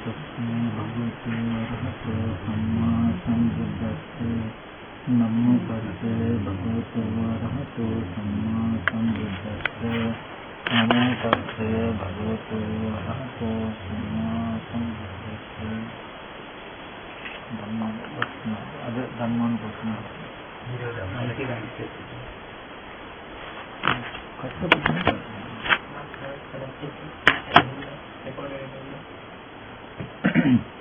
තස්මේ භගවතු වරහතෝ සම්මා සම්බුද්දස්සේ නමෝ තස්සේ භගවතු වරහතෝ සම්මා සම්බුද්දස්සේ නමෝ තස්සේ භගවතු වරහතෝ සම්මා සම්බුද්දස්සේ ධම්මං ප්‍රශ්න අද ධම්මං ප්‍රශ්න කස්සප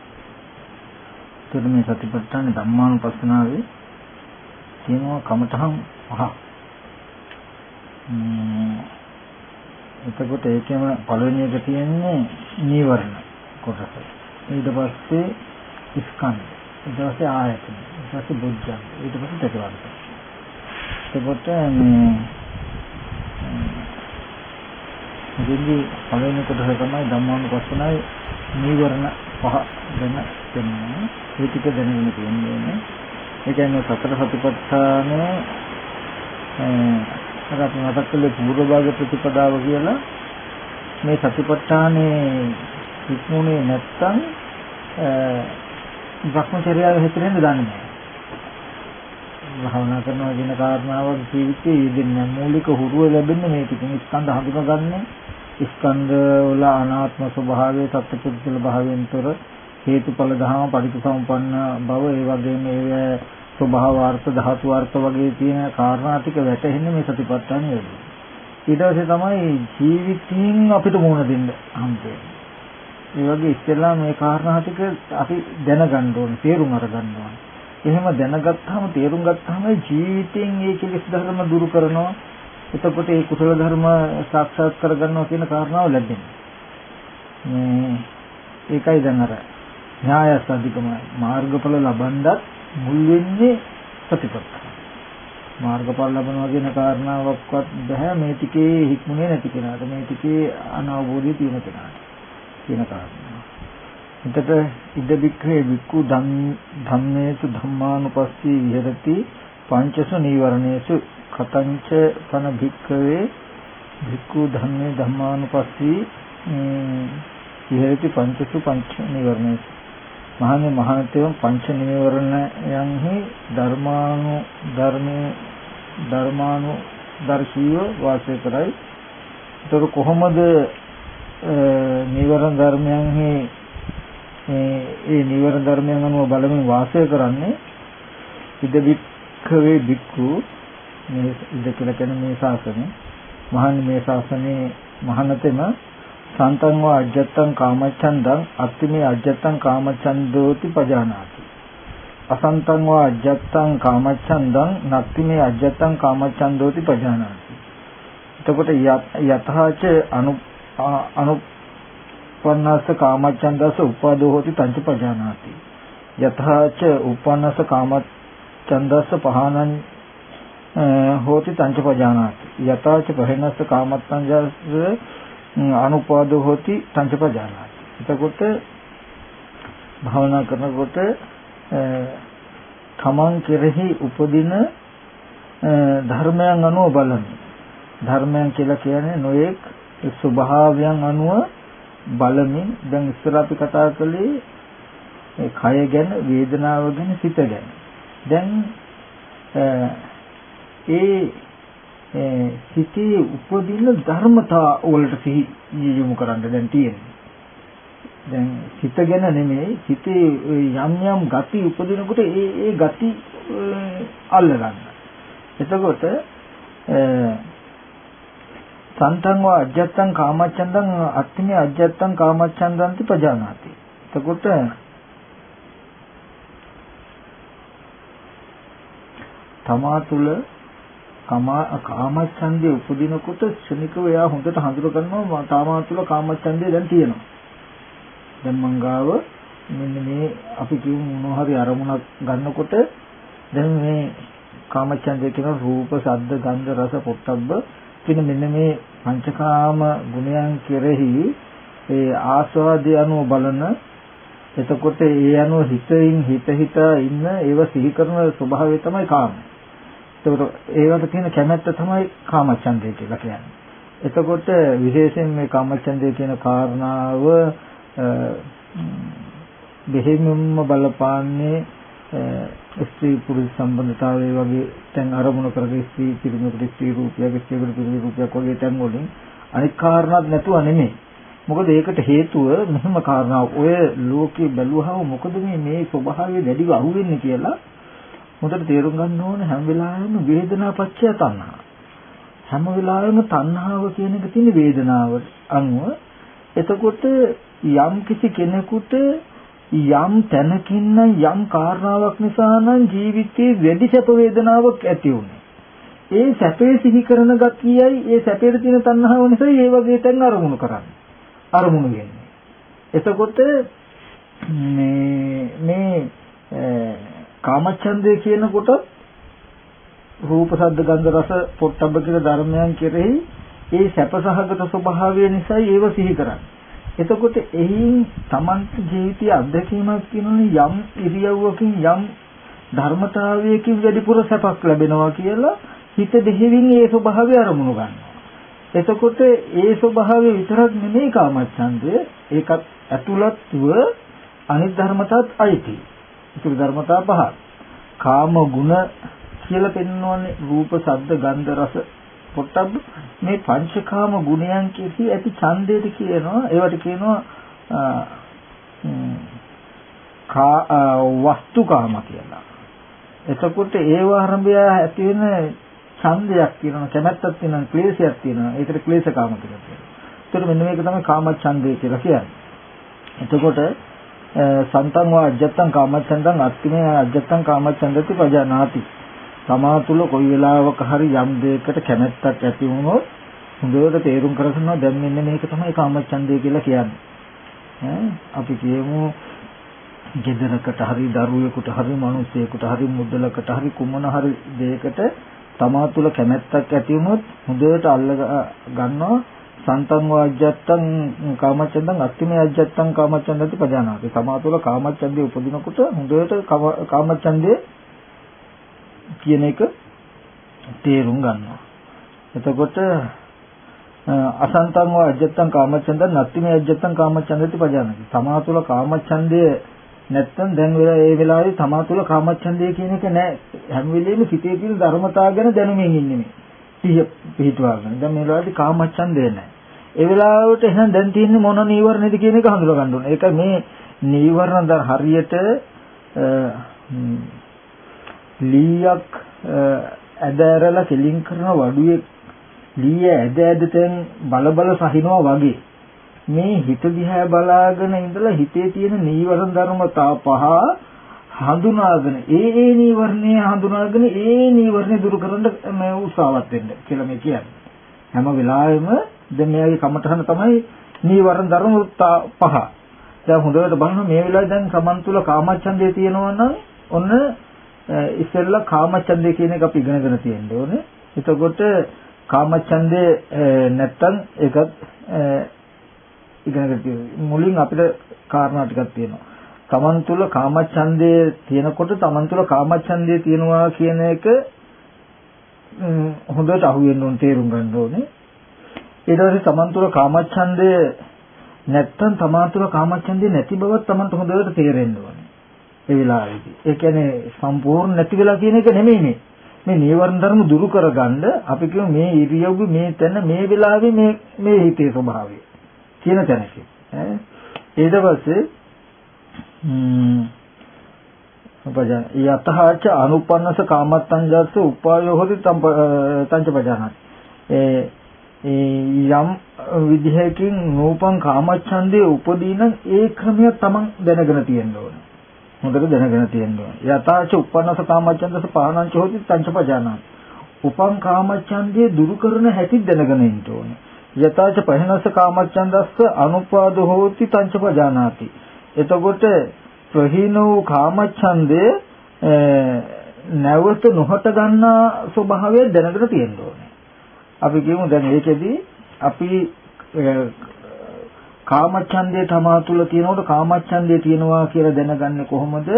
එතකොට මේ සතිපට්ඨාන ධම්මානුපස්සනාවේ තියෙනවා කමඨහන් පහ. එතකොට ඒකෙම පළවෙනි එක තියෙන්නේ නීවරණ කොටස. ඊට පස්සේ ස්කන්ධ. ඊට පස්සේ ආයතන. ඊට පස්සේ බුද්ධං. ඊට පස්සේ ප්‍රතිවර්ත. එතකොට මේ ඉතින්දී පළවෙනි කොටස තමයි ධම්මානුපස්සනාවේ නීවරණ පහ ගැන කියනවා. ඒ ටික දැනගෙන තියෙන්නේ. ඒ කියන්නේ සතර සතිපට්ඨාන අර අපි මතක් කළේ පූර්ව භාග ප්‍රතිපදාව කියලා මේ සතිපට්ඨානේ ඉක්මුනේ නැත්තම් භ්‍රමචර්යාව හැතරෙන්න දන්නේ නැහැ. භාවනා කරනවා කියන කාරණාවක් ජීවිතයේ යෙදෙන්නේ මූලික හුරුව ලැබෙන්නේ මේ ටිකෙන් ස්කන්ධ හඳුනාගන්නේ ස්කන්ධ වල අනාත්ම ස්වභාවය සත්‍යපුද්ගල භාවයෙන් තොර හේතුඵල ධහම පටිච්චසමුප්පන්න බව ඒ වගේම ඒ ස්වභාව අර්ථ ධාතු අර්ථ වගේ තියෙන කාරණා ටික වැටහෙන්නේ මේ සතිපට්ඨානය වල. ඊට පස්සේ තමයි ජීවිතයෙන් අපිට මුණ දෙන්න හම්බෙන්නේ. ඒ වගේ ඉස්සෙල්ලා මේ කාරණා ටික අපි දැනගන්න ඕනේ, තේරුම් අරගන්න ඕනේ. එහෙම දැනගත්තාම තේරුම් ගත්තාම ජීවිතයෙන් ඒ කෙලෙස් ධර්ම දුරු කරනවා එතකොට ඒ කුසල ධර්ම සාක්ෂාත් කරගන්නවා කියන කාරණාව ලැබෙනවා. මේ ඒකයි දැන් අර න්‍යායස් අධිකම මාර්ගඵල ලබනවත් මුල් වෙන්නේ ප්‍රතිපත්තිය. මාර්ගඵල ලබනවා කියන කාරණාවක්වත් බෑ මේ ටිකේ හික්මුනේ නැති කෙනාට මේ ටිකේ අනවබෝධය තියෙන කෙනාට කියන කාරණා. එතකොට ඉද බික්ඛේ වික්ඛු ධම්මේසු ධම්මානුපස්සී විහෙරති පංචසු නීවරණේසු කතංච පන භික්ඛවේ භික්ඛු ධම්මේ ධම්මානුපස්සී විහෙරති පංචසු පංච නිවරණේසු මහන්නේ මහානතේව පංච නිවරණයන්හි ධර්මානු ධර්මේ ධර්මානු දර්ශීව වාසය කරයි. ඒතර කොහොමද නිවරණ ධර්මයන්හි ඒ නිවරණ ධර්මයන් අනුව බලමින් වාසය කරන්නේ ඉද වික්ඛවේ වික්ඛු මේ ඉද කියලා කියන මේ ශාසනය. මහන්නේ මේ ශාසනයේ මහානතෙම සන්තං වා අජත්තං කාමච්ඡන්දං අත්තිමේ අජත්තං කාමච්ඡන්දෝති පජානාති. අසන්තං වා අජත්තං කාමච්ඡන්දං නත්තිමේ අජත්තං කාමච්ඡන්දෝති පජානාති. එතකොට යතහාච අනු අනුපන්නස්ස කාමච්ඡන්දස උපාදෝ හෝති තංච පජානාති. යතහාච උපන්නස්ස කාමච්ඡන්දස පහනං හෝති තංච පජානාති යතහාච පහෙනස්ස කාමච්ඡන්දස අනුපාදෝ හොති පංචපජානාති. එතකොට භාවනා කරනකොට තමන් කෙරෙහි උපදින ධර්මයන් අනුව බලන්නේ. ධර්මයන් කියලා කියන්නේ නොයෙක් ස්වභාවයන් අනුව බලමින් දැන් ඉස්සර අපි කතා කළේ ඒ කය ගැන වේදනාව ගැන සිත ගැන. දැන් ඒ සිතේ උපදින ධර්මතා වලට සිහි යොමු කරන්න දැන් තියෙන්නේ. දැන් සිත ගැන නෙමෙයි සිතේ යම් යම් ගති උපදිනකොට ඒ ඒ ගති අල්ල ගන්න. එතකොට සන්තං වා අජත්තං කාමච්ඡන්දං අත්තිමේ අජත්තං කාමච්ඡන්දන්ති පජානාති. එතකොට තමා තුළ කාමච්ඡන්දේ උපදිනකොට ක්ෂණිකව එයා හොඳට හඳුර ගන්නවා තාමා තුළ කාමච්ඡන්දේ දැන් තියෙනවා. දැන් මං ගාව මෙන්න මේ අපි කියමු මොනවා හරි අරමුණක් ගන්නකොට දැන් මේ කාමච්ඡන්දේ කියන රූප, ශබ්ද, ගන්ධ, රස, පොට්ටබ්බ කියන මෙන්න මේ පංචකාම ගුණයන් කෙරෙහි ඒ ආස්වාදය අනුව බලන එතකොට ඒ අනුව හිතින් හිත හිත ඉන්න ඒව සිහි කරන ස්වභාවය තමයි කාමය. එතකොට ඒවට තියෙන කැමැත්ත තමයි කාමච්ඡන්දය කියලා කියන්නේ. එතකොට විශේෂයෙන් මේ කාමච්ඡන්දය කියන කාරණාව බෙහෙමින්ම බලපාන්නේ ස්ත්‍රී පුරුෂ සම්බන්ධතාවය වගේ තැන් අරමුණු කරගෙන ස්ත්‍රී පිරිමිකට ස්ත්‍රී රූපයක් ස්ත්‍රීකට පිරිමි රූපයක් වගේ තැන් වලින් අනික් කාරණාත් නැතුව නෙමෙයි. මොකද ඒකට හේතුව මෙහෙම කාරණා ඔය ලෝකේ බැලුවහම මොකද මේ මේ ස්වභාවය දැඩිව අහුවෙන්නේ කියලා හොඳට තේරුම් ගන්න ඕනේ හැම වෙලාවෙම වේදනා පත්‍ය තණ්හා. හැම වෙලාවෙම තණ්හාව කියන එක තියෙන වේදනාව අනුව එතකොට යම් කිසි කෙනෙකුට යම් තැනකින් යම් කාරණාවක් නිසා නම් ජීවිතයේ වැඩි සැප වේදනාවක් ඇති වුනේ. ඒ සැපේ සිහි කරන ගතියයි ඒ සැපේට තියෙන තණ්හාව නිසා ඒ වගේ තැන් අරමුණු කරන්නේ. අරමුණු වෙන්නේ. එතකොට මේ මේ කාමච්ඡන්දය කියනකොට රූප ශබ්ද ගන්ධ රස පොට්ටබ්බ කියන ධර්මයන් කෙරෙහි ඒ සැපසහගත ස්වභාවය නිසා ඒව සිහි කරන්නේ. එතකොට එයින් Taman ජීවිතයේ අත්දැකීමක් කියනෝනේ යම් ඉරියව්වකින් යම් ධර්මතාවයකින් වැඩිපුර සැපක් ලැබෙනවා කියලා හිත දෙහිවින් ඒ ස්වභාවය අරමුණු ගන්නවා. එතකොට ඒ ස්වභාවය විතරක් නෙමෙයි කාමච්ඡන්දය ඒකත් ඇතුළත්ව අනිත් ධර්මතාවත් අයිති. ඒක ධර්මතා පහ. කාම ගුණ කියලා පෙන්වන්නේ රූප, ශබ්ද, ගන්ධ, රස, පොට්ටබ්බ මේ පංචකාම ගුණයන් කෙරෙහි ඇති ඡන්දයට කියනවා ඒවට කියනවා වස්තුකාම කියලා. එතකොට ඒව ආරම්භය ඇති වෙන ඡන්දයක් තියෙනවා කැමැත්තක් තියෙනවා ක්ලේශයක් තියෙනවා ඒකට ක්ලේශකාම කියලා කියනවා. ඒතර මෙන්න මේක තමයි කාමච්ඡන්දය කියලා කියන්නේ. එතකොට සන්තං වා අජත්තං කාමච්ඡන්දං අත්තිමේ අජත්තං කාමච්ඡන්දති පජානාති තමා තුළ කොයි වෙලාවක හරි යම් දෙයකට කැමැත්තක් ඇති වුණොත් හොඳට තේරුම් කරගන්නවා දැන් මෙන්න මේක තමයි කාමච්ඡන්දය කියලා කියන්නේ. ඈ අපි කියමු ගෙදරකට හරි දරුවෙකුට හරි මිනිසෙකුට හරි මුදලකට හරි කුමන හරි දෙයකට තමා තුළ කැමැත්තක් ඇති වුණොත් හොඳට අල්ල ගන්නවා සන්තං වාජ්ජත්තං කාමච්ඡන්දං අත්තිමේ අජ්ජත්තං කාමච්ඡන්දති පජානාති. තමා තුළ කාමච්ඡන්දේ උපදිනකොට හොඳට කාමච්ඡන්දේ කියන එක තේරුම් ගන්නවා. එතකොට අසන්තං වා අජත්තං කාමච්ඡන්දං නත්තිමේ අජත්තං කාමච්ඡන්දති පජානති. තමා තුළ කාමච්ඡන්දය නැත්තම් දැන් වෙලා ඒ වෙලාවේ තමා තුළ කාමච්ඡන්දය කියන එක නැහැ. හැම වෙලෙම සිතේ තියෙන ධර්මතාව ගැන දැනුමින් ඉන්නේ මේ. පිහ පිටවාගෙන. දැන් මේ වෙලාවේ කාමච්ඡන්දය නැහැ. ඒ වෙලාවට එහෙනම් දැන් තියෙන්නේ මොන නීවරණද කියන එක හඳුනා ගන්න ඕනේ. ඒක මේ නීවරණ හරියට ලීයක් ඇද ඇරලා කෙලින් කරන වඩුවේ ලීය ඇද ඇද තෙන් බල බල සහිනවා වගේ මේ හිත දිහා බලාගෙන ඉඳලා හිතේ තියෙන නීවරණ ධර්මතා පහ හඳුනාගෙන ඒ ඒ නීවරණේ හඳුනාගෙන ඒ නීවරණේ දුරු කරන්න මේ උත්සාහවත් වෙන්න කියලා මේ කියන්නේ. හැම වෙලාවෙම දැන් මෙයාගේ කමටහන තමයි නීවරණ ධර්ම පහ. දැන් හොඳට බලන්න මේ වෙලාවේ දැන් සමන් තුල කාමච්ඡන්දේ තියෙනවා නම් ඔන්න ඉස්සෙල්ලා කාමච්ඡන්දේ කියන එක අපි ඉගෙනගෙන තියෙන්න ඕනේ. එතකොට කාමච්ඡන්දේ නැත්තම් ඒකත් ඉගෙනගෙන තියෙනවා. මුලින් අපිට කාරණා ටිකක් තියෙනවා. තමන් තුළ කාමච්ඡන්දේ තියෙනකොට තමන් තුළ කාමච්ඡන්දේ තියෙනවා කියන එක හොඳට අහුවෙන්න ඕනේ තේරුම් ගන්න ඕනේ. ඊට පස්සේ තමන් තුළ කාමච්ඡන්දේ නැත්තම් තමන් තුළ කාමච්ඡන්දේ නැති බවත් තමන්ට හොඳට තේරෙන්න ඕනේ. ඒ වෙලාවේදී. ඒ කියන්නේ සම්පූර්ණ නැති වෙලා කියන එක නෙමෙයි මේ. මේ නීවරණ ධර්ම දුරු කරගන්න අපි කියමු මේ ඉරියව්ව මේ තැන මේ වෙලාවේ මේ මේ හිතේ ස්වභාවය කියන තැනක. ඈ ඊට පස්සේ උපජාන යතහාච අනුපන්නස කාමත්තංජස්ස උපායෝ හොති තංච පජානති. ඒ යම් විදිහකින් නූපං කාමච්ඡන්දේ උපදීන ඒ ක්‍රමය තමන් දැනගෙන තියෙන්න ඕනේ. හොඳට දැනගෙන තියෙන්න ඕනේ. යතාච uppannasa කාමච්ඡන්දස පානංච හොති පංචපජානං. උපං කාමච්ඡන්දේ දුරු කරන හැටි දැනගෙන ඉන්න ඕනේ. යතාච පහනස කාමච්ඡන්දස්ස අනුපාද හෝති පංචපජානාති. එතකොට ප්‍රහීන වූ කාමච්ඡන්දේ නැවත නොහට ගන්නා ස්වභාවය දැනගෙන තියෙන්න ඕනේ. අපි කියමු දැන් ඒකෙදි අපි කාමච්ඡන්දේ තමා තුළ තියෙනකොට කාමච්ඡන්දේ තියෙනවා කියලා දැනගන්නේ කොහොමද?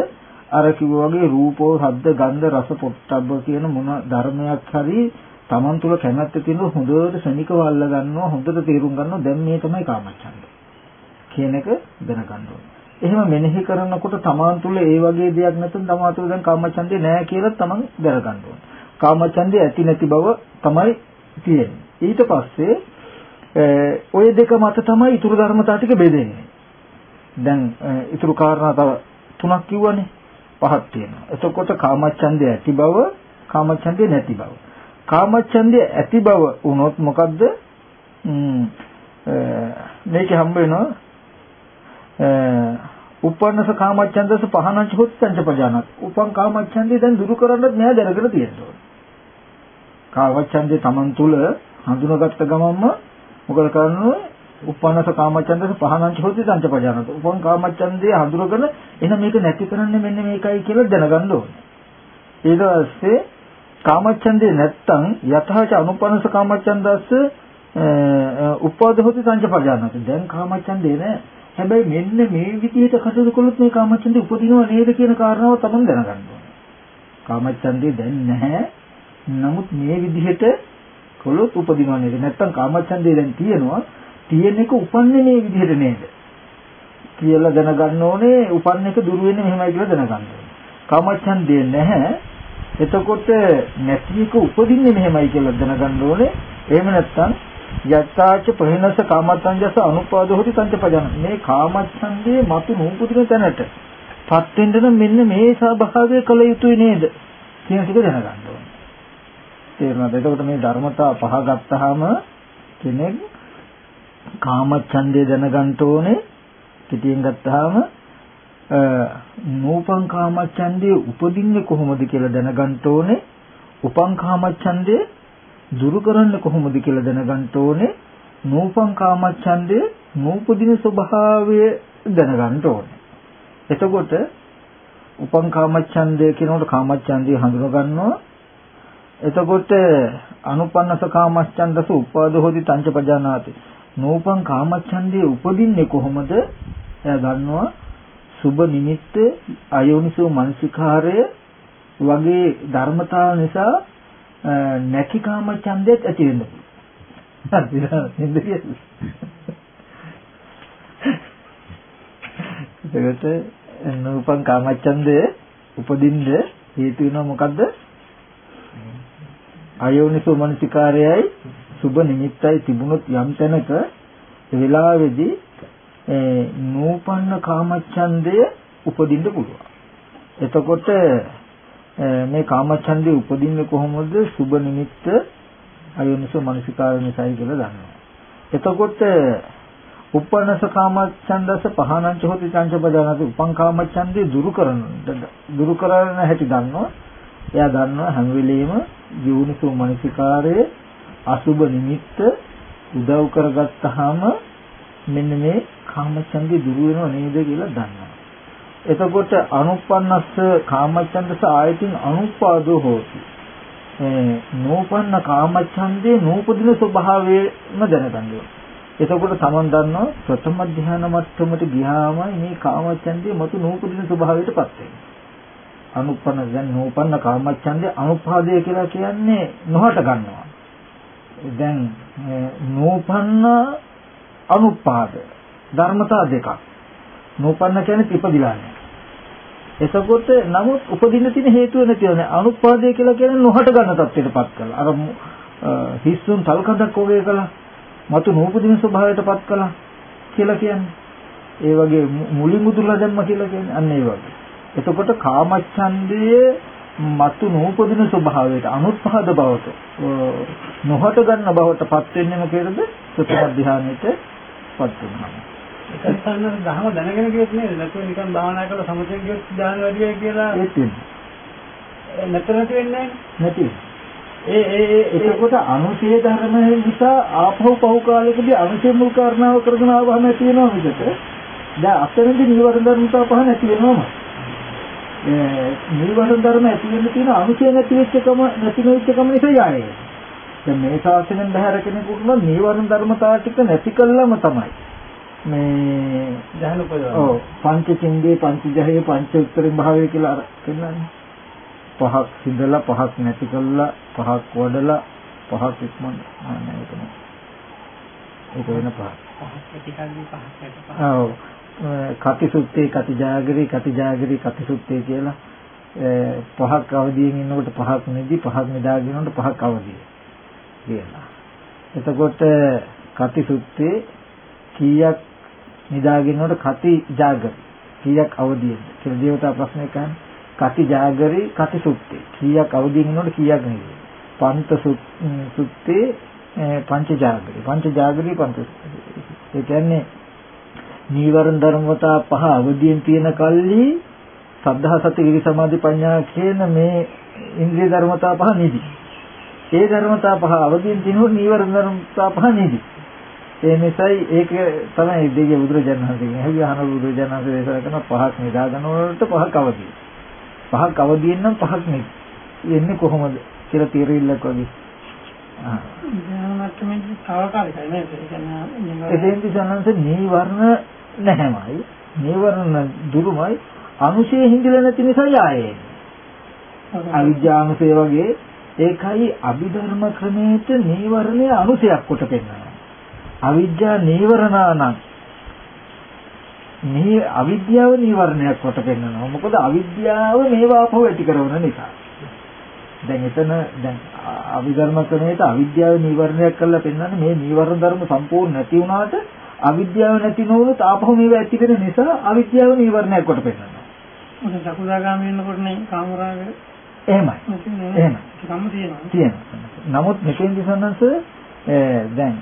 අර කිව්වා වගේ රූපෝ, ශබ්ද, ගන්ධ, රස, පොට්ටබ්බ කියන මොන ධර්මයක් හරි තමන් තුළ කැමැත්ත තියෙන හොඳට සනිකව අල්ල ගන්නවා, හොඳට තේරුම් ගන්නවා දැන් මේ තමයි කාමච්ඡන්ද. කියන එක දැනගන්න ඕනේ. එහෙම මෙනෙහි කරනකොට තමන් තුළ ඒ වගේ දෙයක් නැත්නම් තමන් තුළ දැන් කාමච්ඡන්දේ නැහැ කියලා තමන් දැනගන්න ඕනේ. කාමච්ඡන්දේ ඇති නැති බව තමයි තියෙන්නේ. ඊට පස්සේ ඔය දෙක මත තමයි ඊතුරු ධර්මතා ටික බෙදෙන්නේ. දැන් ඊතුරු කාරණා තව තුනක් කිව්වනේ. පහක් තියෙනවා. එතකොට කාමච්ඡන්දේ ඇති බව, කාමච්ඡන්දේ නැති බව. කාමච්ඡන්දේ ඇති බව වුණොත් මොකද්ද? මේක හම්බ වෙනවා උපන්නස කාමච්ඡන්දස පහනංච හොත්තංච පජානත්. උපන් කාමච්ඡන්දේ දැන් දුරු කරන්නත් නෑ දැනගෙන තියෙනවා. කාමච්ඡන්දේ Taman තුල හඳුනාගත්ත ගමන්ම මොකද කරන්නේ? උපන්නස කාමච්ඡන්දස පහනංච හොත්තංච පජානත්. උපන් කාමච්ඡන්දේ හඳුරගෙන එහෙනම් මේක නැති කරන්නේ මෙන්න මේකයි කියලා දැනගන්න ඕනේ. ඊට පස්සේ කාමච්ඡන්දේ නැත්තම් යතහච අනුපන්නස කාමච්ඡන්දස්ස උපාද හොති සංජපජානත දැන් කාමච්ඡන්දේ නෑ හැබැයි මෙන්න මේ විදිහට කටයුතු කළොත් මේ කාමච්ඡන්දේ උපදිනව නේද කියන කාරණාව තමයි දැනගන්න ඕනේ කාමච්ඡන්දේ දැන් නැහැ නමුත් මේ විදිහට කළොත් උපදිනව නේද නැත්තම් කාමච්ඡන්දේ දැන් තියෙනවා තියෙන එක උපන්නේ මේ විදිහට නේද කියලා දැනගන්න ඕනේ උපන්න එක දුර වෙන්නේ මෙහෙමයි කියලා දැනගන්න ඕනේ කාමච්ඡන්දේ නැහැ එතකොට නැති එක උපදින්නේ මෙහෙමයි කියලා දැනගන්න ඕනේ. එහෙම නැත්නම් යත්තාච ප්‍රහිනස කාමච්ඡන්දස අනුපාද හොති සංචපජන. මේ කාමච්ඡන්දේ මතු නූපුදින තැනට පත් වෙන්න මෙන්න මේ ස්වභාවය කළ යුතුයි නේද? කියන ටික දැනගන්න ඕනේ. තේරුණාද? එතකොට මේ ධර්මතා පහ ගත්තාම කෙනෙක් කාමච්ඡන්දේ දැනගන්න ඕනේ. පිටියෙන් ගත්තාම නූපං කාමච්ඡන්දේ උපදින්නේ කොහොමද කියලා දැනගන්න ඕනේ. උපං කාමච්ඡන්දේ දුරු කරන්නේ කොහොමද කියලා දැනගන්න ඕනේ. නූපං කාමච්ඡන්දේ නූපදින ස්වභාවය දැනගන්න ඕනේ. එතකොට උපං කාමච්ඡන්දය කියනකොට කාමච්ඡන්දය හඳුන ගන්නවා. එතකොට අනුපන්නස කාමච්ඡන්දස උපාද හොදි තංච පජානාති. නූපං කාමච්ඡන්දේ උපදින්නේ කොහොමද? එයා ගන්නවා සුබ නිමිත්ත අයෝනිසෝ මනසිකාරය වගේ ධර්මතාව නිසා නැති කාම ඡන්දයක් ඇති වෙන්න පුළුවන්. එතකොට නූපං කාමච්ඡන්දය උපදින්න හේතු වෙනවා මොකද්ද? අයෝනිසෝ මනසිකාරයයි සුබ නිමිත්තයි තිබුණොත් යම් තැනක වෙලාවේදී නූපන්න කාමච්ඡන්දය උපදින්න පුළුවන්. එතකොට මේ කාමච්ඡන්දේ උපදින්නේ කොහොමද? සුබ නිමිත්ත අයෝනිසෝ මනසිකාර නිසායි කියලා දන්නවා. එතකොට උපන්නස කාමච්ඡන්දස පහනංච හොති චංච බදානති උපං කාමච්ඡන්දේ දුරු කරන දුරු කරන හැටි දන්නවා. එයා දන්නවා හැම වෙලෙම යෝනිසෝ මනසිකාරයේ අසුබ නිමිත්ත උදව් කරගත්තාම මෙන්න මේ කාමච්ඡන්දේ දුරු වෙනව නේද කියලා දන්නවා. එතකොට අනුප්පන්නස්ස කාමච්ඡන්දස ආයතින් අනුපාදෝ හෝති. නෝපන්න කාමච්ඡන්දේ නූපදින ස්වභාවයම දැනගන්නවා. එතකොට තමන් දන්නවා ප්‍රථම ධ්‍යාන මට්ටමට ගියාම මේ කාමච්ඡන්දේ මතු නූපදින ස්වභාවයටපත් වෙනවා. අනුපන්න දැන් නූපන්න කාමච්ඡන්දේ අනුපාදය කියලා කියන්නේ නොහට ගන්නවා. දැන් නූපන්න අනුපාද ධර්මතා දෙකක්. නූපන්න කියන්නේ ඉපදිලා නැහැ. එතකොට නමුත් උපදින්න තියෙන හේතුව නැතිව නෑ. අනුපාදේ කියලා කියන්නේ නොහට ගන්න තත්ත්වයටපත් කරලා. අර හිස්සුන් තල්කඩක් වගේ කළා. මතු නූපදින ස්වභාවයටපත් කළා කියලා කියන්නේ. ඒ වගේ මුලින් මුදුලා දැම්ම කියලා කියන්නේ අන්න ඒ වගේ. එතකොට කාමච්ඡන්දයේ මතු නූපදින ස්වභාවයට අනුත්පාද බවට නොහට ගන්න බවට පත් වෙන්නේ මොකේද? සතර ධානයේට පත් වෙනවා. ඒකත් සම්මත දහම දැනගෙන කියොත් නේද? නැතුව නිකන් භාවනා කරලා සමතෙන් කියොත් ධානය වැඩි වෙයි කියලා. ඒත් වෙන්නේ නැතර නැති වෙන්නේ නැති ඒ ඒ එතකොට අනුශේ ධර්ම නිසා ආපහු පහු කාලෙකදී අනුශේ මුල් කාරණාව කරගෙන ආවම වෙනවා මිසක දැන් අතරදී නිවර්ණ ධර්මතාව පහ නැති වෙනවම නිවර්ණ ධර්ම ඇති වෙන්න තියෙන අනුශේ නැති වෙච්ච කම නැති වෙච්ච කම නිසා යන්නේ දැන් මේ ශාසනයෙන් බහැර කෙනෙකුට නම් නිවර්ණ ධර්මතාව ටික නැති කළාම තමයි මේ දහන උපදවන. ඔව් පංචචින්දේ පංචජහයේ පංච උත්තරින් භාවය කියලා අර කියනවානේ. පහක් සිඳලා පහක් නැති කළා පහක් වඩලා පහක් ඉක්මන නෑ ඒක නෑ. ඒක වෙන පහක්. ඔව් කතිසුත්තේ කතිජාගරි කතිජාගරි කතිසුත්තේ කියලා පහක් අවදියෙන් ඉන්නකොට පහක් නිදි පහක් නිදාගෙන ඉන්නකොට පහක් අවදිය කියලා. එතකොට කතිසුත්තේ කීයක් නිදාගෙන ඉන්නකොට කති ජාගරි කීයක් අවදියද කියලා දේවතා ප්‍රශ්නයක් අහන්නේ. කති ජාගරි කති සුත්තේ කීයක් අවදියෙන් ඉන්නකොට කීයක් නිදි. පන්ත සුත්තේ පංච ජාගරි පංච ජාගරි පංච ඒ කියන්නේ නීවරණ ධර්මතා පහ අවදියෙන් තියෙන කල්ලි සද්ධා සති විරි සමාධි ප්‍රඥා කියන මේ ඉන්ද්‍රිය ධර්මතා පහ නිදි. ඒ ධර්මතා පහ අවදියෙන් තියෙන නීවරණ ධර්මතා පහ නිදි. ඒ නිසායි ඒක තමයි දෙවිය බුදුරජාණන් වහන්සේ හැබැයි අහන බුදුරජාණන් වහන්සේ දේශනා කරන පහක් නිදා ගන්නකොට පහක් අවදියි. පහක් අවදියෙන් නම් පහක් නෙයි. එන්නේ කොහොමද කියලා තීරෙල්ලක් වගේ. ආ. ධර්මත්මෙන් තාවකාලිකයි නේද? ඒ කියන්නේ නීවරණ නැහැමයි. නීවරණ දුරුමයි. අනුශය හිඳිලා නැති නිසා ආයේ. අවිද්‍යානුසය වගේ ඒකයි අභිධර්ම ක්‍රමයට නීවරණයේ අනුසයක් කොට පෙන්වනවා. අවිද්‍යා නීවරණානම් මේ අවිද්‍යාව නීවරණයක් කොට පෙන්නනවා. මොකද අවිද්‍යාව මේවා අපව ඇති කරන නිසා. දැන් එතන දැන් අවිධර්ම ක්‍රමයට අවිද්‍යාව නීවරණයක් කරලා පෙන්වන්නේ මේ නීවරණ ධර්ම සම්පූර්ණ නැති වුණාට අවිද්‍යාව නැති නොවුනොත් ආපහු මේවා ඇති වෙන නිසා අවිද්‍යාව නීවරණයක් කොට පෙන්වනවා. මොකද සකුදාගාමී වෙනකොට නේ කාමරාග එහෙමයි. එහෙමයි. කම්ම තියෙනවා. තියෙනවා. නමුත් මෙතෙන්දි සන්නස දැන්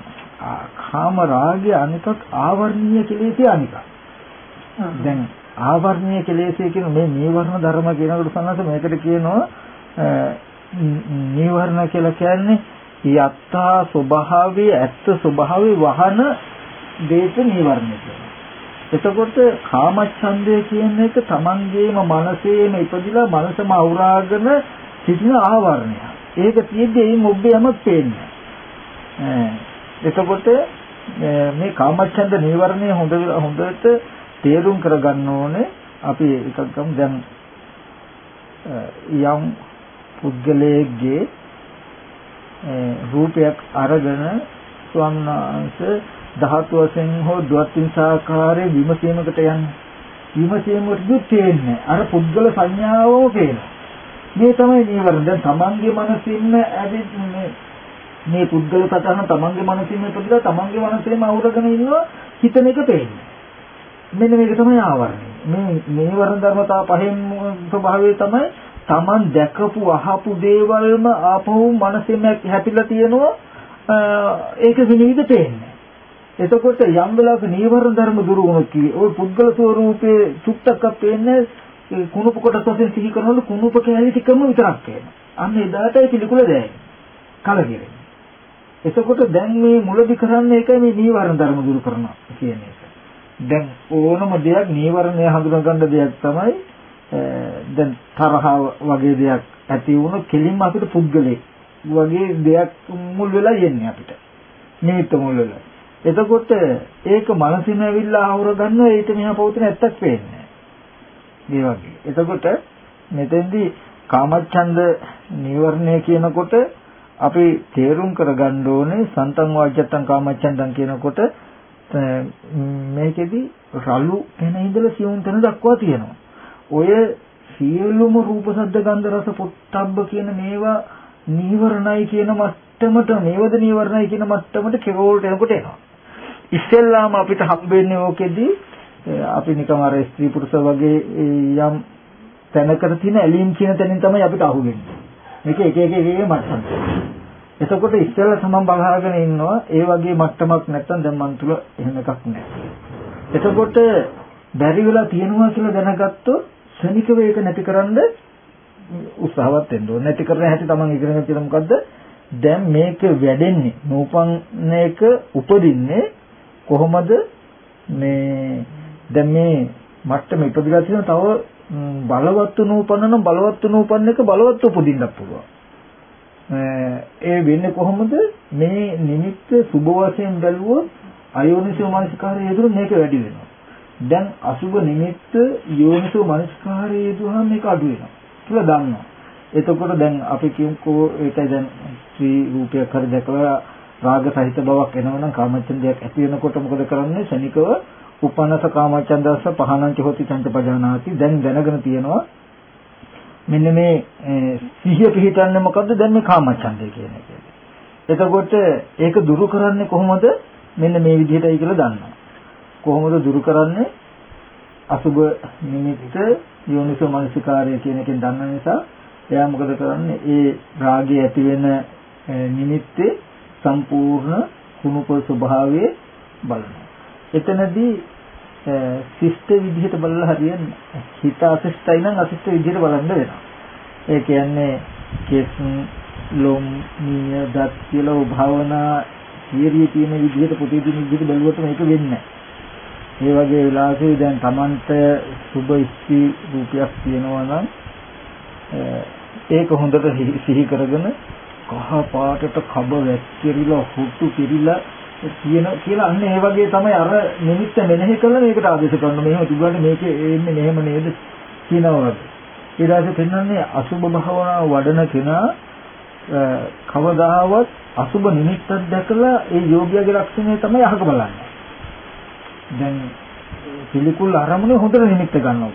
කාම රාගය අනිකක් ආවර්ණීය කෙලෙසේ අනිකක්. දැන් ආවර්ණීය කෙලෙසේ කියන මේ නීවරණ ධර්ම කියනකොට සන්නස මේකට කියනවා නීවරණ කියලා කියන්නේ යත්තා ස්වභාවයේ ඇත්ත ස්වභාවයේ වහන දේත නීවරණය කියනවා. එතකොට කාමච්ඡන්දය කියන එක තමන්ගේම මනසේම ඉපදිලා මනසම අවුරාගෙන සිටින ආවරණයක්. ඒක තියෙද්දි ඒ මොබ්බේ යමක් පේන්නේ. එතකොට මේ කාමච්ඡන්ද නීවරණය හොඳ හොඳට තේරුම් කරගන්න ඕනේ අපි එකක් ගමු දැන් යම් පුද්ගලයෙක්ගේ රූපයක් අරගෙන ස්වාමීන් වහන්සේ ධාතු වශයෙන් හෝ ද්වත්ින් සාකාරයේ විමසීමකට යන්නේ. විමසීමකදී තේන්නේ අර පුද්ගල සංඥාවෝ පේනවා. මේ තමයි නීවරණ. දැන් තමන්ගේ මනසින්ම ඇවිත් මේ පුද්ගල සතහන තමන්ගේ මනසින්ම ඉපදලා තමන්ගේ මනසේම අවුරගෙන ඉන්නවා හිතන එක පේන්නේ. මෙන්න මේක තමයි ආවරණය. මේ නීවරණ ධර්මතා පහෙන් ස්වභාවය තමයි තමන් දැකපු අහපු දේවල්ම ආපහු මනසෙම හැපිලා තියෙනවා ඒක විනිවිද පේන්නේ. එතකොට යම් වෙලාවක නීවරණ ධර්ම දුරු වුණොත් කි ඔය පුද්ගල ස්වરૂපයේ සුත්තක්ක් පේන්නේ කුණුප කොටස් වශයෙන් සිහි කරනවලු කුණුප කැලේ ටිකම විතරක් පේනවා. අන්න එදාටයි පිළිකුල දැනෙන්නේ. කලකිරෙන. එතකොට දැන් මේ මුලදි කරන්නේ එකයි මේ නීවරණ ධර්ම දුරු කරනවා කියන එක. දැන් ඕනම දෙයක් නීවරණය හඳුනගන්න දෙයක් තමයි දැන් තරහව වගේ දෙයක් ඇති වුණොත් කෙලින්ම අපිට පුද්ගලෙක් වගේ දෙයක් මුල් වෙලා යන්නේ අපිට. නිමිත්ත මුල් වෙලා. එතකොට ඒක මනසින් ඇවිල්ලා ආවර ගන්නවා ඊට මෙහා පවතින ඇත්තක් පේන්නේ. මේ වගේ. එතකොට මෙතෙන්දී කාමච්ඡන්ද නීවරණය කියනකොට අපි තේරුම් කරගන්න ඕනේ සන්තං වාජ්ජත්තං කාමච්ඡන්දං කියනකොට මේකෙදි රළු තැන ඉඳලා සියුම් තැන දක්වා තියෙනවා. ඔය සියලුම රූප ශබ්ද ගන්ධ රස පොට්ටබ්බ කියන මේවා නීවරණයි කියන මට්ටමට මේවද නීවරණයි කියන මට්ටමට කෙරෝල්ට එනකොට එනවා. ඉස්සෙල්ලාම අපිට හම්බෙන්නේ ඕකෙදි අපි නිකම් අර ස්ත්‍රී පුරුෂ වගේ යම් තැනකට තියෙන ඇලීම් කියන තැනින් තමයි අපිට අහුවෙන්නේ. මේක එක එක එක එක මට්ටම්. එතකොට ඉස්සෙල්ලා තමන් බලාගෙන ඉන්නවා ඒ වගේ මට්ටමක් නැත්තම් දැන් මන් තුල එහෙම එකක් නැහැ. එතකොට බැරි වෙලා තියෙනවා කියලා දැනගත්තොත් ශනිකව ඒක නැතිකරන්න උත්සාහවත් වෙන්න ඕනේ. නැති කරන හැටි තමන් ඉගෙන ගන්න මොකද්ද? දැන් මේක වැඩෙන්නේ නූපන් එක උපදින්නේ කොහොමද මේ දැන් මේ මට්ටම ඉපදලා තියෙන තව බලවත් නූපන්න නම් බලවත් නූපන්න එක බලවත් උපදින්නත් පුළුවන්. ඒ වෙන්නේ කොහොමද? මේ නිමිත්ත සුබ වශයෙන් බැලුවොත් අයෝනිසෝ මනසිකාරය යෙදුණු මේක වැඩි වෙනවා. දැන් අසුබ නිමිත්ත යෝනිසෝ මනසිකාරය යෙදුවහම මේක අඩු වෙනවා. කියලා දන්නවා. එතකොට දැන් අපි කියමුකෝ ඒකයි දැන් ශ්‍රී රූපයක් හරි දැකලා රාග සහිත බවක් එනවනම් කාමච්ඡන්දයක් ඇති වෙනකොට මොකද කරන්නේ? ශනිකව උපනස කාමච්ඡන්දස්ස පහනංච හොති චන්තපජානාති දැන් දැනගෙන තියෙනවා මෙන්න මේ සිහිය පිහිටන්නේ මොකද්ද දැන් මේ කාමච්ඡන්දය කියන එක. එතකොට ඒක දුරු කරන්නේ කොහොමද? මෙන්න මේ විදිහටයි කියලා දන්නවා. කොහොමද දුරු කරන්නේ? අසුබ නිමිත්ත යෝනිසෝ මනසිකාරය කියන එකෙන් දන්න නිසා එයා මොකද කරන්නේ? ඒ රාගය ඇති වෙන නිමිත්තේ සම්පූර්ණ කුණුප ස්වභාවය බලනවා. එතනදී ශිෂ්ට විදිහට බලලා හරියන්නේ හිත අශිෂ්ටයි නම් අශිෂ්ට විදිහට බලන්න වෙනවා. ඒ කියන්නේ කෙස් ලොම් නිය දත් කියලා භාවනා සියරිය තියෙන විදිහට පොතේ තියෙන විදිහට බැලුවට මේක වෙන්නේ ඒ වගේ විලාසෙ දැන් Tamanට සුබ ඉස්ති රූපයක් තියෙනවා නම් ඒක හොඳට සිහි කරගෙන කහ පාටට කබ වැක්කිරිලා හුට්ටු පිරිලා කියන කියලා අන්න ඒ වගේ තමයි අර නිමිත්ත මෙනෙහි කරලා මේකට ආදේශ කරනවා. මෙහෙම තිබුණාට මේකේ එන්නේ මෙහෙම නේද කියනවා වගේ. ඊට පස්සේ පෙන්වන්නේ අසුබ භාවනාව වඩන කෙනා කවදාවත් අසුබ නිමිත්තක් දැකලා ඒ යෝගියාගේ ලක්ෂණය තමයි අහක බලන්නේ. දැන් පිළිකුල් අරමුණේ හොඳට නිමිත්ත ගන්නවා.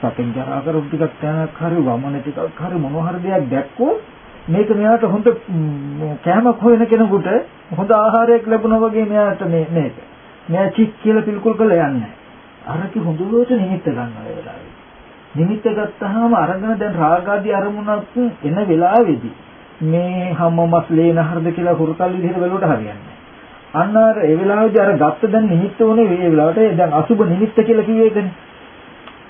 සතෙන් ජරා කරු ටිකක් තැනක් හරි වමන ටිකක් හරි මොනවා හරි දෙයක් දැක්කොත් මේක මෙයාට හොඳ කෑමක් හොයන කෙනෙකුට හොඳ ආහාරයක් ලැබුණා වගේ මෙයාට මේ මේක. මෙයා චික් කියලා පිළිකුල් කරලා යන්නේ. අරකි හොඳට නිමිත්ත ගන්නවා ඒ වෙලාවේ. නිමිත්ත ගත්තාම අරගෙන දැන් රාගාදී අරමුණක් එන වෙලාවේදී මේ හැම මස් ලේන හරද කියලා හුරුතල් විදිහට බලවට හරියන්නේ. අන්න අර ඒ වෙලාවේදී අර ගත්ත දැන් නිමිත්ත උනේ මේ වෙලාවට දැන් අසුබ නිමිත්ත කියලා කිව්වේ ඒකනේ.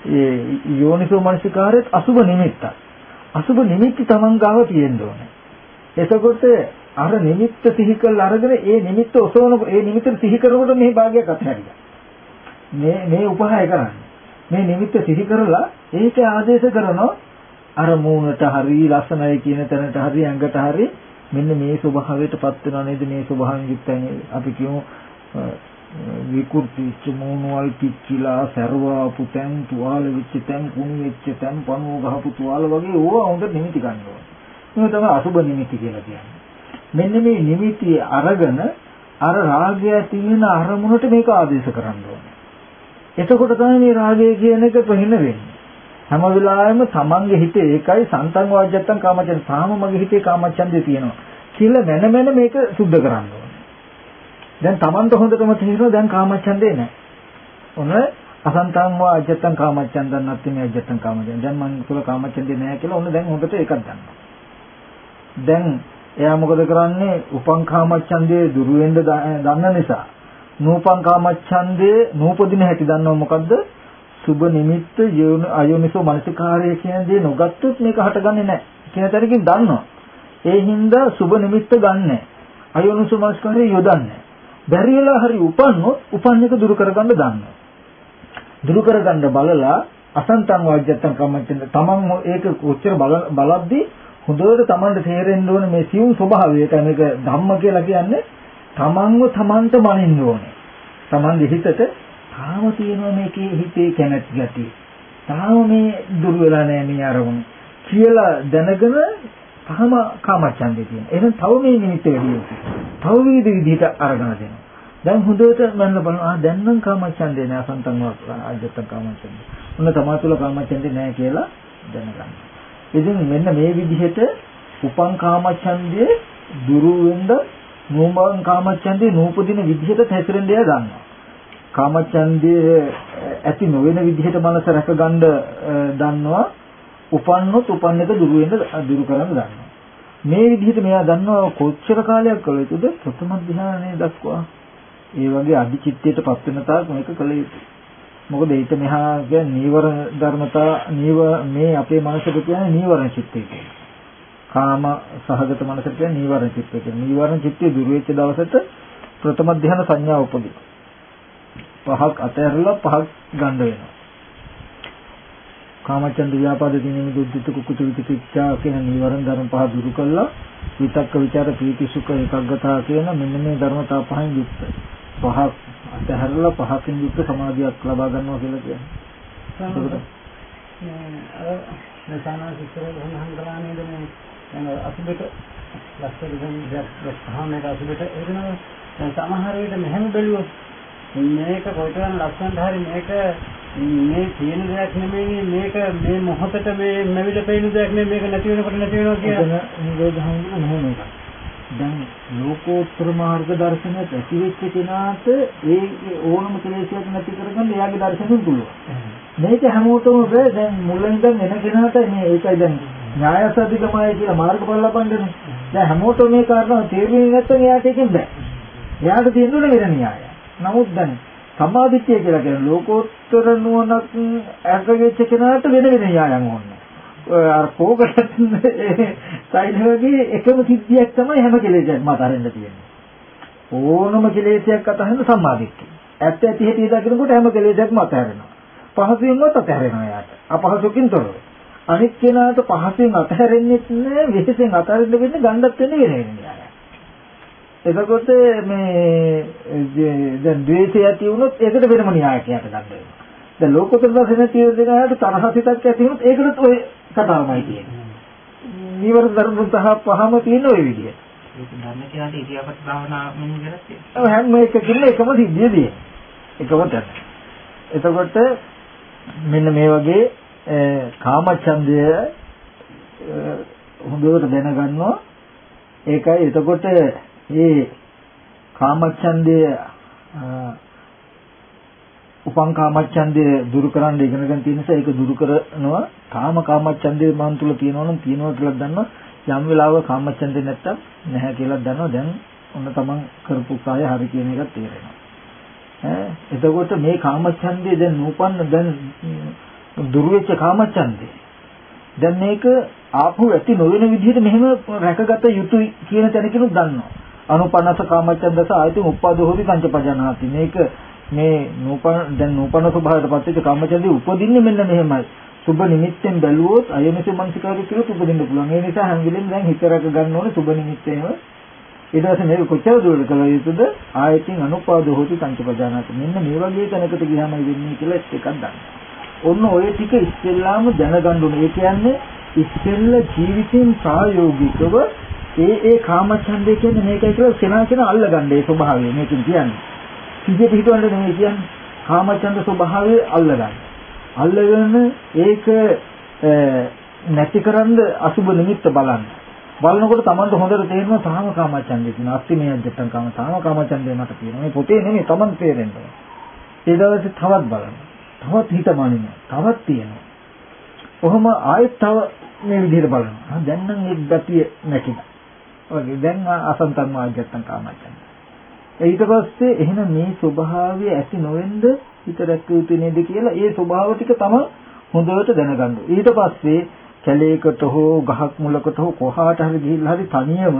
ඒ යෝනිසෝ මනසිකාරයත් අසුබ නිමිත්තක්. අසුබ නිමිති Taman ගාව තියෙන්න ඕනේ. එතකොට අර නිමිත්ත සිහි කරලා අරගෙන ඒ නිමිත්ත ඔසවන ඒ නිමිත්ත සිහි කරනකොට මේ භාගයක් අත්හැරියා. මේ මේ උපහාය කරන්නේ. මේ නිමිත්ත සිහි කරලා ඒක ආදේශ කරනවා අර මූණට හරි ලස්සනයි කියන තැනට හරි ඇඟට හරි මෙන්න මේ ස්වභාවයටපත් වෙනව නේද මේ ස්වභාවයෙන් යුක්තයි අපි කියමු විකෘතිච්ච මූණවල් පිච්චිලා සර්වාපු තැන් තුවාල වෙච්ච තැන් කුණු වෙච්ච තැන් පණුව ගහපු තුවාල වගේ ඕවා හොඳ නිමිති ගන්න ඕනේ. මේ තමයි අසුබ නිමිති කියලා කියන්නේ. මෙන්න මේ නිමිති අරගෙන අර රාගය තියෙන අරමුණට මේක ආදේශ කරන්න ඕනේ. එතකොට තමයි මේ රාගය කියන එක ප්‍රහිණ වෙන්නේ. හැම වෙලාවෙම තමන්ගේ හිතේ ඒකයි සන්තන් වාජ්‍යත්තන් කාමචන්ද තාම මගේ හිතේ කාමචන්දේ තියෙනවා කියලා මන මන මේක සුද්ධ කරන්න ඕනේ. දැන් Tamanට හොඳටම තේරෙනවා දැන් කාමච්ඡන්දේ නැහැ. ඔන්න අසන්තං වා අජත්තං කාමච්ඡන්දං නැත්ති මේ අජත්තං කාමච්ඡන්දං. දැන් මං තුල කාමච්ඡන්දේ නැහැ කියලා ඔන්න දැන් හොඳට ඒකක් දන්නවා. දැන් එයා මොකද කරන්නේ? උපං කාමච්ඡන්දේ දුරු වෙන්න දන්න නිසා නූපං කාමච්ඡන්දේ නූපදින හැටි දන්නව මොකද්ද? සුබ නිමිත්ත අයෝනිසෝ මනසිකාරය කියන දේ නොගත්තොත් මේක හටගන්නේ නැහැ. කියන තරකින් දන්නවා. ඒ හින්දා සුබ නිමිත්ත ගන්නෑ. අයෝනිසෝ මනසිකාරය යොදන්නේ. බැරි වෙලා හරි උපන්නොත් උපන්න එක දුරු කරගන්න දන්නවා. දුරු කරගන්න බලලා අසන්තං වාජ්‍යත්තං කම්මච්චෙන් තමන් ඒක කොච්චර බලද්දී හොඳට තමන්ට තේරෙන්න ඕනේ මේ සියුම් ස්වභාවය. ඒක මේක ධම්ම කියලා කියන්නේ තමන්ව තමන්ට මනින්න ඕනේ. තමන්ගේ හිතට තාම තියෙනවා මේකේ හිතේ කැමැති ගතිය. තාම මේ දුර වෙලා නැහැ මේ අරමුණ කියලා දැනගෙන තාම කාමච්ඡන්දේ තියෙන. එහෙනම් තව මේ නිමිත්ත වැඩි වෙනවා. තව විවිධ විදිහට අරගෙන දෙනවා. දැන් හොඳට මන්න බලනවා ආ දැන් නම් කාමච්ඡන්දේ නෑ සන්තන් ආජත්තන් කාමච්ඡන්දේ. මොන තමා තුළ කාමච්ඡන්දේ නෑ කියලා දැනගන්න. ඉතින් මෙන්න මේ විදිහට උපං කාමච්ඡන්දේ දුරු වෙන්න නූපං කාමච්ඡන්දේ නූපදින විදිහට හැසිරෙන්න යා ගන්නවා. කාමච්ඡන්දේ ඇති නොවන විදිහට මනස රැකගන්න දන්නවා. උපන්නොත් උපන්න එක දුරු වෙන්න දුරු කරන්න දන්නවා. මේ විදිහට මෙයා දන්නවා කොච්චර කාලයක් කළ යුතුද ප්‍රථම ධ්‍යානයේ දක්වා. ඒ වගේ අධි චිත්තයටපත් වෙන තාක් මේක කළ යුතුයි. මොකද ඊට මෙහා කියන්නේ නීවරණ ධර්මතා නීව මේ අපේ මනසට කියන්නේ නීවරණ චිත්තය කියලා. කාම සහගත මනසට කියන්නේ නීවරණ චිත්තය කියලා. නීවරණ චිත්තය දුර වෙච්ච දවසට ප්‍රථම ධ්‍යාන සංඥා උපදිනවා. පහක් අතහැරලා පහක් ගන්න වෙනවා. කාමචන්ද ව්‍යාපාද දිනෙමි දුද්දිත කුකුත විචිකිච්ඡා කියන නීවරණ ධර්ම පහ දුරු කළා. විතක්ක ਵਿਚාර ප්‍රීති සුඛ ඒකග්ගතා කියන මෙන්න මේ ධර්මතා පහෙන් යුක්ත. පහක් අතහැරලා පහකින් යුක්ත සමාධියක් ලබා ගන්නවා කියලා කියන්නේ. අර නසනා සිතර ගහන කරන්නේ මේ? අසුබට ලස්සන දෙයක් පහම එක අසුබට එතන සමහර විට මෙහෙම බැලුවොත් මේක කොයිතරම් ලස්සනද හරි මේක මේ තියෙන දෙයක් නෙමෙයි මේක මේ මොහොතට මේ මෙවිල පේන දෙයක් නෙමෙයි මේක නැති වෙනකොට නැති වෙනවා කියන නිරෝධහංග මොහොම එකක්. දැන් ලෝකෝත්තර මාර්ග දර්ශනය ඇති වෙච්ච කෙනාට ඒ ඕනම කෙලෙසයක් නැති කරගන්න එයාගේ දර්ශනෙ පුළුවන්. මේක හැමෝටම බෑ දැන් මුලින් ඉඳන් එන කෙනාට මේ ඒකයි දැන් න්‍යායසද්ධිකමයි කියලා මාර්ගඵල ලබන්නේ. දැන් හැමෝටම මේ කාරණා තේරුම් නැත්නම් එයාට එකෙන් බෑ. එයාට තියෙන්නේ වෙන න්‍යායය. නමුත් දැන් සම්මාදිට්ඨිය කියලා කියන ලෝකෝත්තර නුවණක් අගගෙච්ච කෙනාට වෙන වෙන න්‍යායන් ඕනේ. අර කෝකට සයින්හගේ එකම සිද්ධියක් තමයි හැම කෙලෙසයක්ම අතහරින්න තියෙන්නේ. ඕනම කෙලෙසයක් අතහරින්න සම්මාදිට්ඨිය. ඇත්ත ඇති හැටි දකිනකොට හැම කෙලෙසයක්ම අතහැරෙනවා. පහසුවෙන්වත් අතහැරෙනවා යාට. අපහසුකින් තොරව. අනිත් කෙනාට පහසුවෙන් අතහැරෙන්නේ නැහැ, විශේෂයෙන් අතහරින්න වෙන්නේ ගණ්ඩත් වෙන්නේ වෙන වෙන න්‍යාය. එතකොට මේ දැන් ද්වේෂය ඇති වුණොත් ඒකට වෙනම න්‍යායයක් ගන්න වෙනවා. දැන් ලෝකෝත්තර දර්ශනයේ තියෙන දෙනාට තරහ සිතක් ඇති වුණොත් ඒකටත් ඔය කතාවමයි තියෙන්නේ. නීවර ධර්ම සහ පහම තියෙන ඔය විදිය. ධර්ම කියලා ඉතිහාපත් භාවනා මොන කරත් තියෙනවා. ඔව් හැම එකකින්ම එකම සිද්ධියදී. එකම තැන. එතකොට මෙන්න මේ වගේ කාමච්ඡන්දය හොඳට දැනගන්නවා. ඒකයි එතකොට ඒ කාමච්ඡන්දය උපං කාමච්ඡන්දය දුරු කරන්න ඉගෙනගෙන තියෙන නිසා ඒක දුරු කරනවා. කාම කාමච්ඡන්දේ මන් තුල තියෙනවා නම් තියෙනවා කියලා දන්නවා. යම් වෙලාවක කාමච්ඡන්දේ නැත්තම් නැහැ කියලා දන්නවා. දැන් ඔන්න තමන් කරපු කාය හරි කියන එක තේරෙනවා. ඈ එතකොට මේ කාමච්ඡන්දේ දැන් නූපන්න දැන් දුරු වෙච්ච කාමච්ඡන්දේ දැන් මේක ආපහු ඇති නොවන විදිහට මෙහෙම රැකගත යුතුයි කියන තැනකිනුත් දන්නවා. අනුපන්නස කාමච්ඡන්දස ආයතන උප්පාදෝ හොති පංචපජානාති මේක මේ නූපන දැන් නූපන ස්වභාවයටපත් වෙච්ච කාමච්ඡන්දේ උපදින්නේ මෙන්න මෙහෙමයි. සුබ නිමිත්තෙන් බැලුවොත් අයමස මනසිකාරය කියලා උපදින්න පුළුවන්. ඒ නිසා හැංගිලෙන් දැන් හිත රැක ගන්න ඕනේ සුබ නිමිත්තේම. ඊට පස්සේ මේක කොච්චර දුරට කළ යුතුද? ආයතින් අනුපාදෝ හොති පංචපජානාති මෙන්න මේ වගේ තැනකට ගියාමයි වෙන්නේ කියලා එකක් ගන්න. ඔන්න ඔය ටික ඉස්සෙල්ලාම දැනගන්න ඕනේ. ඒ කියන්නේ ඉස්සෙල්ල ජීවිතෙන් ප්‍රායෝගිකව ඒ ඒ කාමච්ඡන්දය කියන්නේ මේකයි කියලා කෙනා කෙනා අල්ලගන්න ඒ ස්වභාවය මේකෙන් කියන්නේ. සිහිය පිටවන්න නෙමෙයි කියන්නේ. කාමච්ඡන්ද ස්වභාවය අල්ලගන්න. අල්ලගෙන ඒක නැතිකරන්න අසුබ නිමිත්ත බලන්න. බලනකොට Tamanට හොඳට තේරෙනවා තාම කාමච්ඡන්දේ කියන අස්තිමය දෙත්තන් කාම තාම කාමච්ඡන්දේ මට තියෙනවා. මේ පොතේ නෙමෙයි Taman තේරෙන්නේ. ඒ දවසේ තවත් බලන්න. තවත් හිතමනින්න. තවත් තියෙනවා. කොහොම ආයෙත් තව මේ විදිහට බලනවා. දැන් නම් ඒ ගතිය නැතිලා. වගේ දැන් අසන්තම් වාජ්‍යත්තම් කාමච්ඡන්ද. ඊට පස්සේ එහෙනම් මේ ස්වභාවය ඇති නොවෙන්න හිත රැක්ක යුතු නේද කියලා ඒ ස්වභාව ටික තම හොඳට දැනගන්න. ඊට පස්සේ කැලේකට හෝ ගහක් මුලකට හෝ කොහාට හරි ගිහිල්ලා හරි තනියම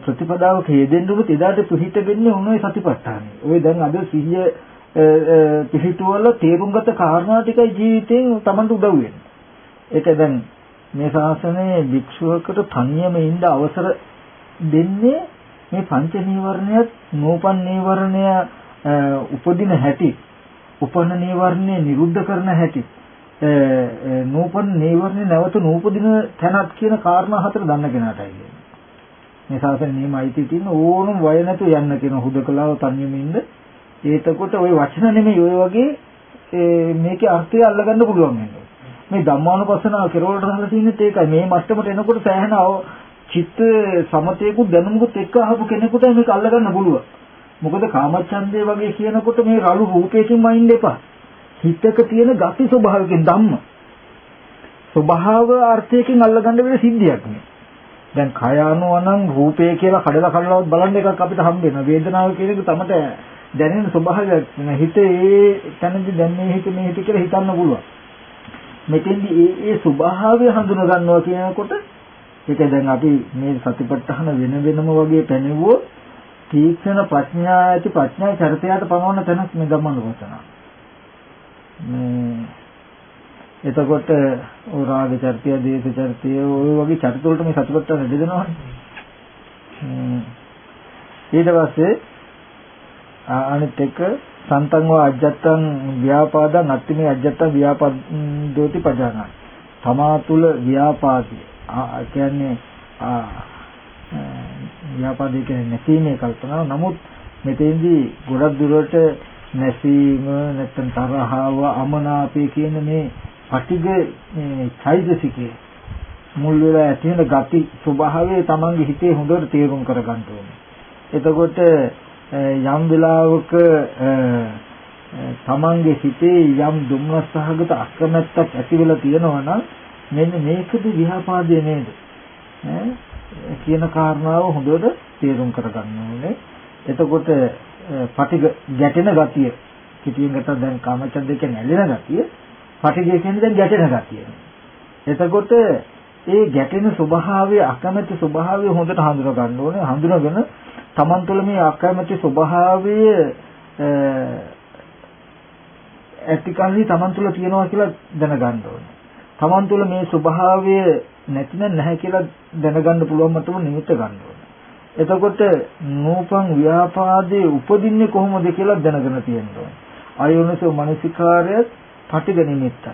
ප්‍රතිපදාවක යෙදෙන්න උනොත් එදාට පිහිට වෙන්නේ උන්වයි සතිපට්ඨානෙ. ඔය දැන් අද සිහිය පිහිටුවල තේරුම් ගත කාරණා ටිකයි ජීවිතේන් Tamanට උදව් වෙන්නේ. ඒක දැන් මේ ශාසනයේ භික්ෂුවකට තනියම ඉන්න අවසර දෙන්නේ මේ පංච නීවරණයත් නූපන් නීවරණය උපදින හැටි උපන්න නීවරණය නිරුද්ධ කරන හැටි නූපන් නීවරණය නැවත නූපදින තැනක් කියන කාරණා හතර දන්න කෙනාටයි කියන්නේ. මේ ශාසනයේ නියම අයිති තියෙන ඕනම වය නැතු යන්න කියන හුදකලාව තනියම ඉන්න ඒතකොට ওই වචන නෙමෙයි ඔය වගේ මේකේ අර්ථය අල්ලගන්න පුළුවන් වෙනවා. මේ ධම්මානුපස්සනාව කෙරවලට දාලා තියෙනෙත් ඒකයි. මේ මට්ටමට එනකොට සෑහෙන චිත්ත සමතේකුත් දැනුමුකුත් එක්ක අහපු කෙනෙකුට මේක අල්ලගන්න පුළුවන්. මොකද කාමච්ඡන්දේ වගේ කියනකොට මේ රළු රූපයකින්ම අයින්න එපා. හිතක තියෙන ගති ස්වභාවයෙන් ධම්ම. ස්වභාව අර්ථයකින් අල්ලගන්න වෙන සිද්ධියක් නේ. දැන් කය අනුවනම් රූපය කියලා කඩලා කඩලාවත් බලන්න එකක් අපිට හම්බ වෙනවා. වේදනාව කියන එක තමයි දැනෙන ස්වභාවයක්. හිතේ ඒ තැනදී දැන් මේ හිත මේ හිත කියලා හිතන්න පුළුවන්. මෙතෙන්දි ඒ ඒ ස්වභාවය හඳුනා ගන්නවා කියනකොට ඒක දැන් අපි මේ සතිපට්ඨාන වෙන වෙනම වගේ පැනෙවුවොත් තීක්ෂණ ප්‍රඥා ඇති ප්‍රඥා චරිතයට පනවන තැනක් මේ ගමන වචන. මේ එතකොට ඕ රාග චරිතය, දේශ චරිතය ඔය වගේ චරිත වලට මේ සතිපට්ඨාන දෙදෙනවනේ. ඊට පස්සේ අනිත් එක සන්තං වා අජත්තං ව්‍යාපාදං අත්තිමේ අජත්තං ව්‍යාපදෝති පජානං තමා තුල ව්‍යාපාදය කියන්නේ ව්‍යාපාදේ කියන්නේ නැතිමේ කල්පනාව. නමුත් මෙතෙන්දී ගොඩක් දුරට නැසීම නැත්නම් තරහව අමනාපය කියන මේ පටිග චෛතසිකය මුල් වෙලා ඇති වෙන ගති ස්වභාවය තමන්ගේ හිතේ හොඳට තේරුම් කරගන්න ඕනේ. එතකොට යම් වෙලාවක තමන්ගේ හිතේ යම් දුම්නස් සහගත අකමැත්තක් ඇති වෙලා තියෙනවා නම් මෙන්න මේකද ව්‍යාපාදයේ නේද? කියන කාරණාව හොඳට තේරුම් කරගන්න ඕනේ. එතකොට පටිග ගැටෙන ගතිය කිතියෙන් ගත්තා දැන් කාමචන්ද කියන්නේ ඇලෙන ගතිය පටිගය කියන්නේ දැන් ගැටෙන ගතිය. එතකොට ඒ ගැටෙන ස්වභාවය අකමැති ස්වභාවය හොඳට හඳුනා ගන්න ඕනේ. හඳුනාගෙන Taman තුළ මේ අකමැති ස්වභාවය ඇතිකල්හි Taman තුළ තියෙනවා කියලා දැනගන්න ඕනේ. Taman තුළ මේ ස්වභාවය නැතිනම් නැහැ කියලා දැනගන්න පුළුවන් මටම නිමිත්ත ගන්න ඕනේ. එතකොට නූපං ව්‍යාපාදේ උපදින්නේ කොහොමද කියලා දැනගෙන තියෙන්න ඕනේ. අයෝනසෝ මනසිකාරය පටිග නිමිත්තක්.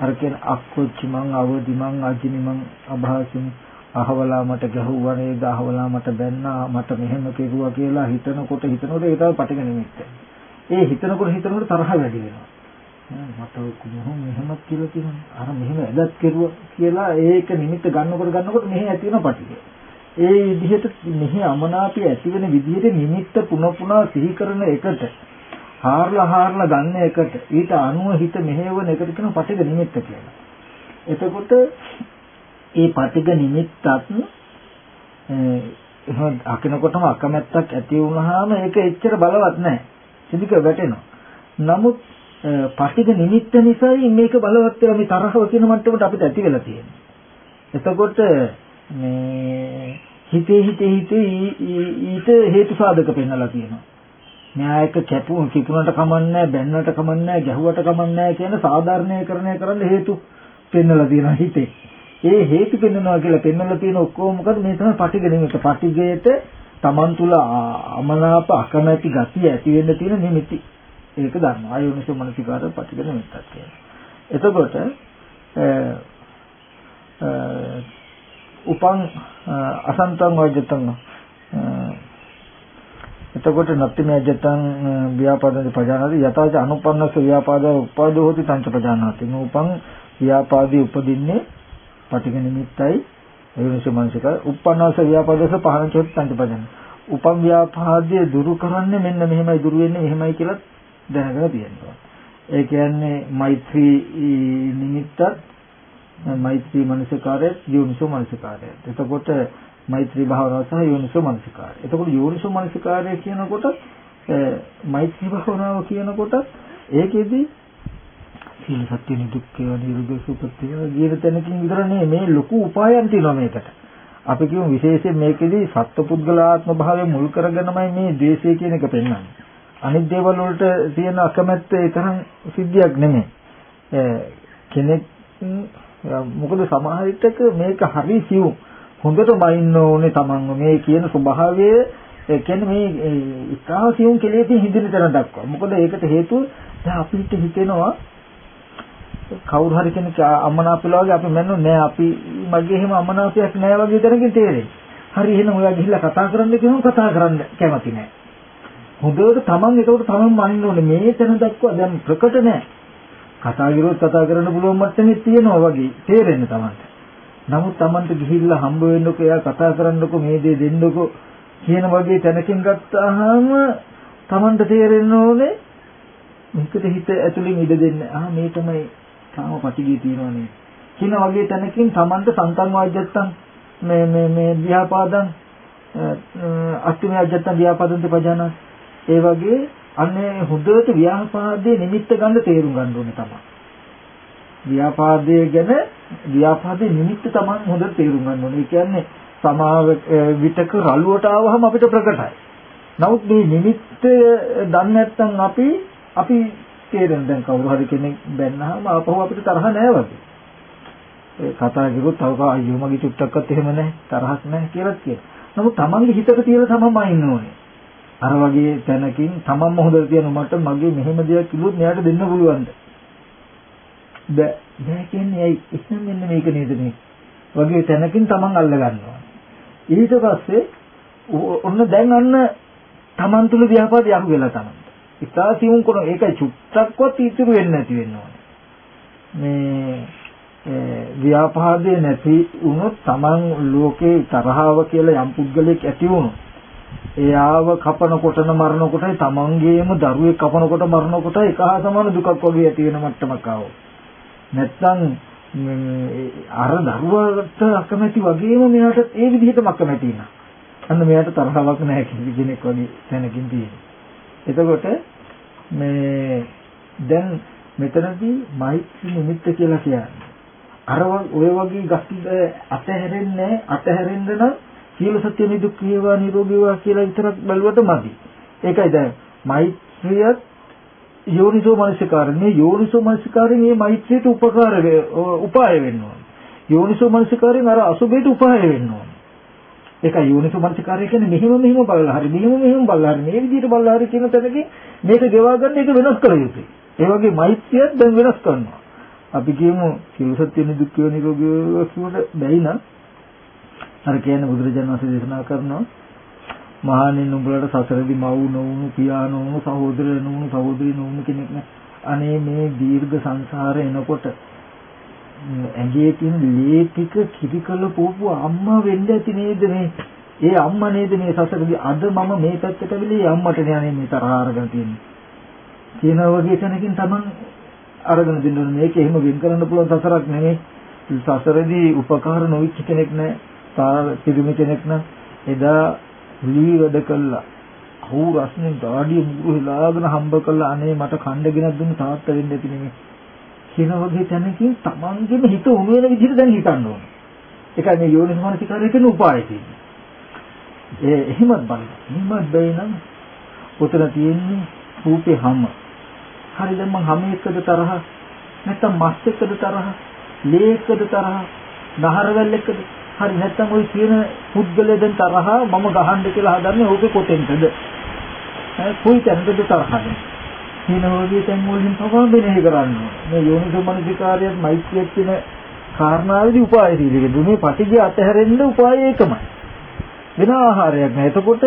අර කියන අක්කොච්චි මං අවදි මං අජිනි මං අභාසින් අහවලා මට ගැහුවා නේද අහවලා මට බැන්නා මට මෙහෙම කෙරුවා කියලා හිතනකොට හිතනකොට ඒක තමයි පටිග නිමිත්ත. ඒ හිතනකොට හිතනකොට තරහ වැඩි වෙනවා. මට කොහොම මෙහෙමත් කියලා කියනවා. අර මෙහෙම ඇදත් කෙරුවා කියලා ඒක නිමිත්ත ගන්නකොට ගන්නකොට මෙහෙ ඇති වෙන පටිගය. ඒ විදිහට මෙහි අමනාපය ඇති වෙන විදිහට නිමිත්ත පුන පුනා සිහි කරන එකට හාරලා හාරලා ගන්න එකට ඊට අනුව හිත මෙහෙවන එකට කියන පටිග නිමිත්ත කියලා. එතකොට ඒ පටිග නිමිත්තත් එහෙනම් අකිනකොටම අකමැත්තක් ඇති වුනහම ඒක එච්චර බලවත් නැහැ. සිදික වැටෙනවා. නමුත් පටිග නිමිත්ත නිසායි මේක බලවත් වෙලා මේ තරහව කියන මට්ටමට අපිට ඇති වෙලා තියෙන්නේ. එතකොට මේ හිතේ හිතේ හිතේ ඊට හේතු සාධක පෙන්වලා තියෙනවා. න්යායක කැපුම් කිපුණට කමන්නේ බැන්නට කමන්නේ ගැහුවට කමන්නේ කියන සාධාරණීකරණය කරන්න හේතු පෙන්වලා තියෙනවා හිතේ. ඒ හේතු පෙන්වනවා කියලා පෙන්වලා තියෙන ඔක්කොම මොකද මේ තමයි පටිඝ නිමිත්ත. පටිඝයට Taman තුල අමනාප අකමැති ගතිය ඇති වෙන්න තියෙන නිමිති. ඒක ගන්නවා. ආයෝනිසෝ මනසිකාර පටිඝ නිමිත්තක් කියලා. එතකොට උපං අසන්තං වජතං එතකොට නත්තිමය ජතං ව්‍යාපාදේ පජානාති යතාච අනුපන්නස ව්‍යාපාද උපාදෝ හොති තංච පජානාති නූපං ව්‍යාපාදී උපදින්නේ පටිඝ නිමිත්තයි එවිස මනසික උපන්නස ව්‍යාපාදස පහනච හොති තංච පජාන උපම් ව්‍යාපාදයේ දුරු කරන්නේ මෙන්න මෙහෙමයි දුරු වෙන්නේ මෙහෙමයි කියලා දැනගෙන තියෙනවා ඒ කියන්නේ මෛත්‍රී නිමිත්තත් මෛත්‍රී මනසිකාරයත් යෝනිසෝ මනසිකාරයත්. එතකොට මෛත්‍රී භාවනාව සහ යෝනිසෝ මනසිකාරය. එතකොට යෝනිසෝ මනසිකාරය කියනකොට මෛත්‍රී භාවනාව කියනකොට ඒකෙදි සීල සත්‍ය නිදුක්ඛය නිරෝධ සුපත්‍ය කියන තැනකින් විතර නේ මේ ලොකු උපායන් තියෙනවා මේකට. අපි කියමු විශේෂයෙන් මේකෙදි සත්පුද්ගලාත්ම භාවය මුල් කරගෙනමයි මේ ද්වේෂය කියන එක පෙන්වන්නේ. අනිත් දේවල් වලට තියෙන අකමැත්ත ඒ තරම් සිද්ධියක් නෙමෙයි. කෙනෙක් මොකද සමහර විටක මේක හරි සිවුම් හොඳට බයින්න ඕනේ තමන්ව මේ කියන ස්වභාවය ඒ කියන්නේ මේ ඉස්හා සිවුම් කෙලෙසින් හිඳින තැන දක්වා මොකද ඒකට හේතුව දැන් අපිට හිතෙනවා කවුරු හරි කෙනෙක් අමනාපලා වගේ අපි මන්නේ නෑ අපි මගේ එහෙම අමනාපයක් නෑ වගේ දැනගෙන තේරෙයි. හරි එහෙනම් ඔයා ගිහිල්ලා කතා කරන්න කියනවා කතා කරන්න කැමති නෑ. හොඳට තමන් ඒකට තමන් මනින්න ඕනේ මේ තැන දක්වා දැන් ප්‍රකට නෑ. කතා කරුවොත් කතා කරන්න පුළුවන් මට්ටමේ තියෙනවා වගේ තේරෙන්න තමන්ට. නමුත් තමන්ට ගිහිල්ලා හම්බ වෙන්නකෝ එයා කතා කරන්නකෝ මේ දේ දෙන්නකෝ කියන වගේ තැනකින් ගත්තාම තමන්ට තේරෙන්න ඕනේ මේකට හිත ඇතුලින් ඉඩ දෙන්න. ආ මේ තමයි තාම පටිගිය තියෙනවනේ. කියන වගේ තැනකින් තමන්ට සංකම් වාජ්‍යත්තම් මේ මේ මේ ව්‍යාපාදං අස්තිමය අජත්තම් ව්‍යාපාදන්ත පජානස් ඒ වගේ අන්නේ හොඳට ව්‍යාපාදයේ නිමිත්ත ගන්න තේරුම් ගන්න ඕනේ තමයි. ව්‍යාපාදයේ ගැන ව්‍යාපාදයේ නිමිත්ත තමයි හොඳට තේරුම් ගන්න ඕනේ. ඒ කියන්නේ සමාව විතක රළුවට ආවහම අපිට ප්‍රකටයි. නමුත් මේ නිමිත්ත දන්නේ නැත්නම් අපි අපි තේරෙන දැන් කවුරු හරි කෙනෙක් බැන්නාම ආපහු අපිට තරහ නැහැ වගේ. ඒ කතා කරුවොත් තව අයියෝ මගේ චුට්ටක්වත් එහෙම නැහැ තරහක් නැහැ කියලා කියනවා. නමුත් Tamange හිතක තියෙන තමම ඉන්න ඕනේ. අර වගේ තැනකින් තමන්ම හොඳට තියන මට මගේ මෙහෙම දෙයක් කිව්වොත් මෙයාට දෙන්න පුළුවන්ද? බෑ. බෑ කියන්නේ ඇයි? එතන මෙන්න මේක නේද මේ? වගේ තැනකින් තමන් අල්ල ගන්නවා. ඊට පස්සේ ඔන්න දැන් අන්න Taman තුල ව්‍යාපාදය අහු වෙලා තමයි. ඉතා සියුම් කරන ඒකයි චුට්ටක්වත් ඉතුරු වෙන්නේ නැති වෙන්න ඕනේ. මේ ව්‍යාපාදේ නැති වුණොත් Taman ලෝකේ තරහව කියලා යම් පුද්ගලෙක් ඇති වුණොත් එයාව කපන කොටන මරන කොටයි Tamanගේම දරුවෙක් කපන කොට මරන කොට එක හා සමාන දුකක් වගේ ඇති වෙන මට්ටමක් ආවොත්. නැත්තම් අර දරුවාට අකමැති වගේම මෙයාට ඒ විදිහටම අකමැති වෙනවා. අන්න මෙයාට තරහවක් නැහැ කෙනෙක් වගේ තැනකින් තියෙනවා. එතකොට මේ දැන් මෙතනදී මෛත්‍රී නිමිත්ත කියලා කියන්නේ අර ඔය වගේ ගස්තිද අතහැරෙන්නේ අතහැරෙන්න නම් සීල සත්‍ය නිදුක් වේවා නිරෝගී වේවා කියලා විතරක් බැලුවට මදි. ඒකයි දැන් මෛත්‍රියත් යෝනිසෝ මනසිකාරය මේ යෝනිසෝ මනසිකාරයෙන් මේ මෛත්‍රියට උපකාර උපාය වෙන්න ඕන. යෝනිසෝ මනසිකාරයෙන් අර අසුබේට උපාය වෙන්න ඕන. ඒකයි යෝනිසෝ මනසිකාරය කියන්නේ මෙහෙම මෙහෙම බලලා හරි මෙහෙම මෙහෙම බලලා හරි මේ විදිහට බලලා හරි කියන තැනකින් මේක ගෙවා ගන්න ඒක වෙනස් කළ යුතුයි. ඒ වගේ මෛත්‍රියත් දැන් වෙනස් කරනවා. අපි කියමු සිල් සත්‍ය නිදුක් නිරෝගී කියවට බැයි නම් අර කියන්නේ බුදුරජාණන් වහන්සේ දේශනා කරනවා මහණෙනි නුඹලට සසරදී මව් නොවුණු පියා නොවුණු සහෝදර නොවුණු සහෝදරි නොවුණු කෙනෙක් නෑ. අනේ මේ දීර්ඝ සංසාරේ එනකොට ඇඟේ තියෙන ලේ ටික කිරිකල පොපු අම්මා වෙන්න ඇති නේද මේ? ඒ අම්මා නේද මේ සසරදී අද මම මේ පැත්තට ඇවිල්ලා අම්මට නේ මේ තරහ අරගෙන තියෙන්නේ. කියන වගේ තැනකින් Taman අරගෙන දෙන්න ඕනේ. මේක එහෙම වෙන් කරන්න පුළුවන් සසරක් නෙමෙයි. සසරදී උපකාර නොවිච්ච කෙනෙක් නෑ. තාර පිළිමි කෙනෙක් නම් එදා ලී වැඩ කළා. අවු රස්නේ ගාඩිය මුරු හිලාගෙන හම්බ කළා. අනේ මට කණ්ඩ ගෙනත් දුන්න තාත්තා වෙන්න ඇති නෙමෙයි. කියන වගේ තැනකින් Tamanගෙම හිත උණු වෙන විදිහට දැන් හිතන්න ඕනේ. ඒකයි මේ යෝනිසමනසිකාරය කියන උපාය තියෙන්නේ. ඒ එහෙමත් බලන්න. එහෙමත් බැයි නම් උතන තියෙන්නේ රූපේ හැම. හරි දැන් මං හැම එක්කද තරහ නැත්තම් මස් එක්කද තරහ, ලේ එක්කද තරහ, නහරවැල් එක්කද හරි නැත්තම් ওই කියන පුද්ගලයා දැන් තරහ මම ගහන්න කියලා හදන්නේ ඕකේ කොතෙන්ද? ඈ කොයි තැනකද තරහද? කියන වගේ තැන් වලින් පවා මෙනෙහි කරන්න. මේ යෝනිසෝ මනසිකාරයත් මෛත්‍රියක් කියන කාරණාවේදී උපාය සීලෙක දුන්නේ පටිගය අතහැරෙන්න උපාය ඒකමයි. වෙන ආහාරයක් නෑ. එතකොට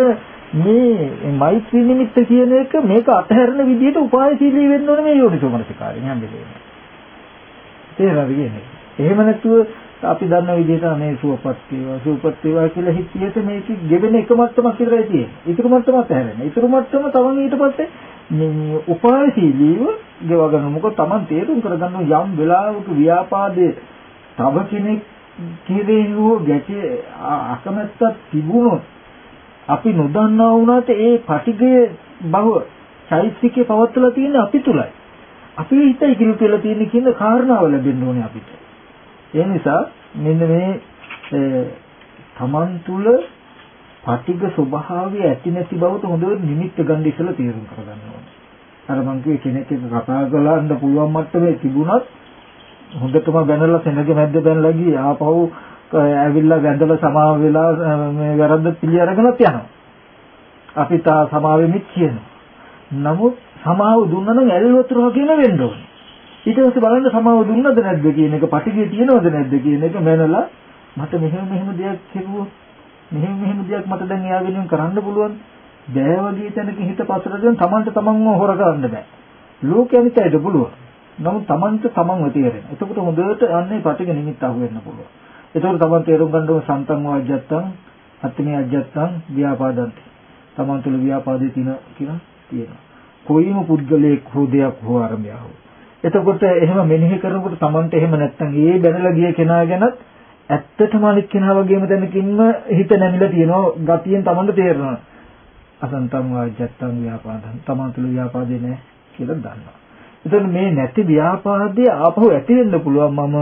මේ මෛත්‍රී නිමිත්ත කියන එක මේක අතහැරන විදිහට උපාය සීලී වෙන්න ඕනේ මේ යෝනිසෝ මනසිකාරයෙන් හැම වෙලේම. තේරෙනවද කියන්නේ? එහෙම නැතුව අපි දන්න විදිහට අනේ සුවපත් වේවා සුවපත් වේවා කියලා හිතියට මේක ගෙවෙන එක මට්ටමක් විතරයි තියෙන්නේ. ඊටු මට්ටමක් ඇහැරෙන. ඊටු මට්ටම තවන් ඊට පස්සේ මේ උපායශීලීව ගෙව ගන්න මොකද Taman තේරුම් කරගන්න යම් වෙලාවක ව්‍යාපාදයේ තව කෙනෙක් කෙරෙහිව ගැටේ අකමැත්තක් තිබුණොත් අපි නොදන්නා වුණාට ඒ පටිගයේ බව චෛත්‍යිකේ පවත්වලා තියෙන්නේ අපි තුලයි. අපි හිතයි කිලු කියලා තියෙන කියන කාරණාව ලැබෙන්න ඕනේ අපිට. ඒ නිසා මෙන්න මේ තමන් තුල පටිඝ ස්වභාවය ඇති නැති බවට හොඳට නිමිත්ත ගන්න ඉස්සලා තීරණ කරගන්න ඕනේ. අර මං කිව්වේ කෙනෙක් එක්ක කතා කරන්න පුළුවන් මට්ටමේ තිබුණත් හොඳටම බැනලා සෙනග මැද්ද බැනලා ගියේ ආපහු ඇවිල්ලා වැඳලා සමාව වෙලා මේ වැරද්ද පිළි අරගෙනත් යනවා. අපි තා සමාවෙමිත් කියනවා. නමුත් සමාව දුන්නා නම් ඇල් වතුර වගේම වෙන්න ඕනේ. ඊට පස්සේ බලන්න සමාව දුන්නද නැද්ද කියන එක පටිගිය තියෙනවද නැද්ද කියන එක මැනලා මට මෙහෙම මෙහෙම දෙයක් කෙරුවොත් මෙහෙම මෙහෙම දෙයක් මට දැන් එයා වෙනුවෙන් කරන්න පුළුවන්. බෑ වගේ තැනක හිත පතර දෙන තමන්ට තමන්ව හොර කරන්න බෑ. ලෝකෙනිට ඒක පුළුවන්. නමුත් තමන්ට තමන්ව තේරෙන. එතකොට හොඳට යන්නේ පටිග නිමිත්ත අහු වෙන්න පුළුවන්. එතකොට තමන් තේරුම් ගන්න ඕන සන්තං වාජ්ජත්තං අත්මේ අජ්ජත්තං ව්‍යාපාදන්ති. තමන් තුළ ව්‍යාපාදේ තියෙන කියන තියෙනවා. කොයිම පුද්ගලයෙක් හෝ දෙයක් හෝ ආරම්භය හෝ. එතකොට එහෙම මෙනෙහි කරනකොට තමන්ට එහෙම නැත්තම් ඒ බැනලා ගිය කෙනා ගැනත් ඇත්තටම අනිත් කෙනා වගේම දැනකින්ම හිත නැමිලා තියෙනවා ගතියෙන් Tamanට තේරෙනවා. අසන්තම් වාජ්ජත්තම් ව්‍යාපාදං. Taman තුල ව්‍යාපාදේ නැහැ කියලා දන්නවා. එතකොට මේ නැති ව්‍යාපාදේ ආපහු ඇති වෙන්න පුළුවන්. මම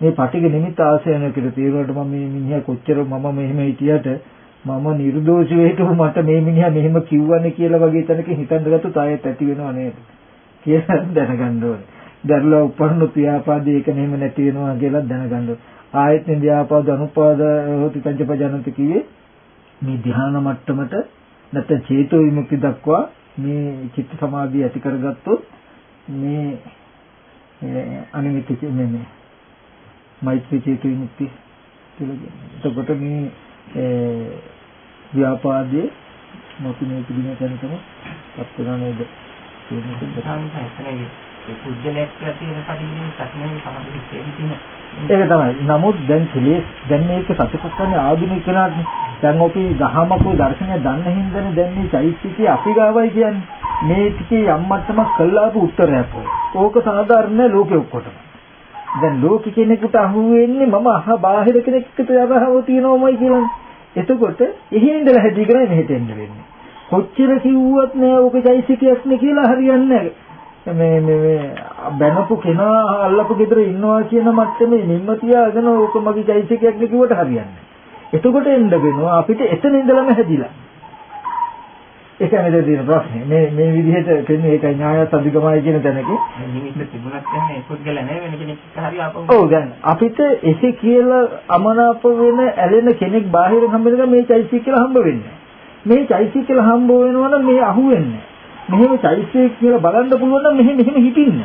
මේ පටිඝ නිමිත්ත ආශයන කියලා තේරුවට මම මේ මිනිහා කොච්චර මම මෙහෙම හිටියට මම නිර්දෝෂී වෙයිට මට මේ මිනිහා මෙහෙම කිව්වනේ කියලා වගේ තැනක හිතන්න ගත්තොත් ආයෙත් ඇති වෙනව නේද? කියලා දැනගන්න ඕනේ. දරලා උපරණු ව්‍යාපාදේ ඒක නෙමෙයි නැති වෙනවා කියලා දැනගන්න ඕනේ. ආයතන ව්‍යාපාද අනුපාද හොති පංචපජානන්ත කියේ මේ ධ්‍යාන මට්ටමට නැත්නම් චේතෝ විමුක්ති දක්වා මේ චිත්ත සමාධිය ඇති කරගත්තොත් මේ අනිමිත් මේ මෛත්‍රී චේතෝ විමුක්ති කියලා. එතකොට මේ ඒ ව්‍යාපාදයේ නොපිනේ පිළිම තැනකම පත් වෙනා නේද ඒ පුද්ගලයෙක් කියලා තියෙන පරිදි සත්‍යනේ තමයි තියෙන්නේ. ඒක තමයි. නමුත් දැන් කෙලෙස් දැන් මේක සත්‍යපස්සන්නේ ආධුනික කෙනාට දැන් අපි ගහමකෝ දර්ශනය දන්න හින්දානේ දැන් මේ චෛත්‍යකේ අපි ගාවයි කියන්නේ. මේ ටිකේ යම් මට්ටමක් කළා ආපු උත්තරයක් ඔය. ඕක සාධාරණ ලෝකෙ ඔක්කොටම. දැන් ලෝක කෙනෙකුට අහු වෙන්නේ මම අහ බාහිර කෙනෙක්ට යවහව තියෙනවමයි කියලානේ. එතකොට එහෙ ඉඳලා හැදීගෙන මෙහෙට එන්න වෙන්නේ. කොච්චර කිව්වත් නෑ ඕක චෛත්‍යකයක් නේ කියලා හරියන්නේ නෑ. මේ මේ බැනපු කෙනා අල්ලපු ගෙදර ඉන්නවා කියන මට්ටමේ නිම්ම තියාගෙන ඕක මගේ චෛත්‍යකයක් නේ කිව්වට හරියන්නේ. එතකොට එන්න වෙනවා අපිට එතන ඉඳලම හැදිලා. ඒක නේද තියෙන ප්‍රශ්නේ. මේ මේ විදිහට කියන්නේ ඒකයි න්‍යායත් අධිගමයි කියන තැනක. නිමිත්ත තිබුණත් ඒ පුද්ගල නැහැ වෙන කෙනෙක් හරි ආපහු. ඔව් දැන් අපිට එසේ කියලා අමනාප වෙන ඇලෙන කෙනෙක් බාහිර හම්බෙන්න මේ චෛත්‍ය කියලා හම්බ වෙන්නේ. මේ චෛත්‍ය කියලා හම්බ වෙනවා නම් මේ අහු වෙන්නේ. මෙහෙම චෛත්‍ය කියලා බලන්න පුළුවන් නම් මෙහෙම මෙහෙම හිටින්න.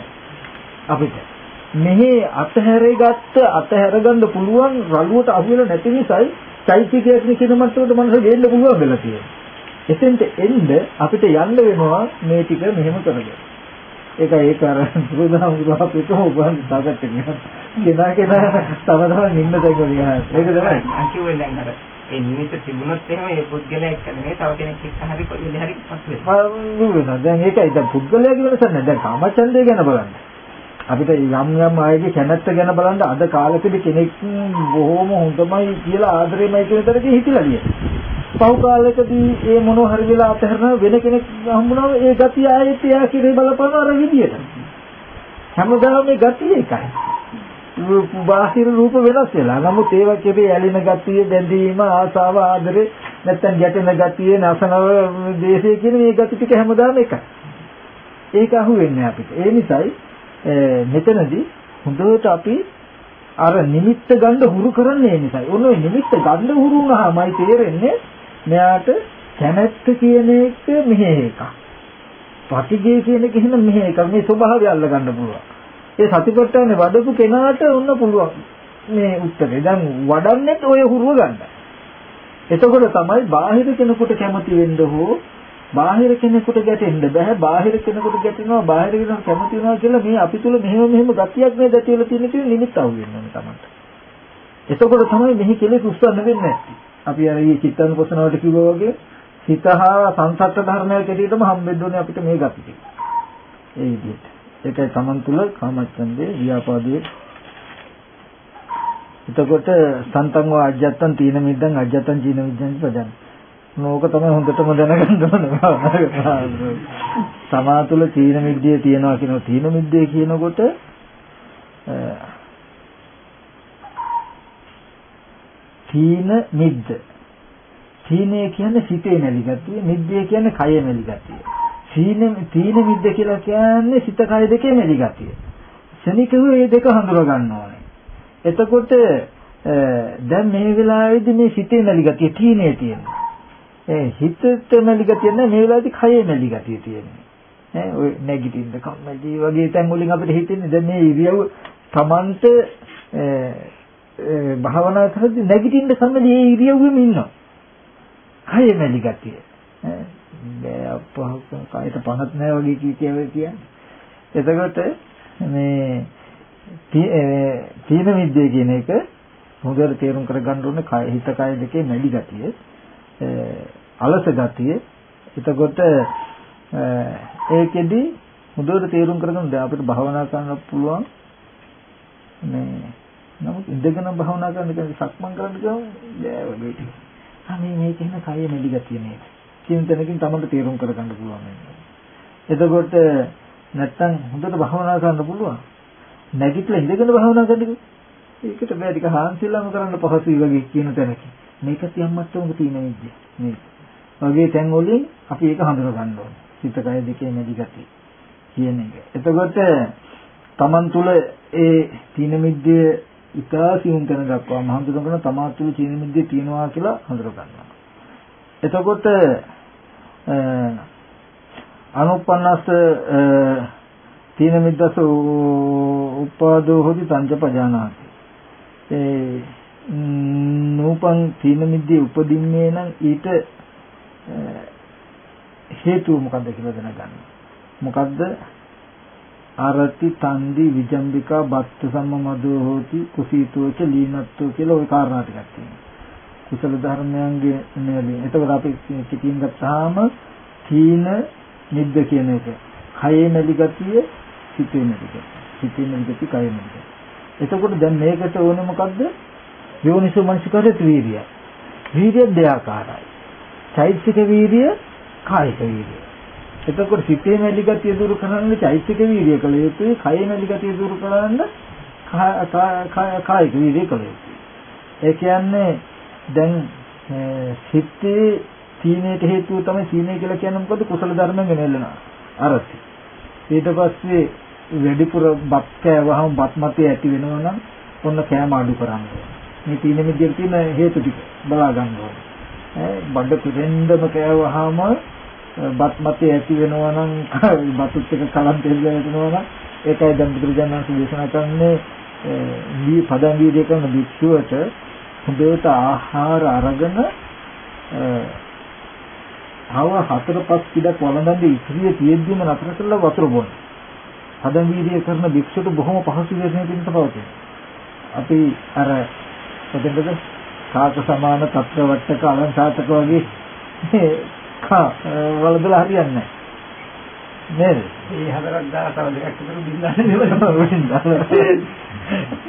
අපිට. මෙහි අතහැරේ ගත්ත අතහැරගන්න පුළුවන් රළුවට අහු වෙලා නැති නිසායි චෛත්‍යකයක් කියන මට්ටමට මනස ගේන්න පුළුවන් වෙලා තියෙනවා. එතෙන්ට එන්න අපිට යන්න වෙනවා මේ ටික මෙහෙම කරගෙන. ඒකයි ඒක අර බුදුදහම අපිටම උගන් සාකච්ඡා කරනවා. කෙනා කෙනා තම තමන් ඉන්න තැන ගියා. ඒක තමයි. අකියුවේ දැන් අර ඒ නිමිත්ත තිබුණොත් එහෙම ඒ පුද්ගලයෙක් නෙමෙයි තව කෙනෙක් එක්ක හරි කොහෙද හරි පත් වෙනවා. දැන් ඒකයි දැන් පුද්ගලයාගේ වෙනසක් නැහැ. දැන් කාමචන්දය ගැන බලන්න. අපිට යම් යම් අයගේ කැමැත්ත ගැන බලන්න අද කාලෙකදී කෙනෙක් බොහොම හොඳමයි කියලා ආදරෙමයි කියන තරකේ හිතිලා ගියා. පහු කාලෙකදී ඒ මොනව හරි වෙලා අතහැරන වෙන කෙනෙක් හම්බුනම ඒ ගතිය ආයෙත් එයා කිරේ බලපන අර විදියට. හැමදාම මේ ගතිය එකයි. බාහිර රූප වෙනස් වෙලා. නමුත් ඒවා කෙරේ ඇලෙන ගතිය, බැඳීම, ආසාව, ආදරේ, නැත්තම් ගැටෙන ගතිය, නසනව, දේශය කියන මේ ගති ටික හැමදාම එකයි. ඒක අහුවෙන්නේ අපිට. ඒ නිසායි මෙතනදී හොඳට අපි අර නිමිත්ත ගන්න හුරු කරන්නේ ඒ නිසායි. ඔන්න ඔය නිමිත්ත ගන්න හුරු වුණාමයි තේරෙන්නේ මෙයාට කැමැත්ත කියන එක මෙහෙ එකක්. පටිගය කියන එක එහෙනම් මෙහෙ එකක්. මේ ස්වභාවය අල්ල ගන්න පුළුවන්. ඒ සතිපට්ඨානේ වඩපු කෙනාට ඔන්න පුළුවන්. මේ උත්තරේ. දැන් වඩන්නේ ඔය හුරුව ගන්න. එතකොට තමයි බාහිර කෙනෙකුට කැමති වෙන්න හෝ බාහිර කෙනෙකුට ගැටෙන්න බෑ බාහිර කෙනෙකුට ගැටෙනවා බාහිර කෙනෙකුට කැමති වෙනවා කියලා මේ අපි තුල මෙහෙම මෙහෙම ගතියක් මේ දැතිවල තියෙන කියන නිමිත්ත අහු වෙනවා තමයි. එතකොට තමයි මෙහි කෙලෙස් උස්සන්න වෙන්නේ නැත්තේ. අපි අර ඊ චිත්තානුපසනාවට කිව්වා වගේ සිතහා සංසත්ත ධර්මයක් ඇටියටම හම්බෙන්න ඕනේ අපිට මේ ගති ටික. ඒ විදිහට. ඒකයි Taman තුල කාමච්ඡන්දේ ව්‍යාපාදයේ එතකොට සන්තං වා අජ්ජත්තං තීන මිද්දං අජ්ජත්තං චීන මිද්දං ප්‍රජාන නෝක තමයි හොඳටම දැනගන්න ඕනේ. තමා තුළ තීන මිද්දේ තියනවා කියන තීන මිද්දේ කියනකොට තීන මිද්ද. තීනේ කියන්නේ සිතේ නැලි ගතිය, මිද්දේ කියන්නේ කය නැලි ගතිය. තීන තීන මිද්ද කියලා කියන්නේ සිත කය දෙකේ නැලි ගතිය. ශනිකව මේ දෙක හඳුනා ගන්න ඕනේ. එතකොට දැන් මේ වෙලාවේදී මේ සිතේ නැලි ගතිය තීනේ තියෙනවා. ඒ හිතට මැලි ගතිය නැහැ මේ වෙලාවේදී කයේ මැලි ගතිය තියෙනවා. ඈ ඔය නැගිටින්න කම්මැලි වගේ තැන් වලින් අපිට හිතෙන්නේ දැන් මේ ඉරියව් Tamanට භාවනා කරද්දී නැගිටින්න කම්මැලි ඒ ඉරියව්වෙම ඉන්නවා. කයේ මැලි ගතිය. ඈ බෑ අපහසු කයට පහත් නැහැ වගේ කී කියන්නේ. එතකොට මේ තීන විද්‍ය කියන එක හොඳට තේරුම් කරගන්න ඕනේ කය හිත කය දෙකේ මැලි ගතිය. අලස ගතිය එතකොට ඒකෙදි මුදවට තේරුම් කරගෙන දැන් අපිට භවනා කරන්න පුළුවන් මේ නමුත් ඉඳගෙන භවනා කරන්න කියන්නේ සක්මන් කරන්න ගමන් බෑ වගේ ටික. අනේ මේක එන කය මෙලි ගතිය නේද? කියන තැනකින් තමයි තේරුම් කරගන්න පුළුවන් එතකොට නැත්තම් හොඳට භවනා කරන්න පුළුවන්. නැගිටලා ඉඳගෙන භවනා කරන්න ඒකට බෑ ටික හාන්සිලම කරන්න පහසුයි වගේ කියන තැනකින්. මේක තියම් මට්ටමක තියෙන විදිය. මේ වගේ තැන් වලින් අපි ඒක හඳුනා ගන්න ඕනේ. සිත කය දෙකේ මැදි ගතිය කියන එක. එතකොට Taman තුල ඒ තීන මිද්දේ ඉකාසියුම් කරන දක්වා මහන්සියම් කරන තමා තුල තීන මිද්දේ තියෙනවා කියලා හඳුනා ගන්නවා. එතකොට අනුපන්නස්ස තීන මිද්දස උපාදෝ හොදි සංජ පජානාති. ඒ නූපන් තීන මිද්දේ උපදින්නේ නම් ඊට හේතුව මොකද්ද කියලා දැනගන්න. මොකද්ද? ආරති තන්දි විජම්බිකා බත්ත සම්මදෝ හෝති කුසීතෝච ලීනත්තෝ කියලා ওই කාරණා ටිකක් තියෙනවා. කුසල ධර්මයන්ගේ නෙවෙයි. එතකොට අපි පිටින් ගත්තාම තීන නිද්ද කියන එක. කයේ නැලි ගතිය, සිතේ නැලි ගතිය. සිතේ නැලි ගතිය, කයේ නැලි ගතිය. එතකොට දැන් මේකට ඕනේ මොකද්ද? යෝනිසෝ මනසිකාරයේ වීර්යය. වීර්යය දෙආකාරයි. චෛතසික වීර්යය, කායික වීර්යය. එතකොට සිතේ නැලි ගතිය දුරු කරන්න චෛතසික වීර්යය කළ යුතුයි, කයේ නැලි ගතිය දුරු කරන්න කායික වීර්යය කළ යුතුයි. ඒ කියන්නේ දැන් සිතේ සීනේට හේතුව තමයි සීනේ කියලා කියන්නේ මොකද කුසල ධර්මයෙන් ගෙනෙල්ලනවා අරති ඊට පස්සේ වැඩිපුර බත් කෑවහම බත් මතේ ඇති වෙනවා නම් ඔන්න කෑම අඩු කරන්න මේ තීන මිදියට තියෙන හේතු ටික බලා ගන්න ඕනේ. ඈ බඩ පිරෙන්නම කෑවහම බත් මතේ ඇති වෙනවා නම් බතුත් එක කලම් තෙල් වෙනවා නම් ඒකයි දැන් බුදුරජාණන් වහන්සේ දේශනා කරන්නේ මේ පදම් වීර්ය කරන භික්ෂුවට හොඳට ආහාර අරගෙන තව හතර පහ පිටක් වළඳන්නේ ඉතිරිය තියෙද්දිම නතර කරලා වතුර බොන්න. හදන් වීර්ය කරන භික්ෂුවට බොහොම පහසු වෙන්නේ පිටත පවතින. අපි අර කොතෙන්ද කාක සමාන తත්‍ර වට්ටක අලංසාතක වගේ කා වලදලා හරියන්නේ නැහැ. නේද? ඒ හතරක් දාලා තව දෙකක් විතර බින්දාන්නේ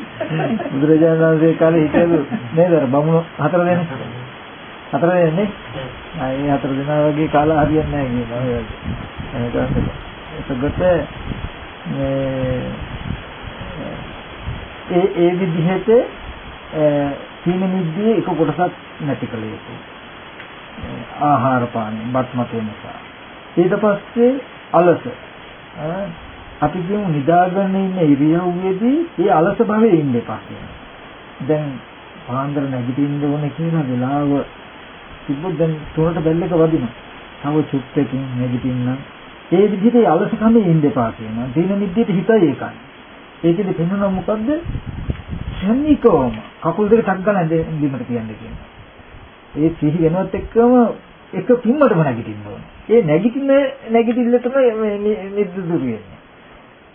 බුදුරජාණන් වහන්සේ කාලේ හිටියලු. නේද? අර බමුණු හතර දෙනෙක්. හතර දෙනෙක් ඒ හතර දෙනා වගේ කාලා හරියන්නේ නැහැ කියනවා එතකොට ඒ ඒ විදිහට සීන මිද්දේ එක කොටසක් නැති කළ යුතුයි ආහාර පාන බත් මත නිසා. ඊට පස්සේ අලස. අපි කියමු නිදාගෙන ඉන්න ඉරියව්වේදී ඒ අලස භාවයේ ඉන්න එපා කියනවා. දැන් පාන්දර නැගිටින්න ඕනේ කියන වෙලාව තිබ්බොත් දැන් තුනට බැල්ලක වදිනවා. තව චුට්ටකින් නැගිටින්න ඒ විදිහට ඒ අලසකමේ ඉන්න එපා කියනවා. දින නිද්දේට හිතයි ඒකයි. ඒකෙදි පෙන්වන මොකද්ද? ශනිකවම කකුල් දෙක ටක් ගන්න බිමට තියන්න කියනවා. ඒ සිහි වෙනවත් එක්කම එක පිම්මටම නැගිටින්න ඕනේ. ඒ නැගිටින නැගිටිල්ලටම මේ නිද්ද දුර වෙන්නේ.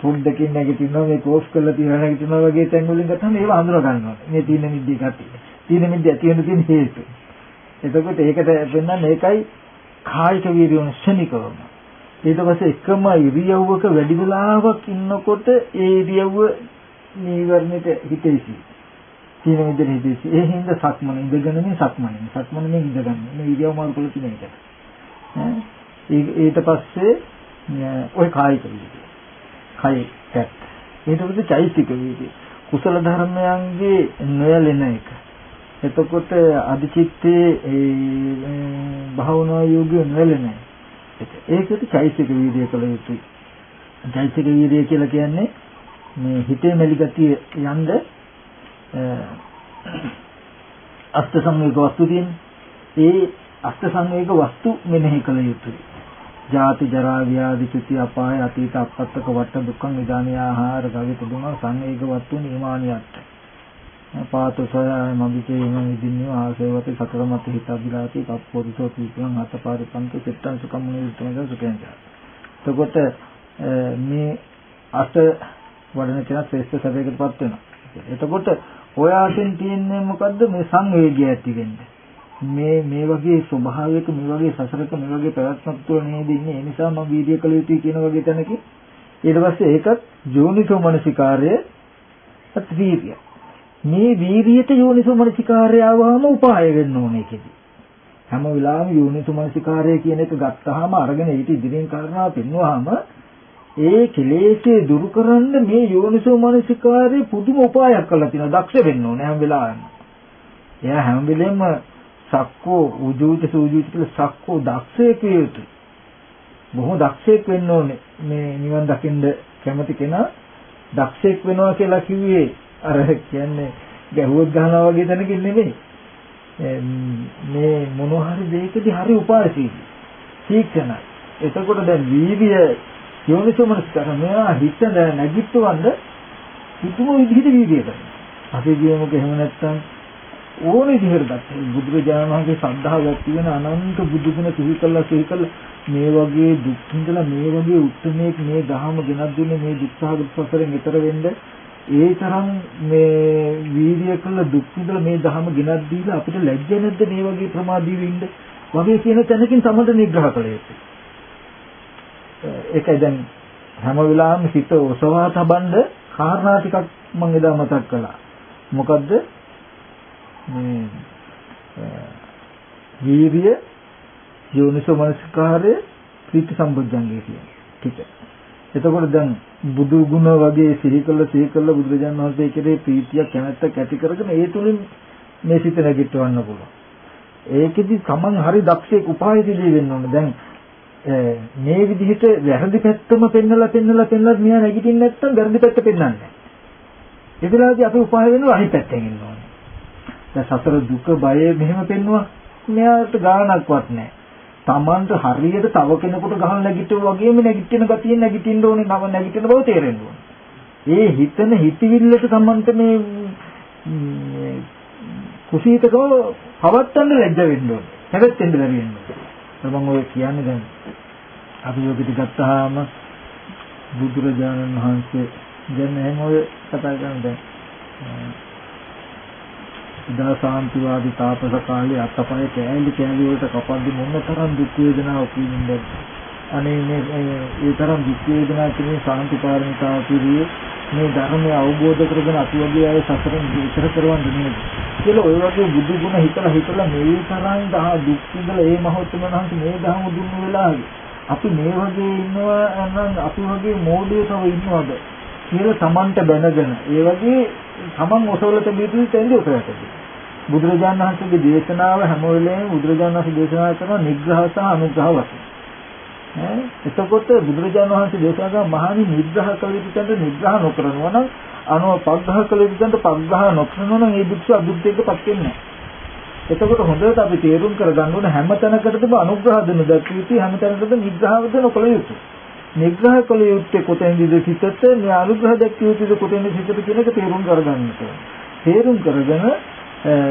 පොඩ්ඩකින් නැගිටිනවා මේ කෝස් කරලා තියන නැගිටිනවා වගේ තැන් වලින් ගත්තම ඒව හඳුනා ගන්නවා. මේ තීන මිද්දේ ගැටි. තීන මිද්දේ ඇති වෙන තියෙන හේතු. එතකොට ඒකට වෙන්න මේකයි කායික වීර්යෝන ශනිකවම. ඊට පස්සේ එකම ඉරියව්වක වැඩි වෙලාවක් ඉන්නකොට ඒ ඉරියව්ව නීවරණයට හිතේසි. තීන මිද්දේ හිතේසි. ඒ හින්දා සක්මන ඉඳගෙන මේ සක්මන. සක්මන මේ ඉඳගන්න. මේ ඉරියව් මාරු කරලා තියෙන එක. ඊට පස්සේ ඔය කායික වීර්යය. කයි පැත්ත. ඊට පස්සේ චෛතික වීර්ය. කුසල ධර්මයන්ගේ නොයලෙන එක. එතකොට අධිචිත්තේ ඒ භාවනා යෝගිය නොයලෙන එක. ඒකට චෛතික වීර්ය කළ යුතුයි. චෛතික වීර්ය කියලා කියන්නේ මේ හිතේ මෙලි ගතිය යන්න අෂ්ට සංවේග වස්තු තියෙන. ඒ අෂ්ට සංවේග වස්තු මෙනෙහි කළ යුතුයි. ජාති ජරා ව්‍යාධි චුති අපාය අතීත අපත්තක වට දුක්ඛං නිදානිය ආහාර ගවිත දුම සංවේග වත්තු නිමානියට පාතසය මබිචේ ඉම විදින්නේ ආසේවති සතර මත හිත අභිලාති පප්පෝරිසෝ පීකං අතපාරිපන්ත චිත්තං සුඛම් නිරුත්තමද සුඛෙන්ජ එතකොට මේ අට වඩන කෙනා ශ්‍රේෂ්ඨ සැපයකටපත් වෙනවා. එතකොට ඔය ආසෙන් තියෙන්නේ මොකද්ද? මේ සංවේගය ඇති වෙන්නේ. මේ මේ වගේ ස්වභාවයක මේ වගේ සසරක මේ වගේ පැවැත්මක් තුළ නේද ඉන්නේ ඒ නිසා මම වීර්ය කළ යුතුයි කියන වගේ තැනකින් ඊට පස්සේ ඒකත් යෝනිසෝ මනසිකාර්ය අත්වීර්ය මේ වීර්යයට යෝනිසෝ මනසිකාර්ය ආවම උපාය වෙන්න ඕනේ ඒකෙදි හැම වෙලාවෙම යෝනිසෝ මනසිකාර්ය කියන එක ගත්තාම අරගෙන ඊට ඉදිරියෙන් කරනවා පෙන්වුවාම ඒ කෙලෙස්ේ දුරු කරන්න මේ යෝනිසෝ මනසිකාර්ය පුදුම උපායක් කරලා තියෙනවා. දක්ෂ වෙන්න ඕනේ හැම වෙලාවෙම. එයා හැම වෙලෙම සක්කෝ උජූච සූජූච කියලා සක්කෝ දක්ෂයෙක් විය යුතුයි. බොහොම දක්ෂයෙක් වෙන්න ඕනේ මේ නිවන් දකින්න කැමති කෙනා දක්ෂයෙක් වෙනවා කියලා කිව්වේ අර කියන්නේ ගැහුවක් ගහනවා වගේ තැනකින් නෙමෙයි. මේ මොනවා හරි දෙයකදී හරි උපායශීලී. තීක්ෂණයි. එතකොට දැන් වීර්ය යෝනිසෝමනස්කර මෙයා හිත නැගිටවන්න කිතුම විදිහට වීර්ය කරනවා. අපි කියමුකෝ එහෙම නැත්නම් ඕනේ විදිහට ගත්තා. බුදුරජාණන් වහන්සේ සද්ධාව ඇති වෙන අනන්ත බුදු ගුණ සිහි කළා සිහි කළා මේ වගේ දුක් විඳලා මේ වගේ උත්මේක මේ දහම ගෙනත් දුන්නේ මේ දුක්ඛාගත සසරෙන් ඈතර වෙන්න ඒ තරම් මේ වීර්ය කළ දුක් විඳලා මේ දහම ගෙනත් දීලා අපිට ලැජ්ජ නැද්ද මේ වගේ ප්‍රමාදී වෙන්න වගේ කියන තැනකින් සමද නිග්‍රහ කළ යුතුයි. ඒකයි දැන් හැම වෙලාවෙම හිත ඔසවා තබන්න කාරණා ටිකක් මම එදා මතක් කළා. මොකද්ද? මේ වීර්ය යෝනිසෝ මනස්කාරය ප්‍රීති සම්බුද්ධංගේ කියන ටික. එතකොට දැන් බුදු ගුණ වගේ සිහි කළ සිහි කළ බුදුරජාණන් වහන්සේ කෙරේ ප්‍රීතියක් කැමැත්තක් ඇති කරගෙන ඒ තුලින් මේ සිත නැගිටවන්න පුළුවන්. ඒකෙදි Taman හරි දක්ෂයෙක් උපායදී වෙන්න ඕනේ. දැන් මේ විදිහට වැරදි පැත්තම පෙන්නලා පෙන්නලා පෙන්නලා මෙයා නැගිටින්නේ නැත්නම් වැරදි පැත්ත පෙන්වන්නේ නැහැ. ඒ වෙලාවේදී අපි උපාය වෙනවා අනිත් පැත්තෙන් ඉන්න ඕනේ. දැන් සතර දුක බය මෙහෙම පෙන්නවා මෙයාට ගාණක්වත් නැහැ. Tamanට හරියට තව කෙනෙකුට ගහන නැගිටුවා වගේම නැගිටින ගතිය නැගිටින්න ඕනේ නම නැගිටින බව තේරෙන්න ඕනේ. ඒ හිතන හිතවිල්ලට Tamanට මේ කුසීතකම පවත්තන්න ලැජ්ජ වෙන්න ඕනේ. හැබැයි බැරි වෙන්න ඕනේ. මම ඔය කියන්නේ දැන් අභියෝගිත ගත්තාම බුදුරජාණන් වහන්සේ දැන් එහෙම ඔය කතා කරන දැන් ඉදා සාන්තිවාදී තාපස කාලේ අතපය කෑලි කෑලි වලට කපද්දි මොන තරම් දුක් වේදනාවක් විඳින්නද? අනේ මේ ඒ තරම් දුක් වේදනා කිනේ සාන්ති පාරමිතාව පිළියේ මේ ධර්මය අවබෝධ කරගෙන අපි වගේ අය සසරෙන් ඉතර කරවන්න නේද? කියලා ඔය වගේ බුදු ගුණ හිතලා හිතලා මේ තරම් දහ දුක් විඳලා ඒ මහත්තුම නම් මේ දහම දුන්නු වෙලාවේ අපි මේ වගේ ඉන්නවා නම් අපි වගේ මෝඩයෝ තව ඉන්නවද? කියලා Tamanට දැනගෙන ඒ වගේ Taman ඔසවල තිබී තෙන්දි ඔසවටදී බුදුරජාණන් වහන්සේගේ දේශනාව හැම වෙලේම බුදුරජාණන් වහන්සේ දේශනා කරන නිග්‍රහ සහ අනුග්‍රහ වශයෙන්. ඈ එතකොට බුදුරජාණන් වහන්සේ දේශනා කරන මහණි නිග්‍රහ කළ යුතු තැනට නිග්‍රහ නොකරනවා නම් අනුව පග්ඝහ කළ යුතු තැනට පග්ඝහ නොකරනවා නම් ඒ භික්ෂුව අභිද්දේකපත් වෙන්නේ නැහැ. එතකොට හොඳට අපි තේරුම් කරගන්න ඕන හැම තැනකටම අනුග්‍රහ දෙන දැක්විති හැම තැනකටම නිග්‍රහ දෙන කළ යුතුයි. නිග්‍රහ කළ යුත්තේ කොතෙන්ද සිතට මේ අනුග්‍රහ දැක්විය යුත්තේ කොතෙන්ද සිතට කියන එක තේරුම් කරගන්න ඕනේ. තේරුම් කරගෙන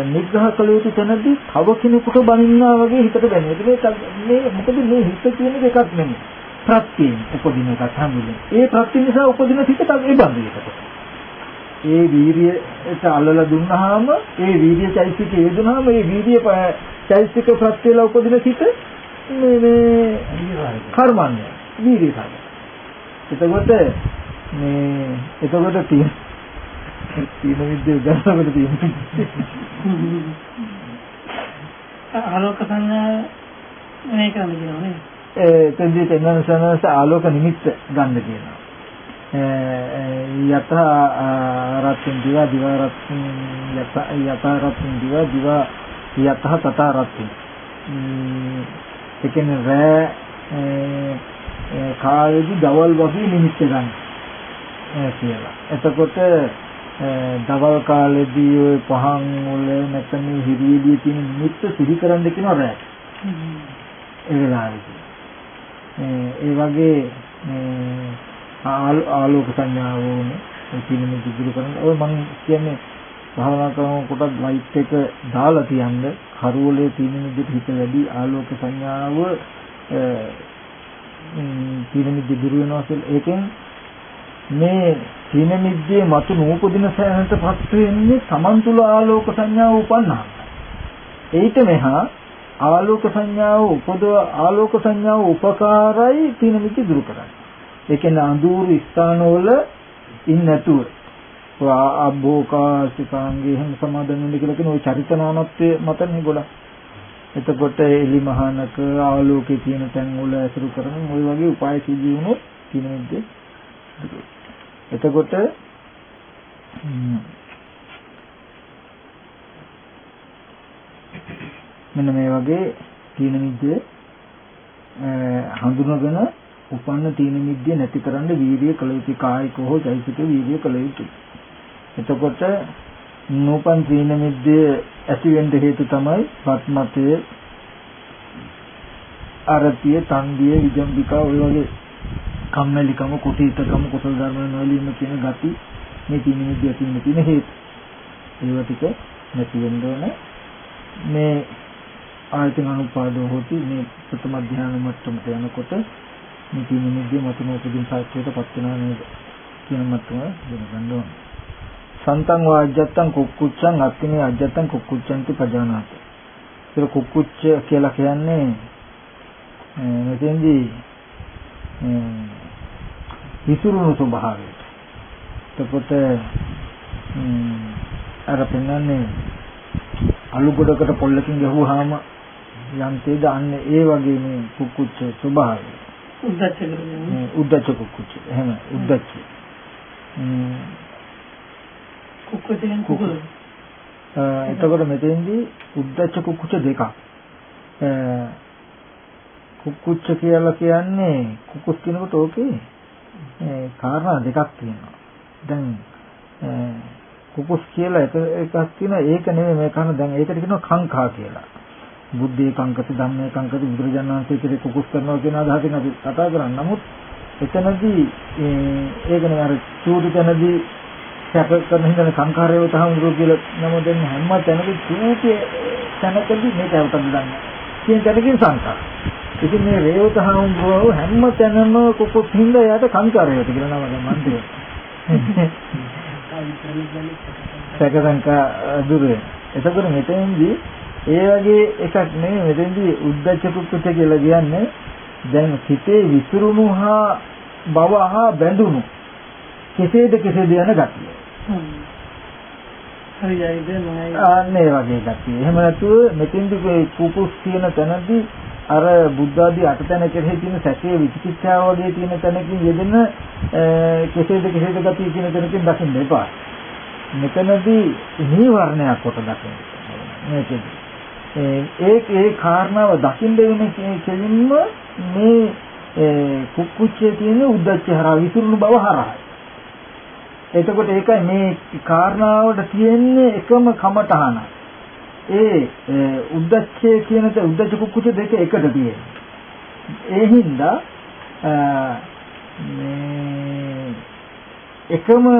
නිග්‍රහ කළ යුතු තැනදී තව කෙනෙකුට බනින්නා වගේ හිතට දැනෙනවා. මේ මොකද මේ හිත කියන එකක් නෙමෙයි. ප්‍රත්‍යයෙන් උපදින එකක් හැමෝම. ඒ ප්‍රත්‍ය නිසා උපදින හිතට ඒ බඳිනකට. ඒ වීරියට අල්ලලා දුන්නාම ඒ වීරිය චෛසික යෙදුනහම ඒ වීරිය චෛසික ප්‍රත්‍යල උපදින හිත මේ මේ කර්මන්නේ වීරිය තමයි. එතකොට මේ එතකොට තියෙන තීන විද්‍ය උදාහරණකට තියෙනවා. ආලෝක සංඥා මේක කියනවා ඒ තෙන්දී තෙන්නන සනස ආලෝක නිමිත්ත ගන්න කියනවා. යත රත්ත්‍ින් දිවා දිවා රත්ත්‍ින් යත යත රත්ත්‍ින් දිවා දිවා යත තත රත්ත්‍ින්. ඒ කියන්නේ රෑ කායේදී දවල් වගේ නිමිත්ත ගන්න. කියලා. එතකොට දවල් කාලෙදී ওই පහන් වල නැත්නම් හිරියදී තියෙන නිමිත්ත සිහි කරන්න කියනවා රැ. ඒ වෙලාවේදී. ඒ වගේ ආලෝක සංඥාව වුණේ ඒ පිළිම දුරු කරන ඔය මම කියන්නේ භාවනා කරනකොට ලයිට් එක දාලා තියන්න කරවලේ තියෙන විදිහට හිත වැඩි ආලෝක සංඥාව පිළිම දුරු වෙනවා කියලා ඒකෙන් මේ තීන මිද්දේ මතු නූපදින සෑහනටපත් වෙන්නේ Taman තුල ආලෝක සංඥාව උපන්නා. ඒිට මෙහා ආලෝක සංඥාව උපදව ආලෝක සංඥාව උපකාරයි තීන මිද්ද දුරු කරන්නේ. ඒ කියන්නේ අඳුරු ස්ථානවල ඉන්නේ නැතුව අබ්බෝකාසිකාංගේ හැම සමාදන් වෙන්න කියලා කියන ওই චරිතනානත්වයේ මතනේ ගොඩක්. එතකොට එලි මහානක ආලෝකයේ තියෙන තැන් වල ඇසුරු කරන ওই වගේ උපාය සිදු වුණොත් තීන මිද්දේ එතකොට මෙන්න මේ වගේ තීන මිද්දේ හඳුනගෙන උපන්න තීන මිද්දේ නැති කරන්න වීර්ය කළ යුතු කායික හෝ චෛතසික වීර්ය කළ යුතුයි. එතකොට නූපන් තීන මිද්දේ ඇති වෙන්න හේතු තමයි පත්මතයේ අරතිය, තන්දිය, විජම්බිකා ඔය වගේ කම්මැලිකම කුසීතකම කුසල ධර්ම නොලීම කියන ගති මේ තින විදිය තියෙන තියෙන හේතු. ඒවා ටික නැති වෙන්න ඕනේ. මේ ආයතන අනුපාදෝ හොති මේ ප්‍රථම ධ්‍යාන මට්ටමට යනකොට මේ තියෙන නිද්දේ මතුන උපදින් සාක්ෂියටපත් වෙනවා නේද කියන මට්ටම දැනගන්න ඕනේ. සන්තං වාජ්ජත්තං කුක්කුච්ඡං අත්තිනේ අජ්ජත්තං කුක්කුච්ඡන්ති පජානාති. ඒක කුක්කුච්ච කියලා කියන්නේ මෙතෙන්දී විසුරුණු ස්වභාවයට. එතකොට අර පෙන්වන්නේ අලු ගොඩකට පොල්ලකින් ගහුවාම යන්තේද අන්න ඒ වගේ මේ කුක්කුච්ච ස්වභාවය. උද්දච්ච. උද්දච්ච කුක්කුච්ච. එහෙම උද්දච්ච. කුක්කුච්ච කියන්නේ කුකුල. එතකොට මෙතෙන්දී උද්දච්ච කුක්කුච්ච දෙකක්. කුක්කුච්ච කියලා කියන්නේ කුකුස් කියනකොට ඕකේ කාරණා දෙකක් තියෙනවා. දැන් කුකුස් කියලා එක එකක් තියෙනවා ඒක නෙමෙයි මේ කරන දැන් ඒකට කියනවා කංකා කියලා. බුද්ධේ කංකති ධම්මේ කංකති බුදුරජාණන් වහන්සේ කිරේ කුකුස් කරනවා කියන අදහසින් අපි කතා කරන්නේ. නමුත් එතනදී ඒක නේ අර චූටි තැනදී සැප කරන හින්දා සංඛාරයව තහම උරු කියලා නම දෙන්න හැම තැනකදී චූටි තැනකදී මේක අවතන් දන්නේ. කියන තැනකින් සංඛාර. ඉතින් මේ රේවත හාමුදුරුවෝ හැම තැනම කුකුත් හින්දා යාට සංඛාරයට කියලා නම දැන් මන් සැකසංකා දුර එතකොට මෙතෙන්දී ඒ වගේ එකක් නෙමෙයි මෙතෙන්දී උද්දච්ච කුක්කුච්ච කියලා කියන්නේ දැන් සිතේ විසිරුණු හා බව හා බැඳුණු කෙසේද කෙසේද යන ගතිය. හරියයිද මොනයි අන්න ඒ වගේ ගතිය. එහෙම නැතුව මෙතෙන්දී කුකුස් කියන තැනදී අර බුද්ධ ආදී අටතැන කෙරෙහි තියෙන සැකයේ විචිකිච්ඡාව වගේ තියෙන තැනකින් යෙදෙන කෙසේද කෙසේද ගතිය කියන තැනකින් දකින්න එපා. මෙතනදී නීවරණයක් කොට දකින්න. මේකෙදි. ඒ ඒ කාරණාව දකින්න වෙන කෙලින්ම මේ කුක්කුච්චේ තියෙන උද්දච්ච හරහා විසිරුණු බව හරහා. එතකොට ඒකයි මේ කාරණාවට තියෙන්නේ එකම කමටහනයි. ඒ උද්දච්චය කියන උද්දච්ච කුක්කුච්ච දෙක එකට තියෙනවා. ඒ හින්දා මේ එකම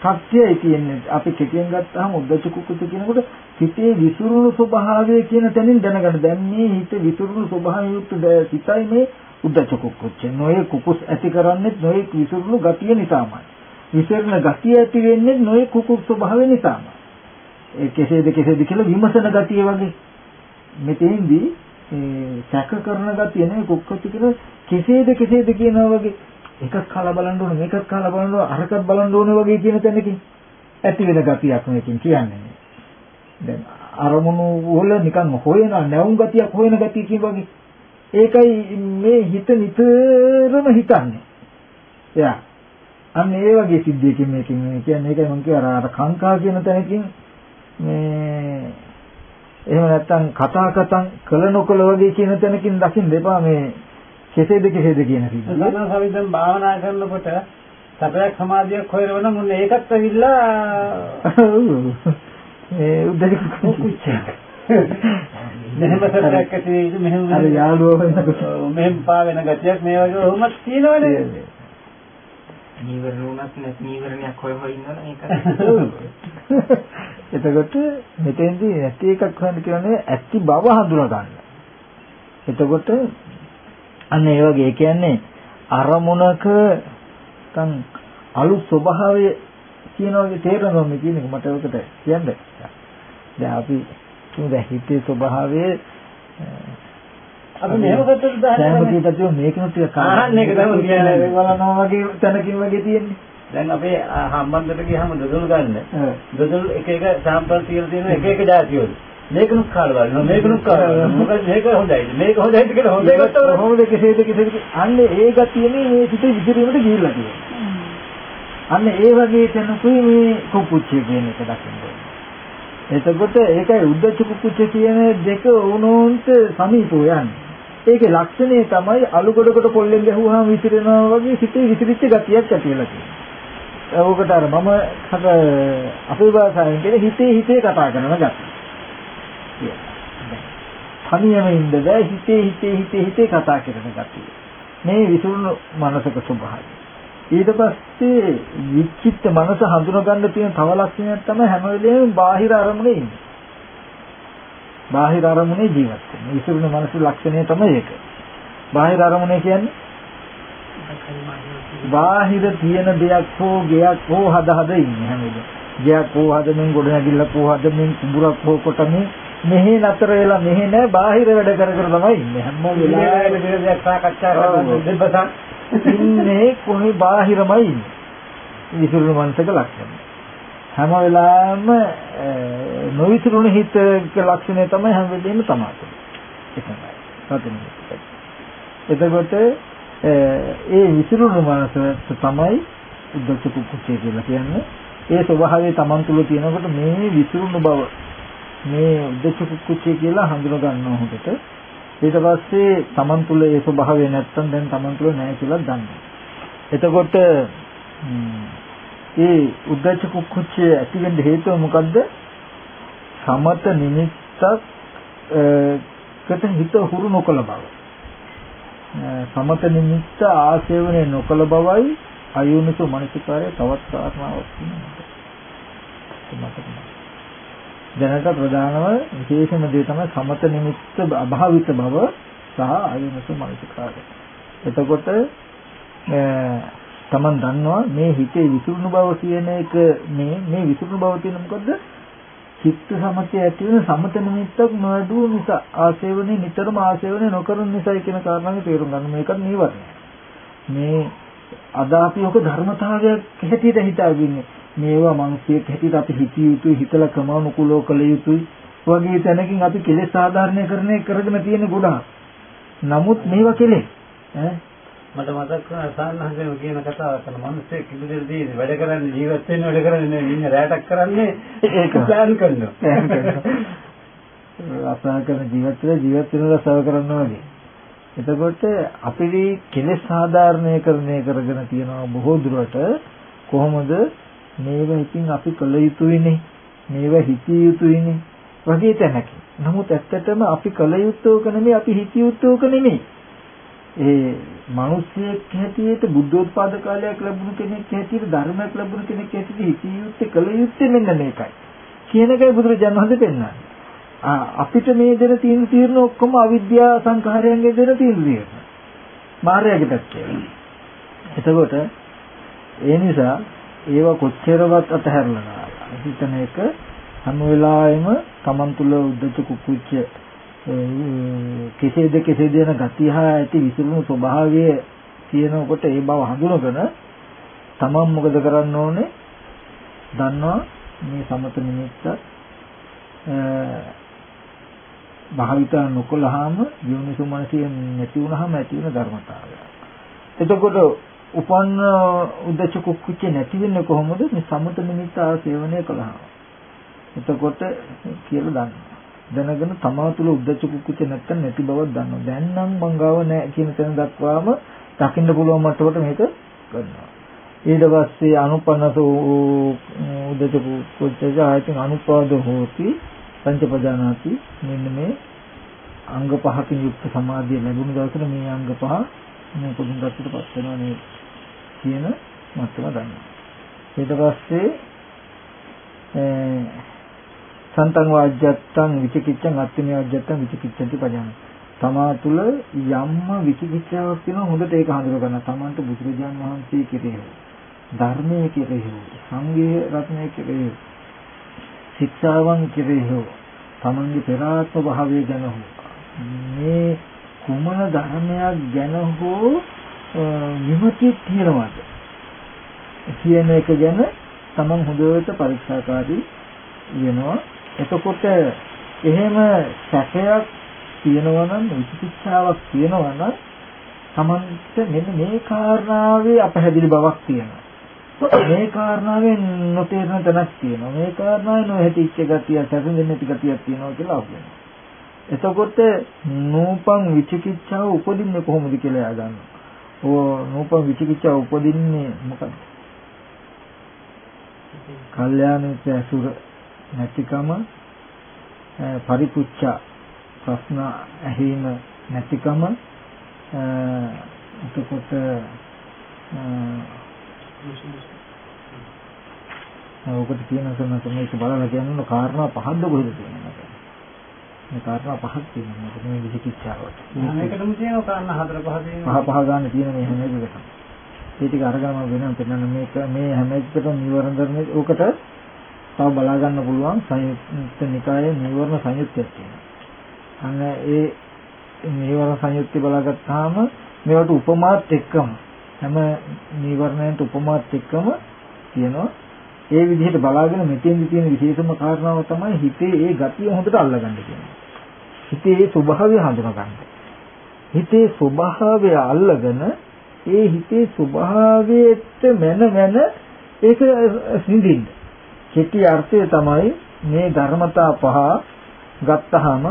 ප්‍රත්‍යයයි තියෙන්නේ. අපි කෙටියෙන් ගත්තාම උද්දච්ච කුක්කුච්ච කියනකොට හිතේ විසිරුණු ස්වභාවය කියන තැනින් දැනගන්න. දැන් මේ හිත විසිරුණු ස්වභාවය යුක්ත සිතයි මේ උද්දච්ච කුක්කුච්ච. නොයේ කුකුස් ඇති කරන්නේ නොයේ විසිරුණු ගතිය නිසාමයි. විසිරෙන ගතිය ඇති වෙන්නේ නොයේ කුකුස් ස්වභාවය නිසාමයි. ඒ කෙසේද කෙසේද කියලා විමසන ගතිය වගේ. මෙතෙන්දී සැක කරන ගතිය නෙවෙයි කුක්කච්ච කියලා කෙසේද කෙසේද කියනවා වගේ. එකක් කාලා බලන්න ඕනේ මේකක් කාලා බලන්න ඕනේ අරකක් බලන්න ඕනේ වගේ කියන තැනකින් ඇති වෙන ගතියක් මේකෙන් කියන්නේ දැන් අරමුණු වල නිකන් හොයන නැවුම් ගතියක් හොයන ගතිය කියන වගේ. ඒකයි මේ හිත නිතරම හිතන්නේ. එයා අන්න ඒ වගේ සිද්ධියකින් මේකෙන් කියන්නේ ඒකයි මම කිය අර කාංකා කියන තැනකින් මේ එහෙම නැත්නම් කතා කතන් කළ නොකළ වගේ කියන තැනකින් දකින්න එපා මේ කෙසේද කෙසේද කියන සිද්ධිය. සදා සවිදන් භාවනා කරනකොට සතරක් සමාධියක් හොයනවන මුන්න ඒකත් ඇවිල්ලා ඒ උද්දේශ කුච්ච. මෙහෙම සතරක් ඇති වෙයිද මෙහෙම අර යාළුවෝ වෙනකොට මෙහෙම පා වෙන ගතියක් මේ වගේ වුමත් තියෙනවනේ. නීවරණ උනත් නැත් නීවරණයක් හොය හොය ඉන්නවනේ ඒක. එතකොට මෙතෙන්දී නැති එකක් හොයන්න කියන්නේ ඇති බව හඳුනා ගන්න. එතකොට අන්න ඒ වගේ ඒ කියන්නේ අරමුණක තන් අලුත් ස්වභාවය කියන වගේ තේරෙනවා මේ කියන එක මට ඔකට කියන්න. දැන් අපි තුන් දැන් හිතේ ස්වභාවය අපි මෙහෙම කරද්දී දැන් කීයටද මේකනොත් ටික අහන්න ඒක තමයි කියන්නේ. බලනවා වගේ තැනකින් වගේ තියෙන්නේ. දැන් අපේ හම්බන්දට ගියාම දොදල් ගන්න. දොදල් එක එක සාම්පල් තියලා තියෙන එක එක જાතිවල. මේකනුත් කාලා බලනවා මේකනුත් කාලා බලනවා. මොකද මේක හොඳයිද? මේක හොඳයිද කියලා හොඳ ගත්තම කොහොමද කෙසේද කෙසේද අන්න ඒ ගතියනේ මේ සිතේ විසිරීමට ගිහිල්ලා තියෙන්නේ. අන්න ඒ වගේ තැනකුයි මේ කුකුච්චේ කියන එක දකින්නේ. එතකොට ඒකයි උද්දච්ච කුකුච්ච කියන දෙක උනෝන්ට සමීපව යන්නේ. ඒකේ ලක්ෂණය තමයි අලු ගොඩකට පොල්ලෙන් ගැහුවාම විසිරෙනවා වගේ සිතේ විසිරිච්ච ගතියක් ඇති වෙලා තියෙනවා. ඕකට අර මම හත අපේ භාෂාවෙන් කියන හිතේ හිතේ කතා කරන ගතිය. තනියම ඉන්න බෑ හිතේ හිතේ හිතේ හිතේ කතා කරන ගතිය. මේ විසිරුණු මනසක ස්වභාවය. ඊට පස්සේ විචිත්ත මනස හඳුනා ගන්න තියෙන තව ලක්ෂණයක් තමයි හැම වෙලේම බාහිර අරමුණේ ඉන්නේ. බාහිර අරමුණේ ජීවත් වෙන. විසිරුණු මනස ලක්ෂණය තමයි ඒක. බාහිර අරමුණේ කියන්නේ බාහිර තියෙන දෙයක් හෝ ගයක් හෝ හද හද ඉන්නේ හැම වෙලේම. ගයක් හෝ හදමින් ගොඩනැගිල්ලක් හෝ හදමින් කුඹුරක් හෝ කොටමින් මෙහි නතර වෙලා මෙහි නෑ බාහිර වැඩ කර කර තමයි ඉන්නේ හැම වෙලාවෙම දෙයක් සාකච්ඡා කරනවා දෙබසක් ඉන්නේ කොහේ බාහිරමයි ඉන්නේ. විසිරුණු මනසක ලක්ෂණ. හැම වෙලාවෙම නොවිසිරුණු හිතක ලක්ෂණය තමයි හැම වෙලෙම තමයි. ඒකයි. සතුටුයි. එතකොට ඒ විසිරුණු මනස තමයි උද්දච්ච කුච්චය කියලා කියන්නේ. ඒ ස්වභාවය Taman තුල තියෙනකොට මේ විසිරුණු බව මේ උද්දච්ච කුච්චය කියලා හඳුනා ගන්නවා හොඳට. ඊට පස්සේ Taman තුල ඒ ස්වභාවය නැත්තම් දැන් Taman තුල නැහැ කියලා දන්නවා. එතකොට ඒ උද්දච්ච කුච්චය ඇති වෙන්න හේතුව මොකද්ද? සමත නිමිත්තක් කට හිත හුරු නොකළ බව. සමත නිමිත්ත ආශේවනේ නොකළ බවයි අයෝනිසෝ මනසිකාරය තවත් කාරණාවක් තියෙනවා. දැනට ප්‍රධානම විශේෂම දේ තමයි සමත නිමිත්ත අභාවිත බව සහ අයෝනිසෝ මනසිකාරය. එතකොට තමන් දන්නවා මේ හිතේ විසුණු බව කියන එක මේ මේ විසුණු බව කියන මොකද්ද? චිත්ත සමතය ඇති වෙන සමත නිමිත්තක් නොඅඩුව නිසා ආසේවනේ නිතරම ආසේවනේ නොකරන නිසායි කියන කාරණාවේ තේරුම් ගන්න මේකත් නීවරණය. මේ අද අපි ඔක ධර්මතාවයක් හැටියට හිතාගන්නේ මේවා මිනිස්සෙක් හැටියට අපි හිතිය යුතුයි හිතලා ක්‍රමානුකූලව කළ යුතුයි වගේ තැනකින් අපි කෙලෙස් සාධාරණීකරණය කරගෙන තියෙන ගොඩාක්. නමුත් මේවා කෙලෙස් ඈ මට මතක් වුණා සාන්නහසෙම කියන කතාවක් කරන මිනිස්සෙක් ඉදිරියේදී වැඩ කරන්නේ ජීවත් වෙන්න වැඩ කරන්නේ ඉන්න රැටක් කරන්නේ ඒක ප්ලෑන් කරනවා. රසායන කරන ජීවත් වෙලා ජීවත් වෙන රසාව කරනවා වගේ. එතකොට අපි කෙලෙස් සාධාරණීකරණය කරගෙන තියෙනවා බොහෝ දුරට කොහොමද මේව ඉතින් අපි කළ යුතුයිනේ මේව හිතිය යුතුයිනේ වගේ තැනක. නමුත් ඇත්තටම අපි කළ යුත්තෝක නෙමෙයි අපි හිතිය යුත්තෝක නෙමෙයි. ඒ මිනිස්සෙක් හැටියට බුද්ධෝත්පාද කාලයක් ලැබුණු කෙනෙක් හැටියට ධර්මයක් ලැබුණු කෙනෙක් හැටියට හිතිය යුත්තේ කළ යුත්තේ මෙන්න මේකයි. කියන එකයි බුදුරජාණන් වහන්සේ පෙන්නන්නේ. අපිට මේ දෙන තීන් තීරණ ඔක්කොම අවිද්‍යා සංඛාරයන්ගේ දෙන තීන් තීරණ. මායාවේ පැත්තේ. එතකොට ඒ නිසා ඒව කොච්චරවත් අතහැරලා හිතන එක හැම වෙලාවෙම Taman තුල උද්දච්ච කුක්කුච්ච කෙසේද කෙසේද යන ගතිය හා ඇති විසිරුණු ස්වභාවය කියනකොට ඒ බව හඳුනගෙන තමන් මොකද කරන්න ඕනේ දන්නවා මේ සමත නිමිත්ත භාවිත නොකළාම යෝනිසු මනසිය නැති වුනහම ඇති වෙන ධර්මතාවය. එතකොට උපන්න උද්දච්ච කුක්කුච්ච නැති වෙන්නේ කොහොමද මේ සමත නිමිත්ත ආසේවනය කළාම. එතකොට කියලා දන්නවා. දැනගෙන තමා තුළ උද්දච්ච කුක්කුච්ච නැත්තම් නැති බවක් දන්නවා. දැන් නම් මං ගාව නැහැ කියන තැන දක්වාම දකින්න පුළුවන් මට්ටමට මේක කරනවා. ඊට පස්සේ අනුපන්නස උද්දච්ච කුක්කුච්ච ආයතන අනුපාද හෝති පංචපදානාති මෙන්න මේ අංග පහකින් යුක්ත සමාධිය ලැබුණු දවසට මේ අංග පහ මේ පොදුන් දැක්කටපත් වෙනවා නේ කියන මතම ගන්නවා. ඊට පස්සේ සන්තං වාජ්ජත්තං විචිකිච්ඡං අත්තිමේ වාජ්ජත්තං විචිකිච්ඡන්ති පජාන. තමා තුළ යම්ම විචිකිච්ඡාවක් තියෙනවා හොඳට ඒක හඳුනා ගන්න. තමන්ට බුදුරජාන් වහන්සේ කෙරෙහි ධර්මයේ කෙරෙහි සංඝයේ රත්නයේ කෙරෙහි ශික්ෂාවන් කෙරෙහි තමන්ගේ පෙරාත්ම භාවය ගැන මේ කුමන ධර්මයක් ගැන හෝ විමතිය තියෙනවද කියන එක ගැන තමන් හොඳට පරීක්ෂාකාරී වෙනවා එතකොට එහෙම සැකයක් තියෙනවා නම් විචිකිච්ඡාවක් තියෙනවා නම් තමන්ට මෙන්න මේ කාරණාවේ අපහැදිලි බවක් තියෙනවා. මේ කාරණාවෙන් නොතේරෙන තැනක් තියෙනවා. මේ කාරණාවේ නොහැටිච්ච ගතිය, නැති ගතියක් තියෙනවා කියලා අහුවෙනවා. එතකොට නූපං විචිකිච්ඡාව උපදින්නේ කොහොමද කියලා එයා ගන්නවා. ඕ නූපං විචිකිච්ඡාව උපදින්නේ මොකද? කල්යාණ මිත්‍ර ඇසුර නැතිකම පරිපුච්ඡ ප්‍රශ්න ඇහිම නැතිකම එතකොට ඔකට කියන සමහර මේක බලලා කියන්න කාරණා පහක්ද කොහෙද තියෙන්නේ මේ කාරණා පහක් තියෙනවා මේ විචිකිච්ඡාවට මේකටම තියෙනවා කාරණා හතර පහ තියෙනවා. පහ පහ ගන්න තියෙන මේ හැම එකකටම. ඒ ටික අරගම වෙනම පෙන්නන්න මේක මේ හැම එකකටම නිවරණ ධර්මයේ උකට තව බලා ගන්න පුළුවන් සංයුක්ත නිකායේ නිවරණ සංයුක්තයක් තියෙනවා අන්න ඒ නිවරණ සංයුක්තය බලාගත්තාම මේවට උපමාත් එක්කම හැම නීවරණයන්ට උපමාත් එක්කම තියෙනවා ඒ විදිහට බලාගෙන මෙතෙන්දි තියෙන විශේෂම කාරණාව තමයි හිතේ ඒ ගතිය හොඳට අල්ලගන්න කියන්නේ. හිතේ ඒ ස්වභාවය හඳුනගන්න. හිතේ ස්වභාවය අල්ලගෙන ඒ හිතේ ස්වභාවයට මන මන ඒක සිඳින්න. කෙටි අර්ථය තමයි මේ ධර්මතා පහ ගත්තාම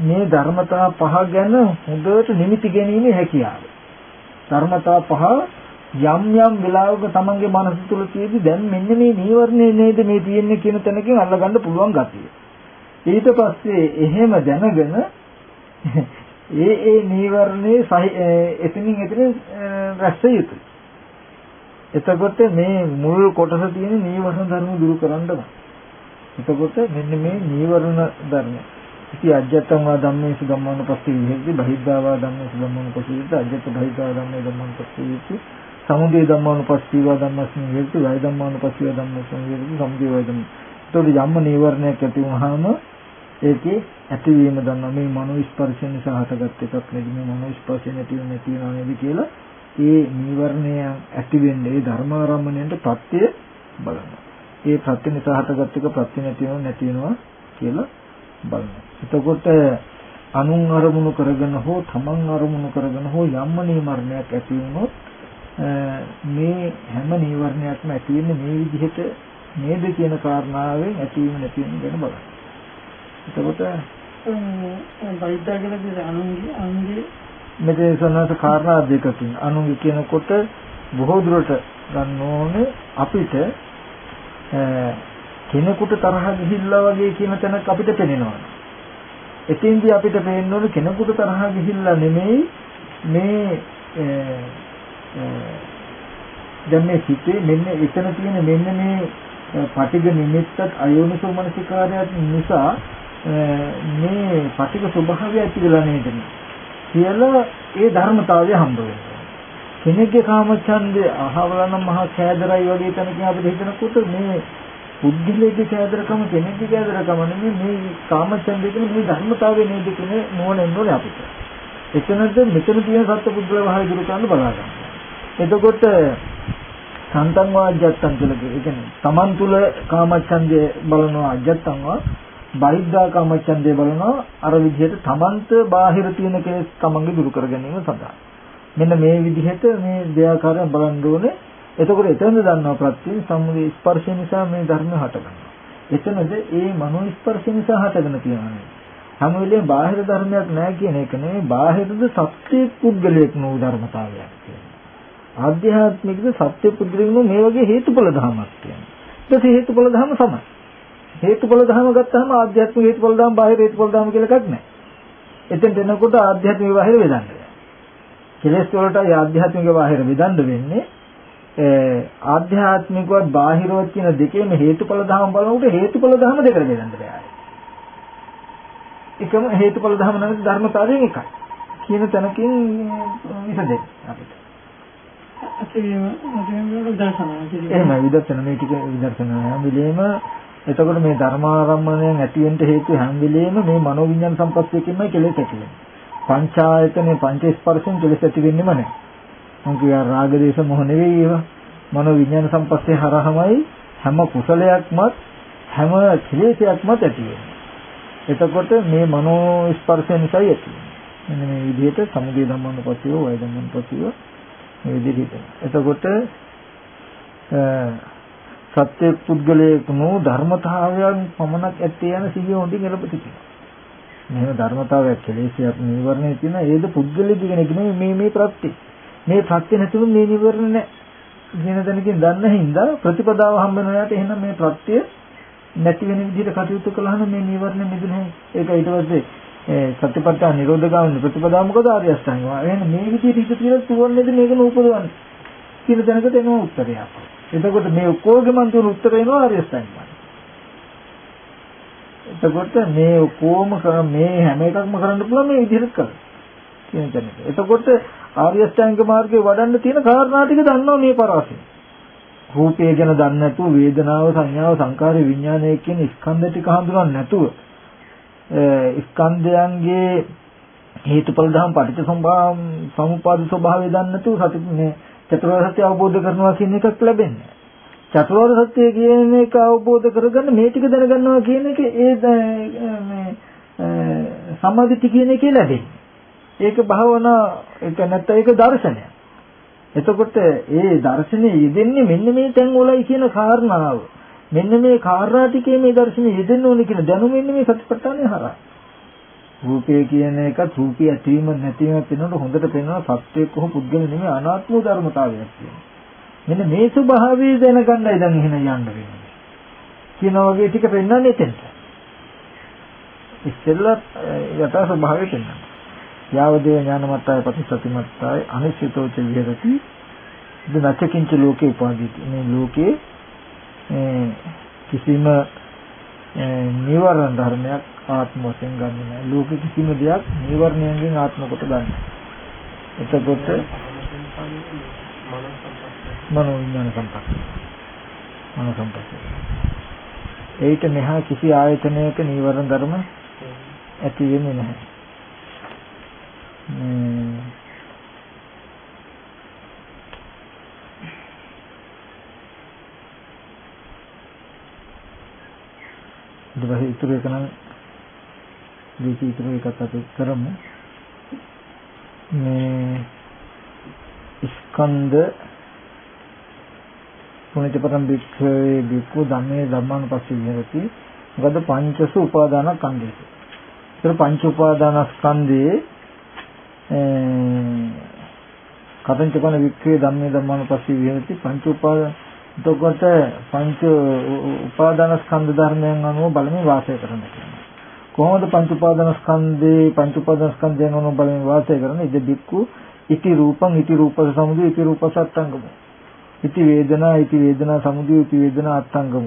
මේ ධර්මතා පහ ගැන හොඳට නිමිති ගැනීමේ හැකියාව. ධර්මතා පහ යම් යම් වෙලාවක තමන්ගේ මනස තුල තියෙදි දැන් මෙන්න මේ නීවරණේ නේද මේ තියෙන්නේ කියන තැනකින් අල්ලගන්න පුළුවන් ගතිය. ඊට පස්සේ එහෙම දැනගෙන ඒ ඒ නීවරණේ එතනින් එතන රැස්ස යුතුයි. එතකොට මේ මුල් කොටස තියෙන නීවරණ ධර්ම දුරු කරන්නම. එතකොට මෙන්න මේ නීවරණ ධර්ම ඉති අජ්ජත්තං වා ධම්මේසු ධම්මානුපස්සී විහෙද්දි බහිද්ධා වා ධම්මේසු ධම්මානුපස්සී විහෙද්දි අජ්ජත්ත බහිද්ධා ධම්මේ ධම්මානුපස්සී විහෙද්දි සමුදය ධම්මානුපස්සී වා ධම්මස්මින් විහෙද්දි වය ධම්මානුපස්සී වා ධම්මස්මින් විහෙද්දි සමුදය වය ධම්ම. ඒතකොට යම්ම නීවරණයක් ඇති වුනහම ඒකේ ඇතිවීම දන්නා මේ මනෝ ස්පර්ශ නිසා හටගත් එකක් නෙවෙයි මේ මනෝ ස්පර්ශ නැති වෙන්නේ තියෙනව නේද කියලා ඒ නීවරණය ඇති වෙන්නේ ඒ ධර්මාරම්මණයට ප්‍රත්‍ය බලනවා. ඒ ප්‍රත්‍ය නිසා හටගත් එක ප්‍රත්‍ය නැති වෙනව නැති වෙනවා කියලා බලනවා. එතකොට අනුන් අරමුණු කරගෙන හෝ තමන් අරමුණු කරගෙන හෝ යම්ම නීවරණයක් ඇති වුණොත් මේ හැම නීවරණයක්ම ඇති වෙන්නේ මේ විදිහට නේද කියන කාරණාවෙන් ඇතිවීම නැතිවීම ගැන බලන්න. එතකොට බයිද්දා කියලා කියන අනුන්ගේ අනුන්ගේ මෙතන සන්නස කාරණා දෙකකින් අනුන්ගේ කියනකොට බොහෝ දුරට ගන්න ඕනේ අපිට කෙනෙකුට තරහ ගිහිල්ලා වගේ කියන තැනක් අපිට පේනවා. එතෙන්දී අපිට පේන්න ඕන කෙනෙකුට තරහ ගිහිල්ලා නෙමෙයි මේ දැන් මේ සිතේ මෙන්න එතන තියෙන මෙන්න මේ පටිඝ නිමිත්තත් අයෝනිසෝ මනසිකාරයත් නිසා මේ පටිඝ ස්වභාවය ඇතිදලා නේද කියලා ඒ ධර්මතාවය හම්බ වෙනවා. කෙනෙක්ගේ කාමච්ඡන්දේ අහවලනම් මහා කෑදරයි වගේ තැනකින් අපිට හිතනකොට මේ පුද්ගලයේ කෑදරකම කෙනෙක්ගේ කෑදරකම නෙමෙයි මේ කාමච්ඡන්දේ කියන මේ ධර්මතාවය නේද කියන නෝන එන්නේ අපිට. එතනද මෙතන තියෙන සත්පුද්ගල භාවය දුරු කරන්න බලා ගන්න. එතකොට සන්තං වාජ්ජත්තං කියලා කියන්නේ තමන් තුල කාමච්ඡන්දය බලනවා අජත්තං වා බහිද්ධා කාමච්ඡන්දය බලනවා අර විදිහට තමන්ට බාහිර තියෙන කෙලෙස් තමන්ගේ දුරු කර ගැනීම සඳහා. මෙන්න මේ විදිහට මේ දෙයාකාරයෙන් බලන්න ඕනේ එතකොට එතනද දන්නවා ප්‍රත්‍යයෙන් සම්මුති ස්පර්ශය නිසා මේ ධර්ම හටගන්නවා. එතනද ඒ මනෝ ස්පර්ශය නිසා හටගෙන තියෙනවා. හැම වෙලේම බාහිර ධර්මයක් නැහැ කියන එක නෙමෙයි බාහිරද සත්‍ය පුද්ගලයක් නෝ ධර්මතාවයක් කියන්නේ. ආධ්‍යාත්මිකද සත්‍ය පුද්ගලයක් නෝ මේ වගේ හේතුඵල ධර්මයක් කියන්නේ. ඊට හේතුඵල ධර්ම තමයි. හේතුඵල ධර්ම ගත්තාම ආධ්‍යාත්මික හේතුඵල ධර්ම බාහිර හේතුඵල ධර්ම කියලා එකක් නැහැ. එතෙන් එනකොට ආධ්‍යාත්මික බාහිර බෙදන්න බෑ. කෙලෙස් වලට ආධ්‍යාත්මික බාහිර බෙදන්න වෙන්නේ ආධ්‍යාත්මිකවත් බාහිරවත් කියන දෙකේම හේතුඵල ධර්ම බලනකොට හේතුඵල ධර්ම දෙකට බෙදන්න බෑ. එකම හේතුඵල ධර්ම නැති ධර්මතාවයෙන් එකයි. කියන තැනකින් විසදෙන්න අපිට. අතේම අතේම දර්ශනය. එහෙම විදර්ශන මේ ටික විදර්ශන හැම වෙලේම එතකොට මේ ධර්මාරම්මණයෙන් ඇති වෙන්න හේතු හැම වෙලේම මේ මනෝවිඤ්ඤාණ සම්පස්තයකින්මයි කෙලෙස් ඇති වෙන්නේ. පංචායතනේ පංච ස්පර්ශයෙන් කෙලෙස් ඇති වෙන්නේම නැහැ. මම කියා රාග දේශ මොහ නෙවෙයි ඒවා. මනෝ විඥාන සම්පස්සේ හරහමයි හැම කුසලයක්මත් හැම ක්ලේශයක්මත් ඇති එතකොට මේ මනෝ ස්පර්ශය නිසා ඇති මෙන්න මේ විදිහට සමුදය ධම්මනුපස්සීව වය ධම්මනුපස්සීව මේ විදිහට එතකොට සත්‍ය පුද්ගලයෙකුණු ධර්මතාවයන් පමණක් ඇත්තේ යන සිහිය හොඳින් එළඹ සිටිනවා. මෙහෙම ධර්මතාවයක් කෙලෙසියක් නීවරණේ තියෙන ඒද පුද්ගලයෙක් කෙනෙක් නෙමෙයි මේ මේ ප්‍රත්‍ය. මේ ප්‍රත්‍ය නැතුව මේ නීවරණ නැහැ. කියන දැනකින් දන්න හින්දා ප්‍රතිපදාව හම්බ වෙන යාට එහෙනම් මේ ප්‍රත්‍ය නැති වෙන විදිහට කටයුතු කළාම මේ නීවරණ නිදුනේ ඒක ඊට පස්සේ සත්‍යපට්ඨාන නිරෝධ ගාමී ප්‍රතිපදාව මොකද ආර්ය අෂ්ටාංගය. එහෙනම් මේ විදිහට හිත කියලා තුවන්නේද මේක නූපදවන්නේ. කියන දැනකට එනවා උත්තරයක්. එතකොට මේ ඔක්කොගෙම තුන උත්තර එනවා ආර්ය අෂ්ටාංග මාර්ගය. එතකොට මේ ඔක්කොම මේ හැම එකක්ම කරන්න පුළුවන් මේ විදිහට කරන්න. කියන තැනක. එතකොට ආර්ය අෂ්ටාංග මාර්ගේ වඩන්න තියෙන කාරණා ටික දන්නවා මේ පරාසය. රූපය ගැන දන්නේ නැතුව වේදනාව සංඥාව සංකාරය විඥානය කියන ස්කන්ධ ටික හඳුනන්නේ නැතුව ස්කන්ධයන්ගේ හේතුඵල ධම් පටිච්ච සමුපාද ස්වභාවය දන්නේ නැතුව සති මේ චතුරාර්ය සත්‍ය අවබෝධ කරනවා කියන එකක් ලැබෙන්නේ. චතුරාර්ය සත්‍ය කියන එක අවබෝධ කරගන්න මේ ටික දැනගන්නවා කියන එක ඒ මේ සම්මාදිට කියන එකේ ලැබෙන්නේ. ඒක භාවනා ඒක නැත්නම් ඒක දර්ශනය. එතකොට ඒ දර්ශනේ යෙදෙන්නේ මෙන්න මේ තැන් වලයි කියන කාරණාව. මෙන්න මේ කාරණා ටිකේ මේ දර්ශනේ යෙදෙන්න ඕනේ කියන දැනුම මෙන්න මේ සතිපට්ඨානය හරහා. රූපය කියන එකත් රූපය ඇතිවීම නැතිවීම වෙනකොට හොඳට පේනවා සත්‍යයක් කොහොම පුද්ගල නෙමෙයි අනාත්ම ධර්මතාවයක් තියෙනවා. මෙන්න මේ ස්වභාවය දැනගන්නයි දැන් එහෙම යන්න වෙන්නේ. කියන වගේ ටික පෙන්වන්නේ එතෙන්ට. ඉස්සෙල්ලා යථා ස්වභාවය පෙන්වනවා. යාවදේ ඥානමත්තාය පටිසතිමත්තාය අනිශ්චිතෝච විහෙරති දනචකින්ච ලෝකේ උපාදීති මේ ලෝකේ කිසිම නිවරණ ධර්මයක් ආත්ම වශයෙන් ගන්නෙ නෑ ලෝකෙ කිසිම දෙයක් නිවර්ණයෙන් ආත්ම කොට ගන්න. එතකොට මනෝ විඥාන සම්පත්. මනෝ සම්පත්. ඒිට මෙහා කිසි ආයතනයක නිවරණ ධර්ම ඇති වෙන්නේ නැහැ. ඊට පස්සේ ඉතුරු එක නම් දීපි ඉතුරු එකත් අපි කරමු. මේ ස්කන්ධ පුණිතපරම් බික්ඛවේ බික්ඛු ධම්මේ ධම්මානුපස්සී විහෙරති. මොකද පංචසු උපාදාන ස්කන්ධේ. ඒතර පංච උපාදාන ස්කන්ධේ කතංච කන වික්ඛේ ධම්මේ ධම්මානුපස්සී විහෙරති. පංච උපාදාන එතකොට පංච උපාදාන ස්කන්ධ ධර්මයන් අනුව බලමින් වාසය කරන්න කියනවා. කොහොමද පංච උපාදාන ස්කන්ධේ පංච උපාදාන ස්කන්ධයන් අනුව බලමින් වාසය කරන්නේ? ඉද බික්කු ඉති රූපං ඉති රූපස සමුදය ඉති රූපස අත්තංගම. ඉති වේදනා ඉති වේදනා සමුදය ඉති වේදනා අත්තංගම.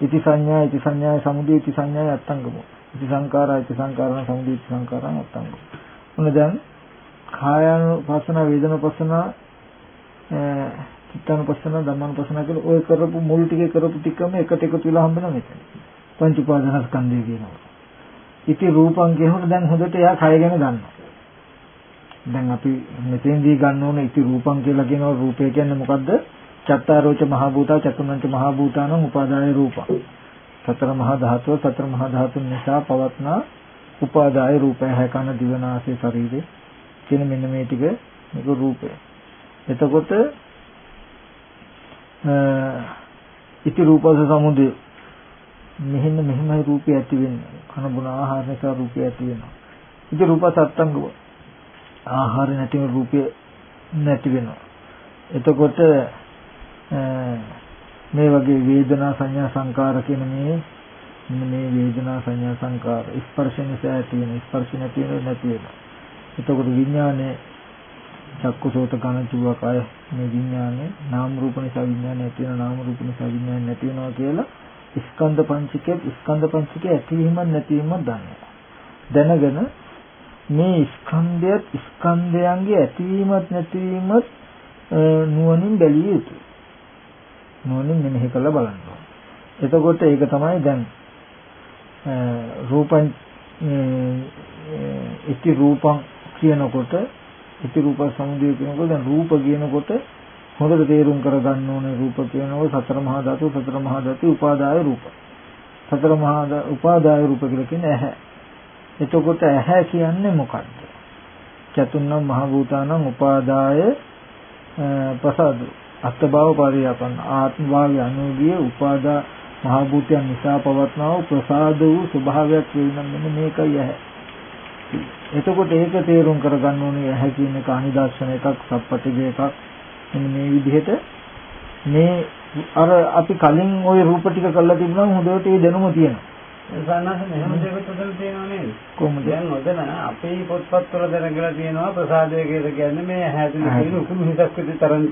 ඉති සංඥා ඉති සංඥා සමුදය ඉති සංඥා අත්තංගම. ඉති සංකාරා ඉති සංකාරණ සමුදය ඉති සංකාරණ අත්තංගම. මොන දැන් කායानुපස්සන වේදනානුපස්සන චිත්තානුපස්සන ධම්මානුපස්සන කියලා ඔය කරපු මුල් ටිකේ කරපු ටිකම එකට එකතු වෙලා හම්බෙනවා මෙතන. පංච උපාදානස්කන්ධය කියනවා. ඉති රූපං කියනකොට දැන් හොඳට එයා කය ගැන දන්නවා. දැන් අපි මෙතෙන්දී ගන්න ඕන ඉති රූපං කියලා කියනවා රූපය කියන්නේ මොකද්ද? චත්තාරෝච මහ භූතා චතුර්ණංච මහ භූතානං උපාදාය රූපං. සතර මහා ධාතුව සතර මහා ධාතුන් නිසා පවත්නා උපාදාය රූපය හැකන දිවනාසේ ශරීරේ කියන මෙන්න මේ ටික මේක රූපය. එතකොට ඉති රූපස සමුදය. මෙහෙම මෙහෙමයි රූපය ඇති වෙන්නේ. කන බොන ආහාර නිසා රූපය ඇති වෙනවා. ඉති රූප සත්ංගව ආහාර නැතිව රූපය නැති වෙනවා. එතකොට මේ වගේ වේදනා සංඥා සංකාර කියන මේ මේ වේදනා සංඥා සංකාර ස්පර්ශ නිසා ඇති වෙන ස්පර්ශ නැති වෙන නැති වෙන. එතකොට විඥානේ චක්කුසෝත ගණ ජීව කය මේ විඥානේ නාම රූප නිසා විඥානය ඇති වෙනවා නාම රූප නිසා විඥානය නැති වෙනවා කියලා ස්කන්ධ පංචකයේ ස්කන්ධ පංචකයේ ඇතිවීමක් නැතිවීමක් දන්නවා. දැනගෙන මේ ස්කන්ධයත් ස්කන්ධයන්ගේ ඇතිවීමත් නැතිවීමත් නුවණින් බැලිය යුතුයි. නුවණින් මෙනෙහි කරලා බලන්න එතකොට ඒක තමයි දැන් රූපං ඉති රූපං කියනකොට ඉති රූප සමුදය කියනකොට දැන් රූප කියනකොට හොඳට තේරුම් කරගන්න ඕනේ රූප කියනකොට සතර මහා ධාතු සතර මහා ධාතු උපාදාය රූප. සතර මහා උපාදාය රූප කියලා කියන්නේ ඇහැ. එතකොට ඇහැ කියන්නේ මොකක්ද? චතුන්නම් මහ භූතානම් උපාදාය ප්‍රසාද අත්භව පරියාපන්න ආත්ම භාවය අනුගිය උපාදා මහ භූතයන් නිසා පවත්නා වූ ප්‍රසාද වූ ස්වභාවයක් වෙනනම් මෙන්න මේකයි ඇහැ. එතකොට ඒක තේරුම් කරගන්න ඕනේ ඇහැ කියන එක අනිදර්ශන එකක් සප්පටිග එකක් මෙන්න මේ විදිහට මේ අර අපි කලින් ওই රූප ටික කරලා තිබුණාම හොඳට ඒ දැනුම තියෙනවා සන්නස මෙහෙම දෙයක් උදල තියෙනවා නේද කොහොමද දැන් ඔතන අපේ පොත්පත් වල දැනගලා තියෙනවා ප්‍රසාදය කියලා කියන්නේ මේ හැදුණු කියන උකුණු හිතක් විතර තරම්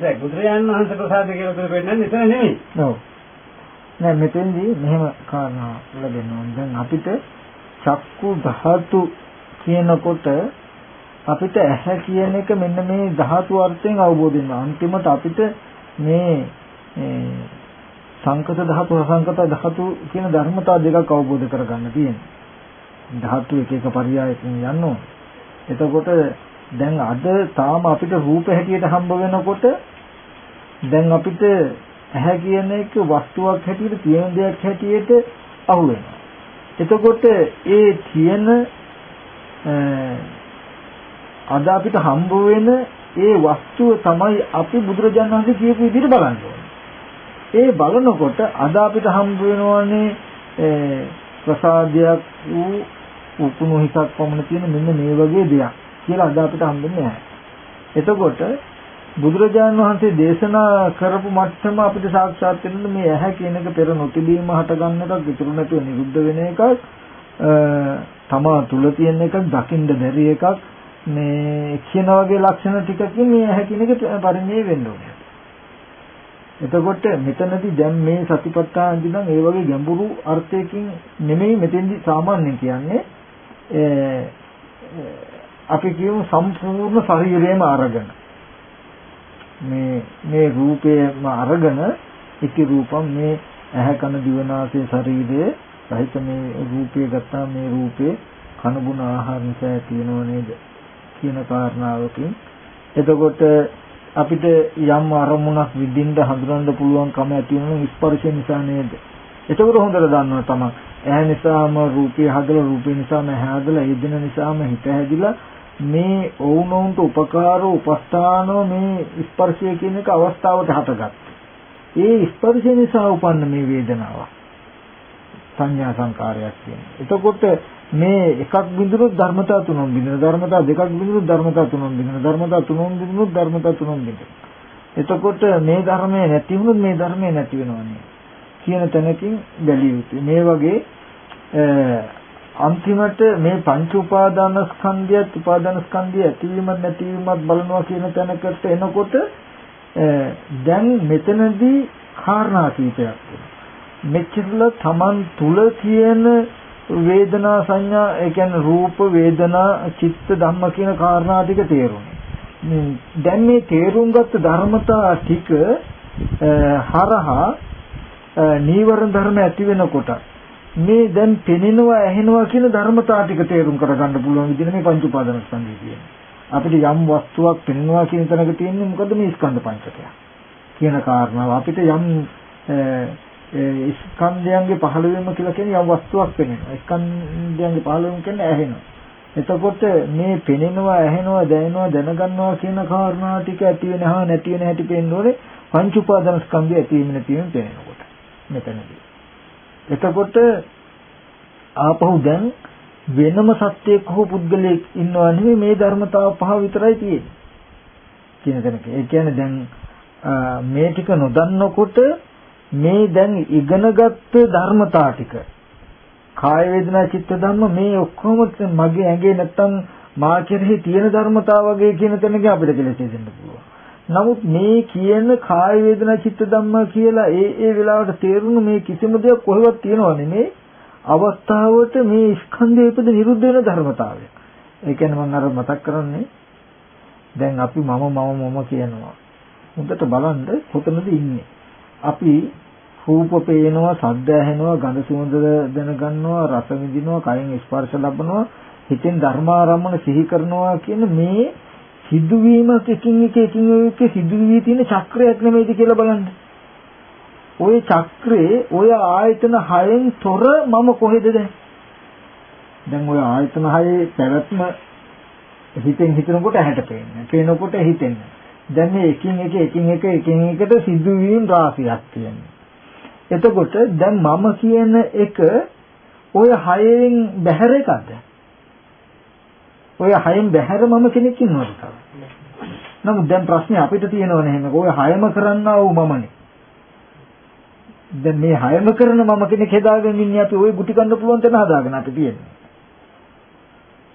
දැන් බුදුරජාණන් වහන්සේ ප්‍රසාද කියලා උතර පෙන්නන්නේ එතන නෙමෙයි. ඔව්. නෑ මෙතෙන්දී මෙහෙම කාරණා ලැබෙනවා. දැන් අපිට චක්කු ධාතු කියනකොට අපිට ඇහැ කියන එක මෙන්න මේ ධාතු අර්ථයෙන් අවබෝධ වෙනවා. අන්තිමට අපිට මේ සංකත ධාතු අසංකත ධාතු කියන ධර්මතා දෙකක් අවබෝධ කරගන්න තියෙනවා. ධාතු එක එක පරියායකින් යන්න ඕන. එතකොට දැන් අද තාම අපිට රූප හැටියට හම්බ වෙනකොට දැන් අපිට ඇහැ කියන එක වස්තුවක් හැටියට තියෙන දෙයක් හැටියට අහු වෙනවා. එතකොට ඒ තියෙන අද අපිට හම්බ වෙන ඒ වස්තුව තමයි අපි බුදුරජාණන් වහන්සේ කියපු විදිහට බලන්න ඕනේ. ඒ බලනකොට අද අපිට හම්බ වෙනවනේ ප්‍රසාදයක් වූ උකුණු හිතක් පමණ තියෙන මෙන්න මේ වගේ දෙයක් කියලා අද අපිට හම්බෙන්නේ නැහැ. එතකොට බුදුරජාණන් වහන්සේ දේශනා කරපු මට්ටම අපිට සාක්ෂාත් වෙන්න මේ ඇහැ කියන එක පෙර නොතිබීම හටගන්න එකක් ඉතුරු නැතුව නිරුද්ධ වෙන එකක් තමා තුල තියෙන එකක් දකින්න බැරි එකක්. මේ කියන වගේ ලක්ෂණ ටිකකින් මේ ඇහැ කියන එක පරිණේ වෙන්න ඕනේ. එතකොට මෙතනදී දැන් මේ සතිපට්ඨාන දිනම් ඒ වගේ ගැඹුරු අර්ථයකින් නෙමෙයි මෙතෙන්දි සාමාන්‍යයෙන් කියන්නේ. අපි කියමු සම්පූර්ණ ශරීරයම අරගෙන. මේ මේ රූපයම අරගෙන ඉති රූපම් මේ ඇහැ කන දිවනාසය ශරීරයේ සහිත මේ රූපය ගත්තා මේ රූපේ කන බුන ආහාර නිසා තියෙනව නේද? කියන කාරණාවකින්. එතකොට අපිට යම් අරමුණක් විඳින්න හඳුනන්න පුළුවන්කම ඇති වෙන ස්පර්ශ නිසා නේද? එතකොට හොඳට දන්නවා තමයි ඇහැ නිසාම රූපය හදලා රූපය නිසාම ඇහැ හදලා ඒ දින නිසාම හිත හැදිලා මේ ඔවුනොවුන්ට උපකාර උපස්ථාන මේ ස්පර්ශය කියන එක අවස්ථාවට හටගත්තා. ඒ ස්පර්ශය නිසා උපන්න මේ වේදනාව. සංඥා සංකාරයක් කියන්නේ. එතකොට මේ එකක් බිඳුනොත් ධර්මතා තුනක් බිඳින ධර්මතා දෙකක් බිඳුනොත් ධර්මතා තුනක් බිඳින ධර්මතා තුනක් බිඳුනොත් ධර්මතා තුනක් බිඳින. එතකොට මේ ධර්මය නැති වුණොත් මේ ධර්මය නැති වෙනවනේ. කියන තැනකින් බැලිය යුතුයි. මේ වගේ අන්තිමට මේ පංච උපාදාන ස්කන්ධයත් උපාදාන ස්කන්ධය ඇතිවීමත් නැතිවීමත් බලනවා කියන තැනකට එනකොට දැන් මෙතනදී කාරණා කීපයක් මෙච්චරල තමන් තුල තියෙන වේදනා සංඥා ඒ කියන්නේ රූප වේදනා චිත්ත ධම්ම කියන කාරණා ටික තේරුණා. දැන් මේ තේරුම් ගත්ත ධර්මතා ටික හරහා නීවරණ ධර්ම ඇති වෙනකොට මේ දැන් පෙනෙනවා ඇහෙනවා කියන ධර්මතාව ටික තේරුම් කරගන්න පුළුවන් විදිහ මේ පංච උපාදාන ස්කන්ධය කියන්නේ. අපිට යම් වස්තුවක් පෙනෙනවා කියන තැනක තියෙන්නේ මොකද මේ ස්කන්ධ පංචකය කියන කාරණාව. අපිට යම් ස්කන්ධයන්ගේ පහළවීම කියලා කියන්නේ යම් වස්තුවක් පෙනෙනවා. ස්කන්ධයන්ගේ පහළවීම කියන්නේ ඇහෙනවා. එතකොට මේ පෙනෙනවා ඇහෙනවා දැනෙනවා දැනගන්නවා කියන කාරණා ටික ඇති වෙන හා නැති වෙන හැටි පෙන්වන්නේ පංච උපාදාන ස්කන්ධය ඇති වීම නැති වීම පෙනෙනකොට. මෙතනදී. එතකොට ආපහු දැන් වෙනම සත්‍යයක් හෝ පුද්ගලයෙක් ඉන්නවා නෙවෙයි මේ ධර්මතාව පහ විතරයි තියෙන්නේ. කියන තැනක. ඒ කියන්නේ දැන් මේ ටික නොදන්නකොට මේ දැන් ඉගෙනගත්ත ධර්මතා ටික කාය වේදනා චිත්ත ධම්ම මේ ඔක්කොම මගේ ඇඟේ නැත්තම් මා කෙරෙහි තියෙන ධර්මතාව වගේ කියන තැනක අපිට කෙලෙස් දෙන්න පුළුවන්. නමුත් මේ කියන කාය වේදනා චිත්ත ධම්මා කියලා ඒ ඒ වෙලාවට තේරුණු මේ කිසිම දෙයක් කොහෙවත් තියනව නෙමේ අවස්ථාවට මේ ස්කන්ධය උපද නිරුද්ධ වෙන ධර්මතාවය. ඒ කියන්නේ මම අර මතක් කරන්නේ දැන් අපි මම මම මම කියනවා. හොඳට බලන්න කොතනද ඉන්නේ. අපි රූප පේනවා, ශබ්ද ඇහෙනවා, ගඳ සුවඳ දැනගන්නවා, රස විඳිනවා, කයින් ස්පර්ශ ලබනවා, හිතෙන් ධර්මාරම්මන සිහි කරනවා කියන මේ සිදුවීමක් එකින් එක එකින් එක සිදුවී තියෙන චක්‍රයක් නෙමෙයිද කියලා බලන්න. ওই චක්‍රේ ඔය ආයතන හයෙන් තොර මම කොහෙද දැන්? දැන් ඔය ආයතන හයේ පැවැත්ම හිතෙන් හිතනකොට ඇහැට පේන්නේ. පේනකොට හිතෙන්නේ. දැන් මේ එකින් එක එකින් එක එකින් එකට සිදුවීම් රාශියක් තියෙනවා. එතකොට දැන් මම කියන එක ඔය හයෙන් බැහැර එකක්ද? ඔය හයෙන් බැහැර මම කෙනෙක් ඉන්නවද තව? නමුත් දැන් ප්‍රශ්නේ අපිට තියෙනව නෙමෙයි. ඔය හයම කරන්නා වූ මමනේ. දැන් මේ හයම කරන මම කෙනෙක් හදාගෙන ඉන්නේ අපි ওই ගුටි කන්න පුළුවන් තැන හදාගෙන අපි තියෙන්නේ.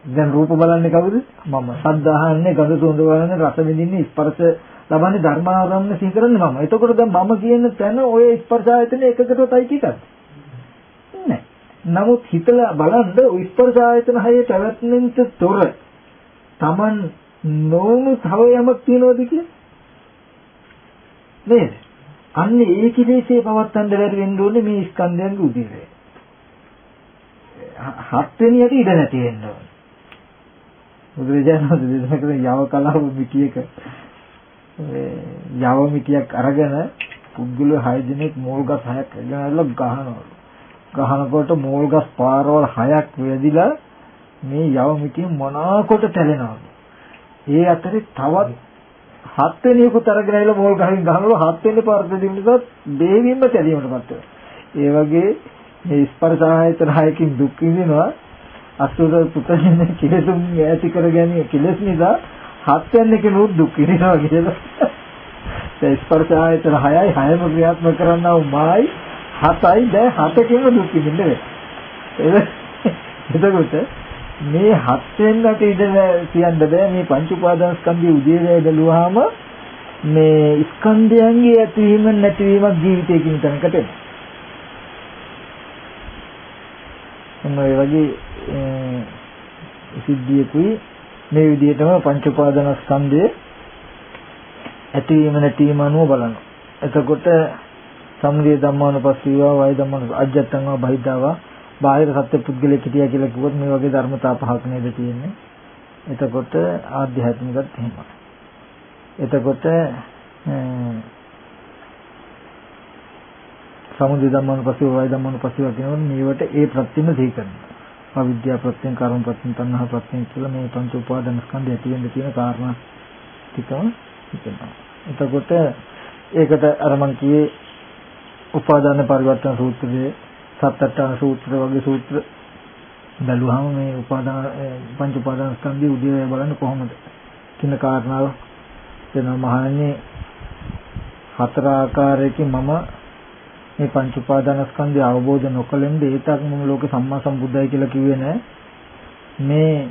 දැන් රූප බලන්නේ කවුද? මම. ශබ්ද අහන්නේ, ගඳ සුවඳ බලන්නේ, රස විඳින්නේ, ස්පර්ශ ලබන්නේ ධර්මාරම්මන සිහි කරන්නේ මම. එතකොට දැන් මම කියන තැන ඔය ස්පර්ශ ආයතන එකකටයි ටිකක්. නෑ. නමුත් හිතලා බලන්න ඔය ස්පර්ශ ආයතන හයේ පැවැත්මෙන්ට තොර Taman නොවුණු තව යමක් තියනවද කියලා? නේද? අන්න ඒ කිලේශේ පවත්තන්න බැරි වෙන්න ඕනේ මේ ස්කන්ධයන්ගේ උදේවැය. හත් වෙනියට ඉඩ නැති වෙන්න ඕනේ. බුදුරජාණන් වහන්සේ දේශනා කරන යව කලාව මිටියක යව මිටියක් අරගෙන පුද්ගල 6 දිනක් මෝල් ගස් 6ක් ගෙනල්ලා ගහනවා. ගහනකොට මෝල් ගස් පාරවල් හයක් වැදිලා මේ යවමිටිය මොනාකොට තැලෙනවද? ඒ අතරේ තවත් හත් වෙනියකුත් අරගෙන ආවිලා මෝල් ගහින් ගහනකොට හත් වෙනි පාරට දින්නකත් දෙවියෙන්ම තැලීමටපත් වෙනවා. ඒ වගේ මේ ස්පර්ශ ආයතන හයකින් දුක් විඳිනවා. අසුර පුතගෙන කෙලෙසුම් ඇති කරගන්නේ කෙලෙස් නිසා හත් වෙනි කෙනෙකුත් දුක් විඳිනවා කියලා. ස්පර්ශ ආයතන හයයි හයම ක්‍රියාත්මක කරන්නා වූ මායි 7යි දැන් 7කෙම දුක් විඳින්න වෙනවා. එතකොට මේ 7 වෙනකට ඉඳලා කියන්න බෑ මේ පංච උපාදානස්කන්ධයේ උදේවැය බැලුවාම මේ ස්කන්ධයන්ගේ ඇතිවීම නැතිවීමක් ජීවිතයේ කියන තැනකට එනවා. ඒ වගේ සිද්ධියකුයි මේ විදිහටම පංච උපාදානස්කන්ධයේ ඇතිවීම නැතිවීම අනුව බලනවා. එතකොට සමුදය ධම්මානුපස්සීවා වය ධම්මානු අජත්තංවා බහිද්ධාවා බාහිර සත්‍ය පුද්ගලෙක් හිටියා කියලා කිව්වොත් මේ වගේ ධර්මතා පහක් නේද තියෙන්නේ. එතකොට ආධ්‍යාත්මිකත් එහෙමයි. එතකොට සමුදය ධම්මානුපස්සීව වය ධම්මානුපස්සීව කියනොත් මේවට ඒ ප්‍රත්‍යම දෙහි කරනවා. අවිද්‍යාව ප්‍රත්‍යයෙන් කර්ම ප්‍රත්‍යයෙන් තණ්හා ප්‍රත්‍යයෙන් කියලා මේ පංච උපාදාන ස්කන්ධය ඇති වෙන්න තියෙන කාරණා ටිකම හිතෙනවා. එතකොට ඒකට අර මං කියේ උපාදාන පරිවර්තන සූත්‍රයේ සත්අට්ඨාන සූත්‍ර වගේ සූත්‍ර බැලුවාම මේ උපාදාන පංච උපාදාන ස්කන්ධය උදේ බලන්න කොහොමද? කියන කාරණාව වෙනවා. මහන්නේ හතර ආකාරයකින් මම මේ පංච උපාදාන ස්කන්ධය අවබෝධ නොකළෙන්ද ඒතක් මම ලෝක සම්මා සම්බුද්ධයි කියලා කිව්වේ නෑ. මේ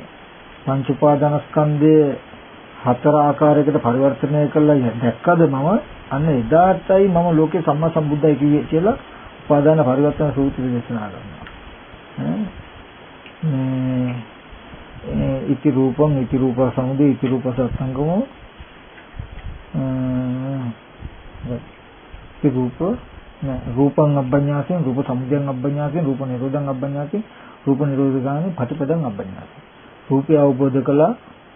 පංච උපාදාන ස්කන්ධය හතර ආකාරයකට පරිවර්තනය කළා දැක්කද මම? අන්න එදාටයි මම ලෝකේ සම්මා සම්බුද්ධයි කිව්වේ කියලා උපාදාන පරිවර්තන සූත්‍රය දේශනා කරනවා. මේ ඉති රූපං ඉති රූප සමුදය ඉති රූප සත්සංගමෝ. ඉති රූප රූපං අබ්බඤ්ඤාසෙන් රූප සමුදයං අබ්බඤ්ඤාසෙන් රූප නිරෝධං අබ්බඤ්ඤාසෙන් රූප නිරෝධ ගාමී පටිපදං අබ්බඤ්ඤාසෙන්. රූපය අවබෝධ කළා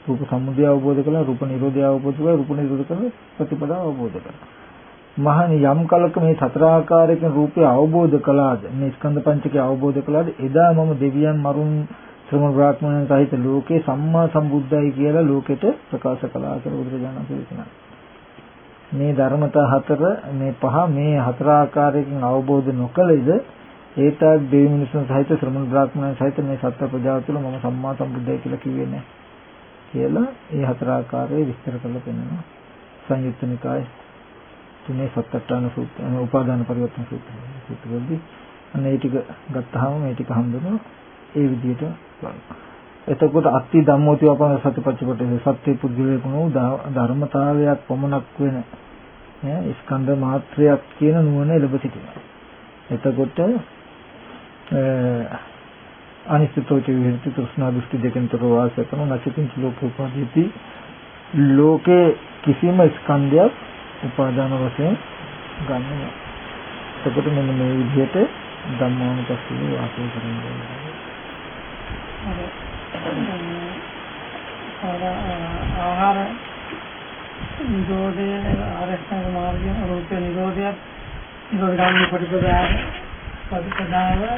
රූප සමුදය අවබෝධ කළා රූප නිරෝධය අවබෝධ කළා රූප නිරෝධ කළා ප්‍රතිපදාව අවබෝධ කළා මහණනි යම් කලක මේ සතර ආකාරයකින් රූපය අවබෝධ කළාද මේ ස්කන්ධ පංචකය අවබෝධ කළාද එදා මම දෙවියන් මරුන් ශ්‍රමණ බ්‍රාහ්මණයන් සහිත ලෝකේ සම්මා සම්බුද්ධයි කියලා ලෝකෙට ප්‍රකාශ කළා කියලා බුදුරජාණන් වහන්සේ මේ ධර්මතා හතර මේ පහ මේ හතර ආකාරයකින් අවබෝධ නොකළේද ඒතත් දෙවි මිනිසුන් සහිත ශ්‍රමණ බ්‍රාහ්මණයන් සහිත මේ සත්‍ය ප්‍රජාව තුළ මම සම්මා සම්බුද්ධයි කියලා කිව්වේ නැහැ. කියලා ඒ හතර ආකාරයේ විස්තර කරලා පෙන්නනවා. සංයුත්ත නිකායේ තුනේ සත්‍යට්ඨාන සූත්‍ර උපාදාන පරිවර්තන සූත්‍ර සූත්‍රවලදී. අන්න ඒ ටික ගත්තාම මේ ටික හම්බුනවා. ඒ විදිහට එතකොට අත්ති ධම්මෝති වපන සතිපත්තිපටේ සත්‍ය පුද්ගලයෙකුණු ධර්මතාවයක් පමණක් වෙන ඈ ස්කන්ධ මාත්‍රයක් කියන නුවණ ලැබ සිටිනවා. එතකොට අනිත්‍යතෝච විහෙරති තෘෂ්ණා දෘෂ්ටි දෙකෙන්තර වාසය කරන නැචිතින් ලෝකෝපාදීති ලෝකේ කිසිම ස්කන්ධයක් උපාදාන වශයෙන් ගන්න නෑ. එතකොට මෙන්න මේ විදිහට ධම්මානුපස්සීව වාසය කරන්න ආහාර නිරෝධය ආරක්ෂක මාර්ගය රූප නිරෝධය නිරෝධ ගාමී ප්‍රතිපදාව ප්‍රතිපදාව